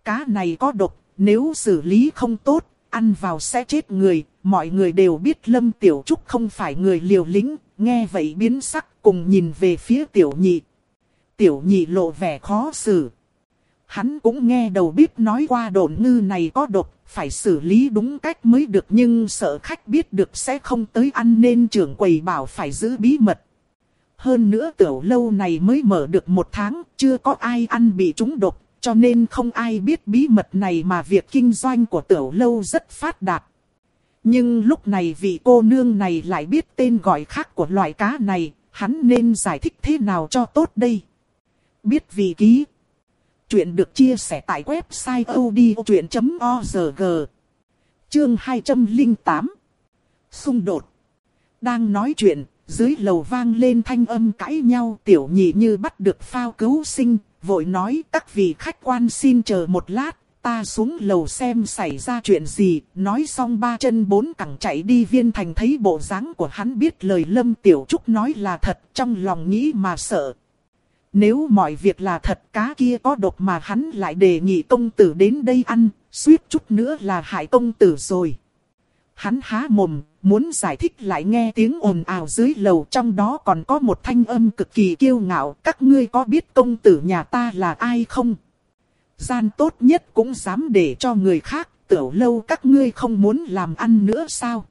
Cá này có độc, nếu xử lý không tốt, ăn vào sẽ chết người, mọi người đều biết Lâm Tiểu Trúc không phải người liều lĩnh, nghe vậy biến sắc cùng nhìn về phía Tiểu Nhị. Tiểu Nhị lộ vẻ khó xử. Hắn cũng nghe đầu bếp nói qua đồn ngư này có độc, phải xử lý đúng cách mới được nhưng sợ khách biết được sẽ không tới ăn nên trưởng quầy bảo phải giữ bí mật. Hơn nữa tiểu lâu này mới mở được một tháng, chưa có ai ăn bị trúng độc, cho nên không ai biết bí mật này mà việc kinh doanh của tiểu lâu rất phát đạt. Nhưng lúc này vị cô nương này lại biết tên gọi khác của loại cá này, hắn nên giải thích thế nào cho tốt đây? Biết vì ký. Chuyện được chia sẻ tại website odchuyện.org Chương 208 Xung đột Đang nói chuyện, dưới lầu vang lên thanh âm cãi nhau tiểu nhị như bắt được phao cứu sinh, vội nói các vị khách quan xin chờ một lát, ta xuống lầu xem xảy ra chuyện gì, nói xong ba chân bốn cẳng chạy đi viên thành thấy bộ dáng của hắn biết lời lâm tiểu trúc nói là thật trong lòng nghĩ mà sợ. Nếu mọi việc là thật cá kia có độc mà hắn lại đề nghị công tử đến đây ăn, suýt chút nữa là hại công tử rồi. Hắn há mồm, muốn giải thích lại nghe tiếng ồn ào dưới lầu trong đó còn có một thanh âm cực kỳ kiêu ngạo. Các ngươi có biết công tử nhà ta là ai không? Gian tốt nhất cũng dám để cho người khác, tiểu lâu các ngươi không muốn làm ăn nữa sao?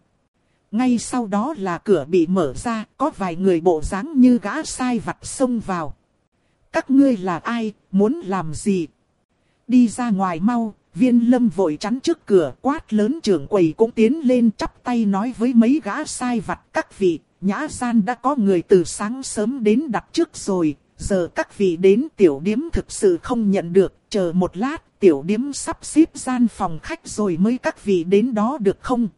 Ngay sau đó là cửa bị mở ra, có vài người bộ dáng như gã sai vặt xông vào. Các ngươi là ai, muốn làm gì? Đi ra ngoài mau, viên lâm vội chắn trước cửa quát lớn trưởng quầy cũng tiến lên chắp tay nói với mấy gã sai vặt các vị. Nhã gian đã có người từ sáng sớm đến đặt trước rồi, giờ các vị đến tiểu điếm thực sự không nhận được, chờ một lát tiểu điếm sắp xếp gian phòng khách rồi mới các vị đến đó được không?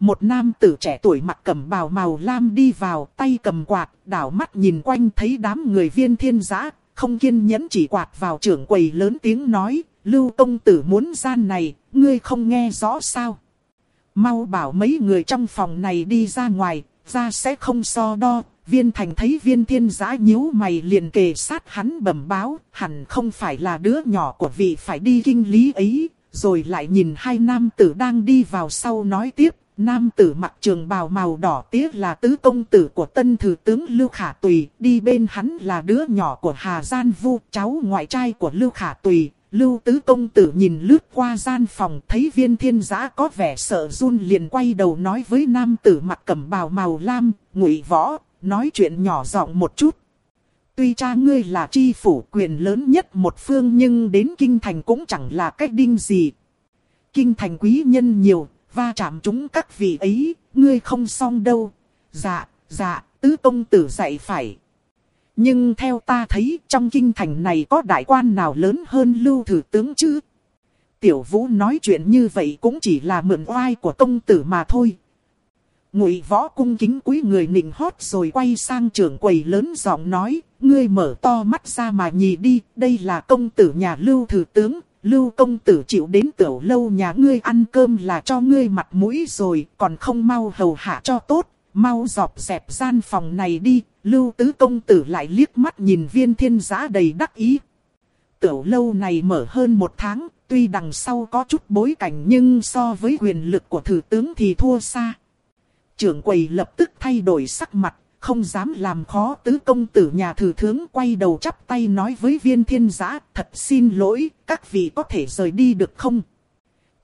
Một nam tử trẻ tuổi mặc cẩm bào màu lam đi vào, tay cầm quạt, đảo mắt nhìn quanh thấy đám người viên thiên giã, không kiên nhẫn chỉ quạt vào trưởng quầy lớn tiếng nói, lưu công tử muốn gian này, ngươi không nghe rõ sao. Mau bảo mấy người trong phòng này đi ra ngoài, ra sẽ không so đo, viên thành thấy viên thiên giã nhíu mày liền kề sát hắn bẩm báo, hẳn không phải là đứa nhỏ của vị phải đi kinh lý ấy, rồi lại nhìn hai nam tử đang đi vào sau nói tiếp. Nam tử mặc trường bào màu đỏ tía là tứ công tử của tân thừa tướng Lưu Khả Tùy, đi bên hắn là đứa nhỏ của Hà Gian Vu, cháu ngoại trai của Lưu Khả Tùy. Lưu tứ công tử nhìn lướt qua gian phòng thấy viên thiên giã có vẻ sợ run liền quay đầu nói với nam tử mặc cẩm bào màu lam, ngụy võ, nói chuyện nhỏ giọng một chút. Tuy cha ngươi là chi phủ quyền lớn nhất một phương nhưng đến kinh thành cũng chẳng là cách đinh gì. Kinh thành quý nhân nhiều, va chạm chúng các vị ấy, ngươi không xong đâu. Dạ, dạ, tứ công tử dạy phải. Nhưng theo ta thấy trong kinh thành này có đại quan nào lớn hơn lưu thử tướng chứ? Tiểu vũ nói chuyện như vậy cũng chỉ là mượn oai của công tử mà thôi. Ngụy võ cung kính quý người nịnh hót rồi quay sang trưởng quầy lớn giọng nói, ngươi mở to mắt ra mà nhìn đi, đây là công tử nhà lưu thử tướng, lưu công tử chịu đến tiểu lâu nhà ngươi ăn cơm là cho ngươi mặt mũi rồi, còn không mau hầu hạ cho tốt, mau dọc dẹp gian phòng này đi, lưu tứ công tử lại liếc mắt nhìn viên thiên giá đầy đắc ý. Tiểu lâu này mở hơn một tháng, tuy đằng sau có chút bối cảnh nhưng so với quyền lực của thử tướng thì thua xa. Trưởng quầy lập tức thay đổi sắc mặt, không dám làm khó tứ công tử nhà thử tướng quay đầu chắp tay nói với viên thiên giã, thật xin lỗi, các vị có thể rời đi được không?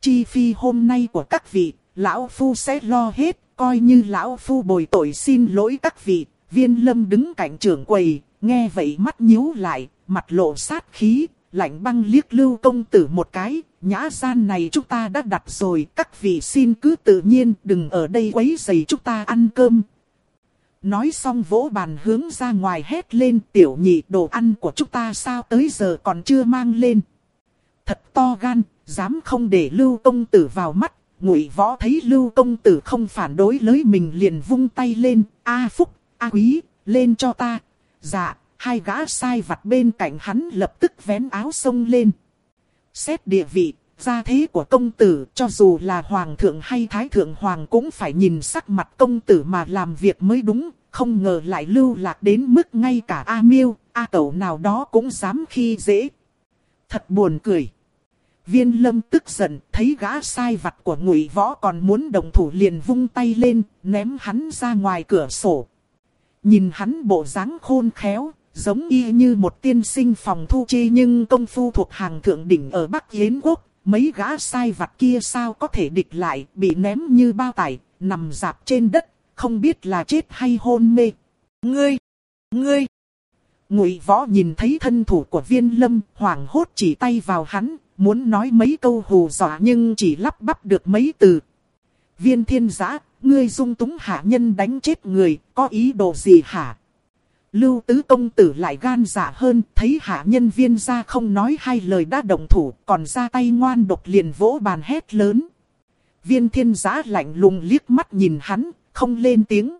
Chi phi hôm nay của các vị, lão phu sẽ lo hết, coi như lão phu bồi tội xin lỗi các vị. Viên lâm đứng cạnh trưởng quầy, nghe vậy mắt nhíu lại, mặt lộ sát khí, lạnh băng liếc lưu công tử một cái, nhã gian này chúng ta đã đặt rồi, các vị xin cứ tự nhiên, đừng ở đây quấy rầy chúng ta ăn cơm. Nói xong vỗ bàn hướng ra ngoài hét lên tiểu nhị đồ ăn của chúng ta sao tới giờ còn chưa mang lên. Thật to gan, dám không để lưu công tử vào mắt, ngụy võ thấy lưu công tử không phản đối lấy mình liền vung tay lên, a phúc, a quý, lên cho ta. Dạ, hai gã sai vặt bên cạnh hắn lập tức vén áo sông lên. Xét địa vị, gia thế của công tử, cho dù là hoàng thượng hay thái thượng hoàng cũng phải nhìn sắc mặt công tử mà làm việc mới đúng, không ngờ lại lưu lạc đến mức ngay cả A Miêu, A tẩu nào đó cũng dám khi dễ. Thật buồn cười. Viên lâm tức giận, thấy gã sai vặt của ngụy võ còn muốn đồng thủ liền vung tay lên, ném hắn ra ngoài cửa sổ. Nhìn hắn bộ dáng khôn khéo, giống y như một tiên sinh phòng thu chi nhưng công phu thuộc hàng thượng đỉnh ở Bắc Yến Quốc. Mấy gã sai vặt kia sao có thể địch lại, bị ném như bao tải, nằm dạp trên đất, không biết là chết hay hôn mê. Ngươi! Ngươi! Ngụy võ nhìn thấy thân thủ của viên lâm, hoảng hốt chỉ tay vào hắn, muốn nói mấy câu hù dọa nhưng chỉ lắp bắp được mấy từ. Viên thiên giã, ngươi dung túng hạ nhân đánh chết người, có ý đồ gì hả? Lưu tứ công tử lại gan dạ hơn, thấy hạ nhân viên ra không nói hai lời đã động thủ, còn ra tay ngoan độc liền vỗ bàn hét lớn. Viên thiên giã lạnh lùng liếc mắt nhìn hắn, không lên tiếng.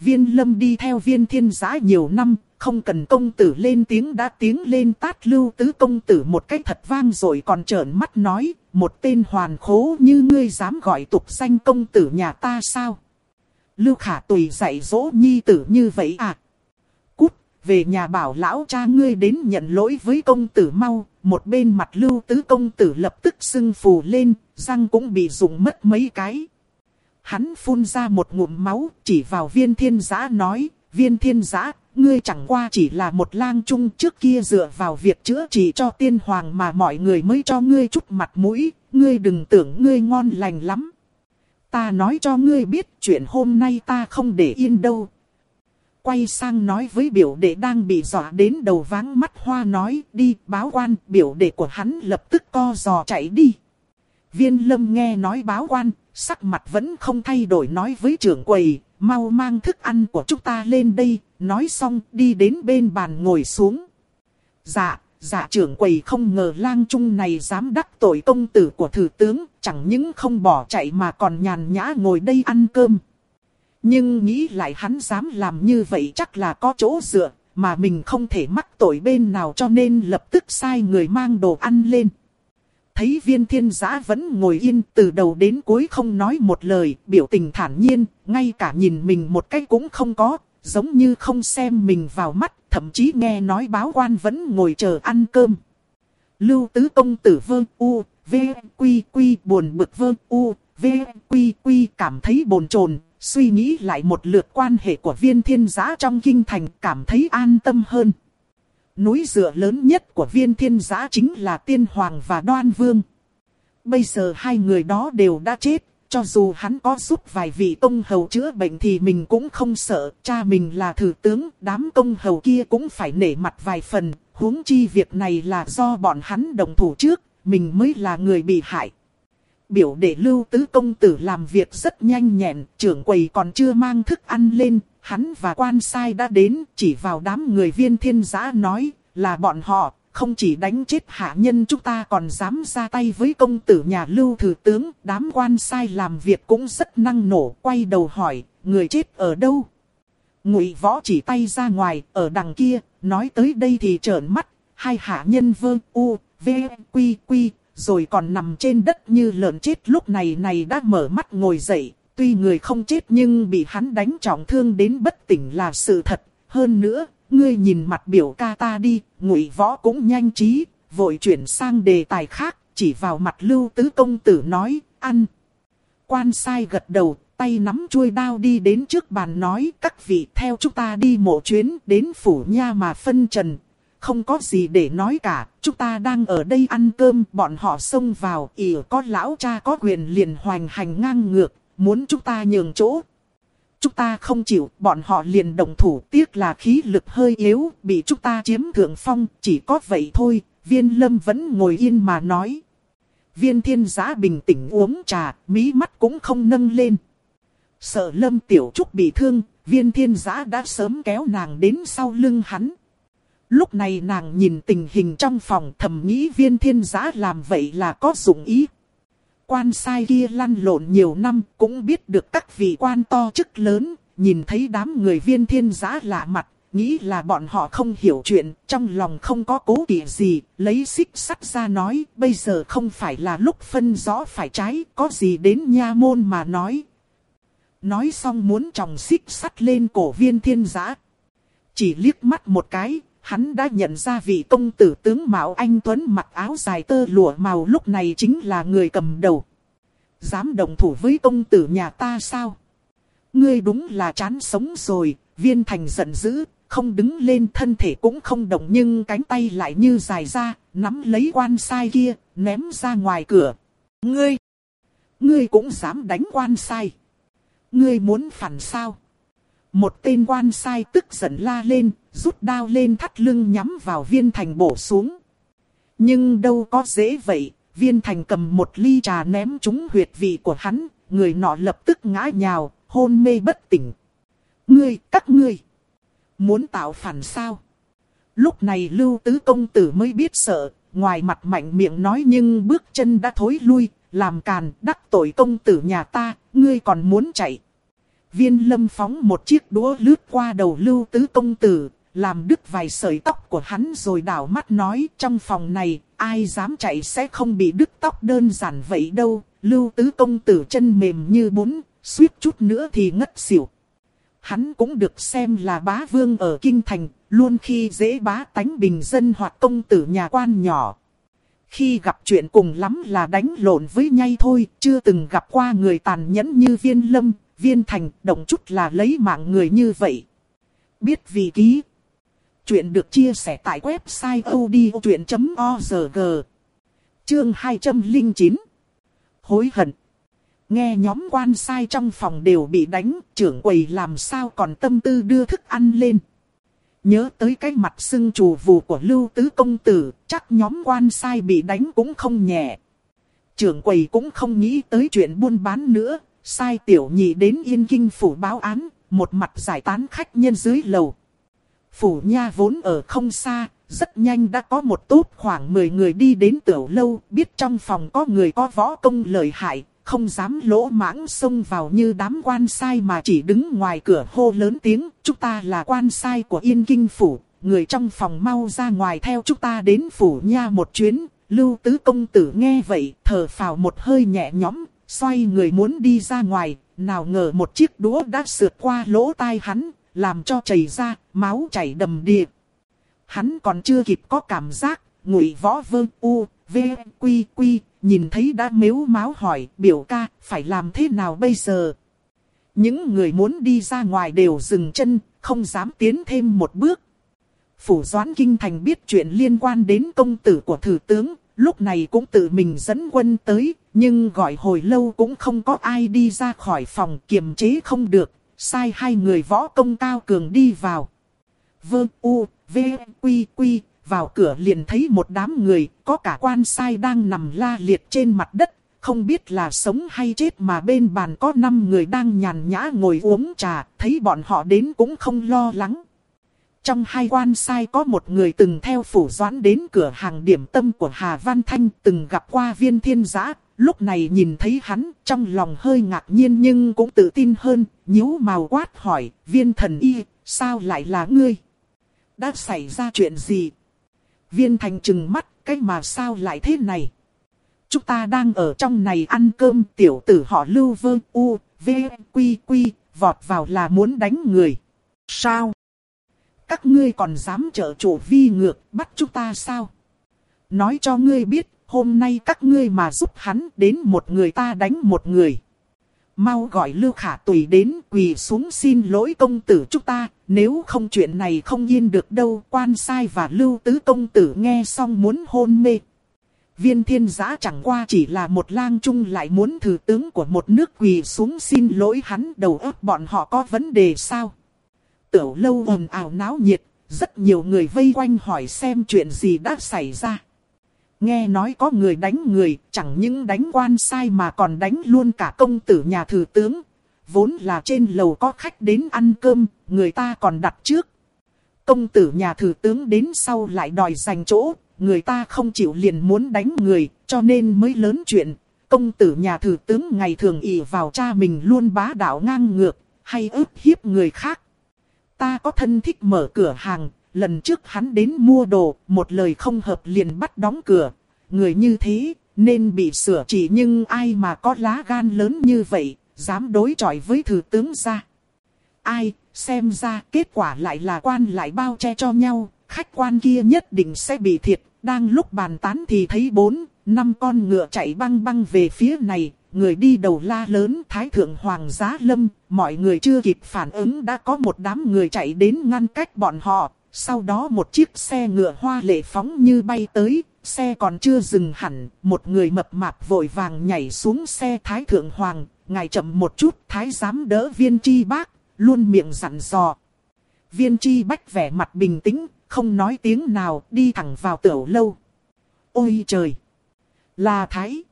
Viên lâm đi theo viên thiên giã nhiều năm, không cần công tử lên tiếng đã tiếng lên tát lưu tứ công tử một cách thật vang rồi còn trợn mắt nói, một tên hoàn khố như ngươi dám gọi tục danh công tử nhà ta sao? Lưu khả tùy dạy dỗ nhi tử như vậy à? Về nhà bảo lão cha ngươi đến nhận lỗi với công tử mau, một bên mặt lưu tứ công tử lập tức sưng phù lên, răng cũng bị rụng mất mấy cái. Hắn phun ra một ngụm máu, chỉ vào viên thiên giã nói, viên thiên giã, ngươi chẳng qua chỉ là một lang trung trước kia dựa vào việc chữa trị cho tiên hoàng mà mọi người mới cho ngươi chút mặt mũi, ngươi đừng tưởng ngươi ngon lành lắm. Ta nói cho ngươi biết chuyện hôm nay ta không để yên đâu. Quay sang nói với biểu đệ đang bị dọa đến đầu váng mắt hoa nói đi báo quan biểu đệ của hắn lập tức co giò chạy đi. Viên lâm nghe nói báo quan, sắc mặt vẫn không thay đổi nói với trưởng quầy, mau mang thức ăn của chúng ta lên đây, nói xong đi đến bên bàn ngồi xuống. Dạ, dạ trưởng quầy không ngờ lang trung này dám đắc tội công tử của thử tướng, chẳng những không bỏ chạy mà còn nhàn nhã ngồi đây ăn cơm. Nhưng nghĩ lại hắn dám làm như vậy chắc là có chỗ dựa, mà mình không thể mắc tội bên nào cho nên lập tức sai người mang đồ ăn lên thấy viên thiên giã vẫn ngồi yên từ đầu đến cuối không nói một lời, biểu tình thản nhiên, ngay cả nhìn mình một cái cũng không có, giống như không xem mình vào mắt, thậm chí nghe nói báo quan vẫn ngồi chờ ăn cơm. Lưu tứ công tử vương u, V, Quy, Quy buồn bực vương U, V, Quy, Quy cảm thấy bồn chồn suy nghĩ lại một lượt quan hệ của viên thiên giã trong kinh thành cảm thấy an tâm hơn. Núi dựa lớn nhất của viên thiên giã chính là tiên hoàng và đoan vương. Bây giờ hai người đó đều đã chết, cho dù hắn có giúp vài vị công hầu chữa bệnh thì mình cũng không sợ, cha mình là thử tướng, đám công hầu kia cũng phải nể mặt vài phần, huống chi việc này là do bọn hắn đồng thủ trước, mình mới là người bị hại. Biểu để lưu tứ công tử làm việc rất nhanh nhẹn, trưởng quầy còn chưa mang thức ăn lên, hắn và quan sai đã đến, chỉ vào đám người viên thiên giã nói, là bọn họ, không chỉ đánh chết hạ nhân chúng ta còn dám ra tay với công tử nhà lưu thừa tướng, đám quan sai làm việc cũng rất năng nổ, quay đầu hỏi, người chết ở đâu? Ngụy võ chỉ tay ra ngoài, ở đằng kia, nói tới đây thì trợn mắt, hai hạ nhân vơ u, v, quy quy, rồi còn nằm trên đất như lợn chết lúc này này đã mở mắt ngồi dậy, tuy người không chết nhưng bị hắn đánh trọng thương đến bất tỉnh là sự thật, hơn nữa, ngươi nhìn mặt biểu ca ta đi, ngụy võ cũng nhanh trí, vội chuyển sang đề tài khác, chỉ vào mặt lưu tứ công tử nói, ăn. Quan sai gật đầu, tay nắm chuôi đao đi đến trước bàn nói, các vị theo chúng ta đi mộ chuyến đến phủ nha mà phân trần. Không có gì để nói cả, chúng ta đang ở đây ăn cơm, bọn họ xông vào, ỉ có lão cha có quyền liền hoành hành ngang ngược, muốn chúng ta nhường chỗ, Chúng ta không chịu, bọn họ liền đồng thủ tiếc là khí lực hơi yếu, bị chúng ta chiếm thượng phong, chỉ có vậy thôi, viên lâm vẫn ngồi yên mà nói. Viên thiên giã bình tĩnh uống trà, mí mắt cũng không nâng lên. Sợ lâm tiểu trúc bị thương, viên thiên giã đã sớm kéo nàng đến sau lưng hắn. Lúc này nàng nhìn tình hình trong phòng thầm nghĩ viên thiên giã làm vậy là có dụng ý. Quan sai kia lăn lộn nhiều năm cũng biết được các vị quan to chức lớn, nhìn thấy đám người viên thiên giá lạ mặt, nghĩ là bọn họ không hiểu chuyện, trong lòng không có cố kỵ gì, lấy xích sắt ra nói, bây giờ không phải là lúc phân rõ phải trái, có gì đến nha môn mà nói. Nói xong muốn tròng xích sắt lên cổ viên thiên giá. Chỉ liếc mắt một cái, hắn đã nhận ra vị công tử tướng Mạo Anh Tuấn mặc áo dài tơ lụa màu lúc này chính là người cầm đầu. Dám đồng thủ với công tử nhà ta sao? Ngươi đúng là chán sống rồi, viên thành giận dữ, không đứng lên thân thể cũng không động nhưng cánh tay lại như dài ra, nắm lấy quan sai kia, ném ra ngoài cửa. Ngươi! Ngươi cũng dám đánh quan sai. Ngươi muốn phản sao? Một tên quan sai tức giận la lên, rút đao lên thắt lưng nhắm vào viên thành bổ xuống. Nhưng đâu có dễ vậy, viên thành cầm một ly trà ném trúng huyệt vị của hắn, người nọ lập tức ngã nhào, hôn mê bất tỉnh. Ngươi, các ngươi, muốn tạo phản sao? Lúc này lưu tứ công tử mới biết sợ, ngoài mặt mạnh miệng nói nhưng bước chân đã thối lui, làm càn, đắc tội công tử nhà ta, ngươi còn muốn chạy. Viên lâm phóng một chiếc đũa lướt qua đầu lưu tứ công tử, làm đứt vài sợi tóc của hắn rồi đảo mắt nói trong phòng này, ai dám chạy sẽ không bị đứt tóc đơn giản vậy đâu. Lưu tứ công tử chân mềm như bún, suýt chút nữa thì ngất xỉu. Hắn cũng được xem là bá vương ở kinh thành, luôn khi dễ bá tánh bình dân hoặc công tử nhà quan nhỏ. Khi gặp chuyện cùng lắm là đánh lộn với nhây thôi, chưa từng gặp qua người tàn nhẫn như viên lâm, viên thành, động chút là lấy mạng người như vậy. Biết vì ký. Chuyện được chia sẻ tại website odchuyện.org. Chương 209. Hối hận. Nghe nhóm quan sai trong phòng đều bị đánh, trưởng quầy làm sao còn tâm tư đưa thức ăn lên. Nhớ tới cái mặt sưng trù vù của lưu tứ công tử, chắc nhóm quan sai bị đánh cũng không nhẹ. Trưởng quầy cũng không nghĩ tới chuyện buôn bán nữa, sai tiểu nhị đến yên kinh phủ báo án, một mặt giải tán khách nhân dưới lầu. Phủ nha vốn ở không xa, rất nhanh đã có một tốt khoảng 10 người đi đến tiểu lâu, biết trong phòng có người có võ công lợi hại, không dám lỗ mãng xông vào như đám quan sai mà chỉ đứng ngoài cửa hô lớn tiếng, chúng ta là quan sai của Yên Kinh Phủ, người trong phòng mau ra ngoài theo chúng ta đến phủ nha một chuyến, lưu tứ công tử nghe vậy, thở phào một hơi nhẹ nhõm, xoay người muốn đi ra ngoài, nào ngờ một chiếc đũa đã sượt qua lỗ tai hắn, làm cho chảy ra, máu chảy đầm đìa. Hắn còn chưa kịp có cảm giác, ngụy võ vương u, v, quy quy, nhìn thấy đã mếu máu hỏi biểu ca phải làm thế nào bây giờ. Những người muốn đi ra ngoài đều dừng chân, không dám tiến thêm một bước. Phủ Doãn Kinh Thành biết chuyện liên quan đến công tử của thử tướng, lúc này cũng tự mình dẫn quân tới, nhưng gọi hồi lâu cũng không có ai đi ra khỏi phòng kiềm chế không được, sai hai người võ công cao cường đi vào. Vơ U, V, Quy, Quy, vào cửa liền thấy một đám người, có cả quan sai đang nằm la liệt trên mặt đất, không biết là sống hay chết mà bên bàn có 5 người đang nhàn nhã ngồi uống trà, thấy bọn họ đến cũng không lo lắng. Trong hai quan sai có một người từng theo phủ doãn đến cửa hàng điểm tâm của Hà Văn Thanh từng gặp qua viên thiên giã. Lúc này nhìn thấy hắn trong lòng hơi ngạc nhiên nhưng cũng tự tin hơn, nhíu màu quát hỏi, viên thần y, sao lại là ngươi? Đã xảy ra chuyện gì? Viên thành trừng mắt, cái mà sao lại thế này? Chúng ta đang ở trong này ăn cơm, tiểu tử họ lưu vơ, u, v, quy, quy, vọt vào là muốn đánh người. Sao? Các ngươi còn dám trợ chủ vi ngược, bắt chúng ta sao? Nói cho ngươi biết, hôm nay các ngươi mà giúp hắn đến một người ta đánh một người. Mau gọi Lưu Khả Tùy đến quỳ xuống xin lỗi công tử chúng ta, nếu không chuyện này không yên được đâu. Quan sai và Lưu Tứ công tử nghe xong muốn hôn mê. Viên thiên giã chẳng qua chỉ là một lang trung lại muốn thử tướng của một nước quỳ xuống xin lỗi hắn đầu óc bọn họ có vấn đề sao. Tiểu lâu ồn ào náo nhiệt, rất nhiều người vây quanh hỏi xem chuyện gì đã xảy ra. Nghe nói có người đánh người, chẳng những đánh quan sai mà còn đánh luôn cả công tử nhà thừa tướng. Vốn là trên lầu có khách đến ăn cơm, người ta còn đặt trước. Công tử nhà thừa tướng đến sau lại đòi giành chỗ, người ta không chịu liền muốn đánh người, cho nên mới lớn chuyện. Công tử nhà thừa tướng ngày thường ỷ vào cha mình luôn bá đạo ngang ngược, hay ức hiếp người khác. Ta có thân thích mở cửa hàng, lần trước hắn đến mua đồ, một lời không hợp liền bắt đóng cửa. Người như thế, nên bị sửa chỉ nhưng ai mà có lá gan lớn như vậy, dám đối chọi với thừa tướng ra. Ai, xem ra kết quả lại là quan lại bao che cho nhau, khách quan kia nhất định sẽ bị thiệt. Đang lúc bàn tán thì thấy bốn, năm con ngựa chạy băng băng về phía này, người đi đầu la lớn Thái Thượng Hoàng Giá Lâm, mọi người chưa kịp phản ứng đã có một đám người chạy đến ngăn cách bọn họ, sau đó một chiếc xe ngựa hoa lệ phóng như bay tới, xe còn chưa dừng hẳn, một người mập mạp vội vàng nhảy xuống xe Thái Thượng Hoàng, ngài chậm một chút, Thái giám đỡ viên chi bác, luôn miệng dặn dò. Viên chi bách vẻ mặt bình tĩnh, không nói tiếng nào, đi thẳng vào tiểu lâu. Ôi trời! Là Thái!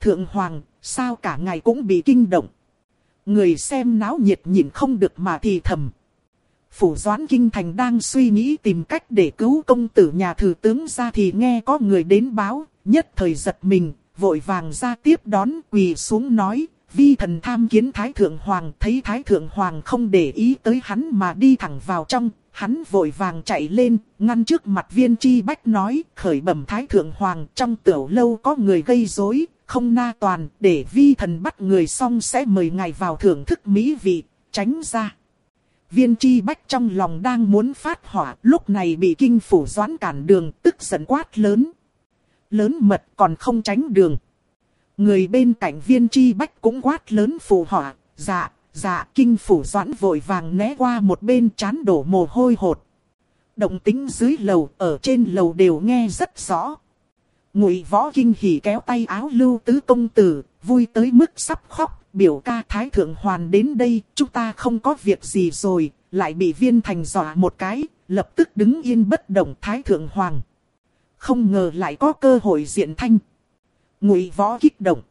Thượng Hoàng, sao cả ngày cũng bị kinh động? Người xem náo nhiệt nhìn không được mà thì thầm. Phủ Doãn Kinh Thành đang suy nghĩ tìm cách để cứu công tử nhà thừa tướng ra thì nghe có người đến báo, nhất thời giật mình, vội vàng ra tiếp đón quỳ xuống nói, vi thần tham kiến Thái Thượng Hoàng thấy Thái Thượng Hoàng không để ý tới hắn mà đi thẳng vào trong, hắn vội vàng chạy lên, ngăn trước mặt viên chi bách nói, khởi bẩm Thái Thượng Hoàng trong tiểu lâu có người gây rối không na toàn, để vi thần bắt người xong sẽ mời ngài vào thưởng thức mỹ vị, tránh ra. Viên chi bách trong lòng đang muốn phát hỏa, lúc này bị kinh phủ doãn cản đường, tức giận quát lớn. Lớn mật còn không tránh đường. Người bên cạnh viên chi bách cũng quát lớn phù hỏa, dạ, dạ, kinh phủ doãn vội vàng né qua một bên chán đổ mồ hôi hột. Động tính dưới lầu, ở trên lầu đều nghe rất rõ. Ngụy võ kinh hỉ kéo tay áo lưu tứ công tử, vui tới mức sắp khóc, biểu ca thái thượng hoàn đến đây, chúng ta không có việc gì rồi, lại bị viên thành dọa một cái, lập tức đứng yên bất động thái thượng hoàng. Không ngờ lại có cơ hội diện thanh. Ngụy võ kích động.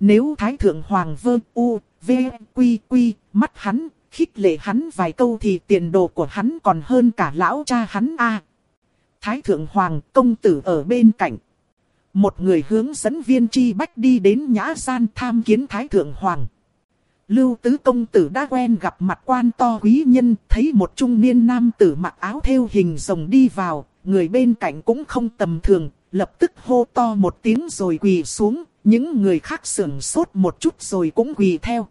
Nếu thái thượng hoàng vơ u, v, quy quy, mắt hắn, khích lệ hắn vài câu thì tiền đồ của hắn còn hơn cả lão cha hắn a. Thái thượng hoàng công tử ở bên cạnh. Một người hướng dẫn viên chi bách đi đến nhã gian tham kiến Thái Thượng Hoàng. Lưu tứ công tử đã quen gặp mặt quan to quý nhân, thấy một trung niên nam tử mặc áo theo hình rồng đi vào, người bên cạnh cũng không tầm thường, lập tức hô to một tiếng rồi quỳ xuống, những người khác sưởng sốt một chút rồi cũng quỳ theo.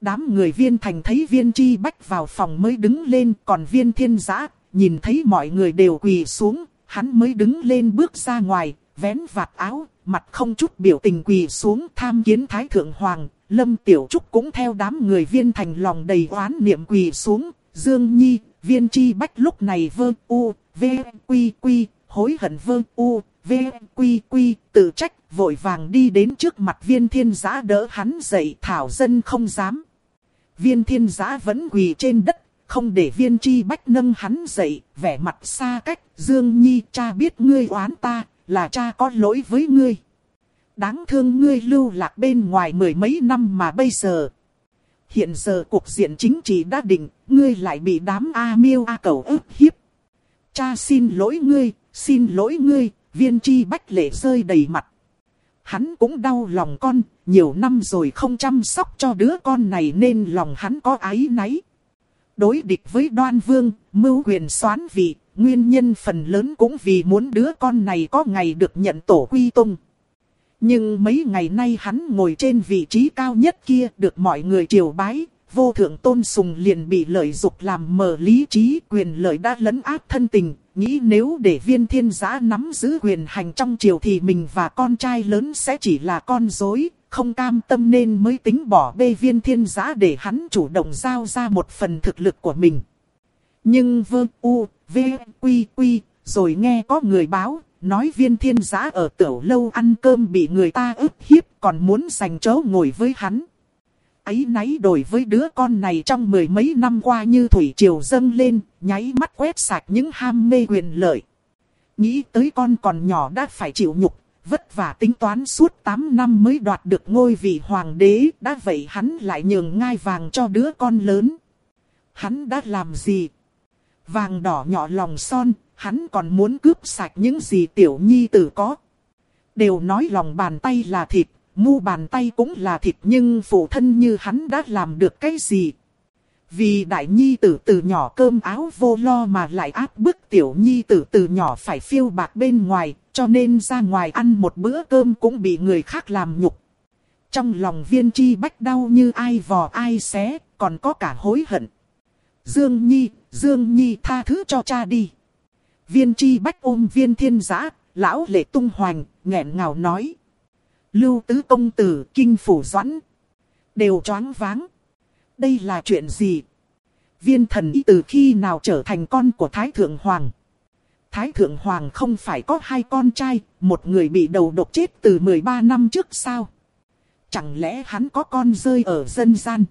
Đám người viên thành thấy viên chi bách vào phòng mới đứng lên, còn viên thiên giã, nhìn thấy mọi người đều quỳ xuống, hắn mới đứng lên bước ra ngoài, vén vạt áo, mặt không chút biểu tình quỳ xuống tham kiến Thái Thượng Hoàng. Lâm Tiểu Trúc cũng theo đám người viên thành lòng đầy oán niệm quỳ xuống. Dương Nhi, viên chi bách lúc này vơ u, v, quy quy, hối hận vơ u, v, quy quy, tự trách, vội vàng đi đến trước mặt viên thiên giã đỡ hắn dậy thảo dân không dám. Viên thiên giã vẫn quỳ trên đất, không để viên chi bách nâng hắn dậy, vẻ mặt xa cách, Dương Nhi cha biết ngươi oán ta, là cha có lỗi với ngươi. Đáng thương ngươi lưu lạc bên ngoài mười mấy năm mà bây giờ. Hiện giờ cuộc diện chính trị đã định, ngươi lại bị đám A miêu A cầu ức hiếp. Cha xin lỗi ngươi, xin lỗi ngươi, viên chi bách lệ rơi đầy mặt. Hắn cũng đau lòng con, nhiều năm rồi không chăm sóc cho đứa con này nên lòng hắn có ái náy. Đối địch với đoan vương, mưu quyền soán vị, nguyên nhân phần lớn cũng vì muốn đứa con này có ngày được nhận tổ quy tung. Nhưng mấy ngày nay hắn ngồi trên vị trí cao nhất kia được mọi người triều bái, vô thượng tôn sùng liền bị lợi dục làm mờ lý trí quyền lợi đã lấn áp thân tình, nghĩ nếu để viên thiên giã nắm giữ quyền hành trong triều thì mình và con trai lớn sẽ chỉ là con dối, không cam tâm nên mới tính bỏ bê viên thiên giã để hắn chủ động giao ra một phần thực lực của mình. Nhưng vơ u, v, quy quy, rồi nghe có người báo, nói viên thiên giã ở tiểu lâu ăn cơm bị người ta ức hiếp còn muốn giành chỗ ngồi với hắn. Ấy náy đổi với đứa con này trong mười mấy năm qua như thủy triều dâng lên, nháy mắt quét sạch những ham mê quyền lợi. Nghĩ tới con còn nhỏ đã phải chịu nhục, vất vả tính toán suốt 8 năm mới đoạt được ngôi vị hoàng đế, đã vậy hắn lại nhường ngai vàng cho đứa con lớn. Hắn đã làm gì? Vàng đỏ nhỏ lòng son, hắn còn muốn cướp sạch những gì tiểu nhi tử có. Đều nói lòng bàn tay là thịt, mu bàn tay cũng là thịt nhưng phụ thân như hắn đã làm được cái gì? Vì đại nhi tử từ nhỏ cơm áo vô lo mà lại áp bức tiểu nhi tử từ nhỏ phải phiêu bạc bên ngoài, cho nên ra ngoài ăn một bữa cơm cũng bị người khác làm nhục. Trong lòng viên chi bách đau như ai vò ai xé, còn có cả hối hận. Dương Nhi, Dương Nhi tha thứ cho cha đi. Viên chi bách ôm viên thiên giã, lão lệ tung hoành, nghẹn ngào nói. Lưu tứ công tử, kinh phủ doãn. Đều choáng váng. Đây là chuyện gì? Viên thần y từ khi nào trở thành con của Thái Thượng Hoàng? Thái Thượng Hoàng không phải có hai con trai, một người bị đầu độc chết từ 13 năm trước sao? Chẳng lẽ hắn có con rơi ở dân gian?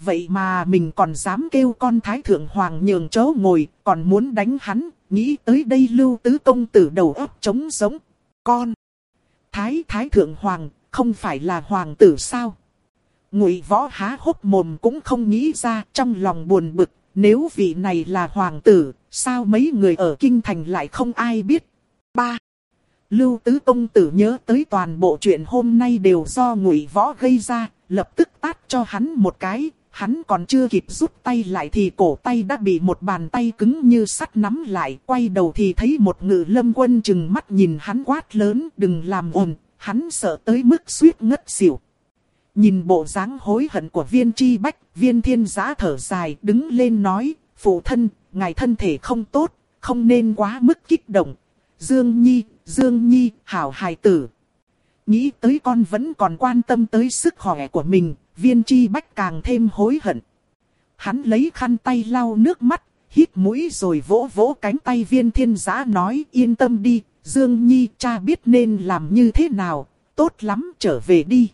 Vậy mà mình còn dám kêu con Thái Thượng Hoàng nhường chỗ ngồi, còn muốn đánh hắn, nghĩ tới đây lưu tứ công tử đầu óc trống giống. Con! Thái Thái Thượng Hoàng, không phải là Hoàng tử sao? Ngụy võ há hốc mồm cũng không nghĩ ra trong lòng buồn bực, nếu vị này là Hoàng tử, sao mấy người ở Kinh Thành lại không ai biết? ba Lưu Tứ Công Tử nhớ tới toàn bộ chuyện hôm nay đều do ngụy võ gây ra, lập tức tát cho hắn một cái, hắn còn chưa kịp rút tay lại thì cổ tay đã bị một bàn tay cứng như sắt nắm lại, quay đầu thì thấy một ngự lâm quân chừng mắt nhìn hắn quát lớn, đừng làm ồn, hắn sợ tới mức suýt ngất xỉu. Nhìn bộ dáng hối hận của viên chi bách, viên thiên giã thở dài, đứng lên nói, phụ thân, ngài thân thể không tốt, không nên quá mức kích động. Dương Nhi, Dương Nhi, hảo hài tử. Nghĩ tới con vẫn còn quan tâm tới sức khỏe của mình, viên chi bách càng thêm hối hận. Hắn lấy khăn tay lau nước mắt, hít mũi rồi vỗ vỗ cánh tay viên thiên giã nói yên tâm đi, Dương Nhi cha biết nên làm như thế nào, tốt lắm trở về đi.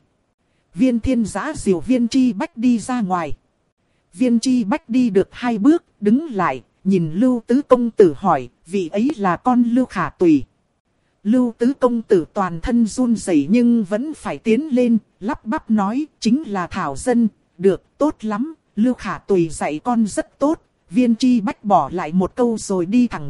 Viên thiên giã diều viên chi bách đi ra ngoài. Viên chi bách đi được hai bước, đứng lại, nhìn lưu tứ công tử hỏi, vị ấy là con lưu khả tùy. Lưu tứ công tử toàn thân run rẩy nhưng vẫn phải tiến lên, lắp bắp nói, chính là Thảo Dân, được, tốt lắm, Lưu Khả Tùy dạy con rất tốt, viên chi bách bỏ lại một câu rồi đi thẳng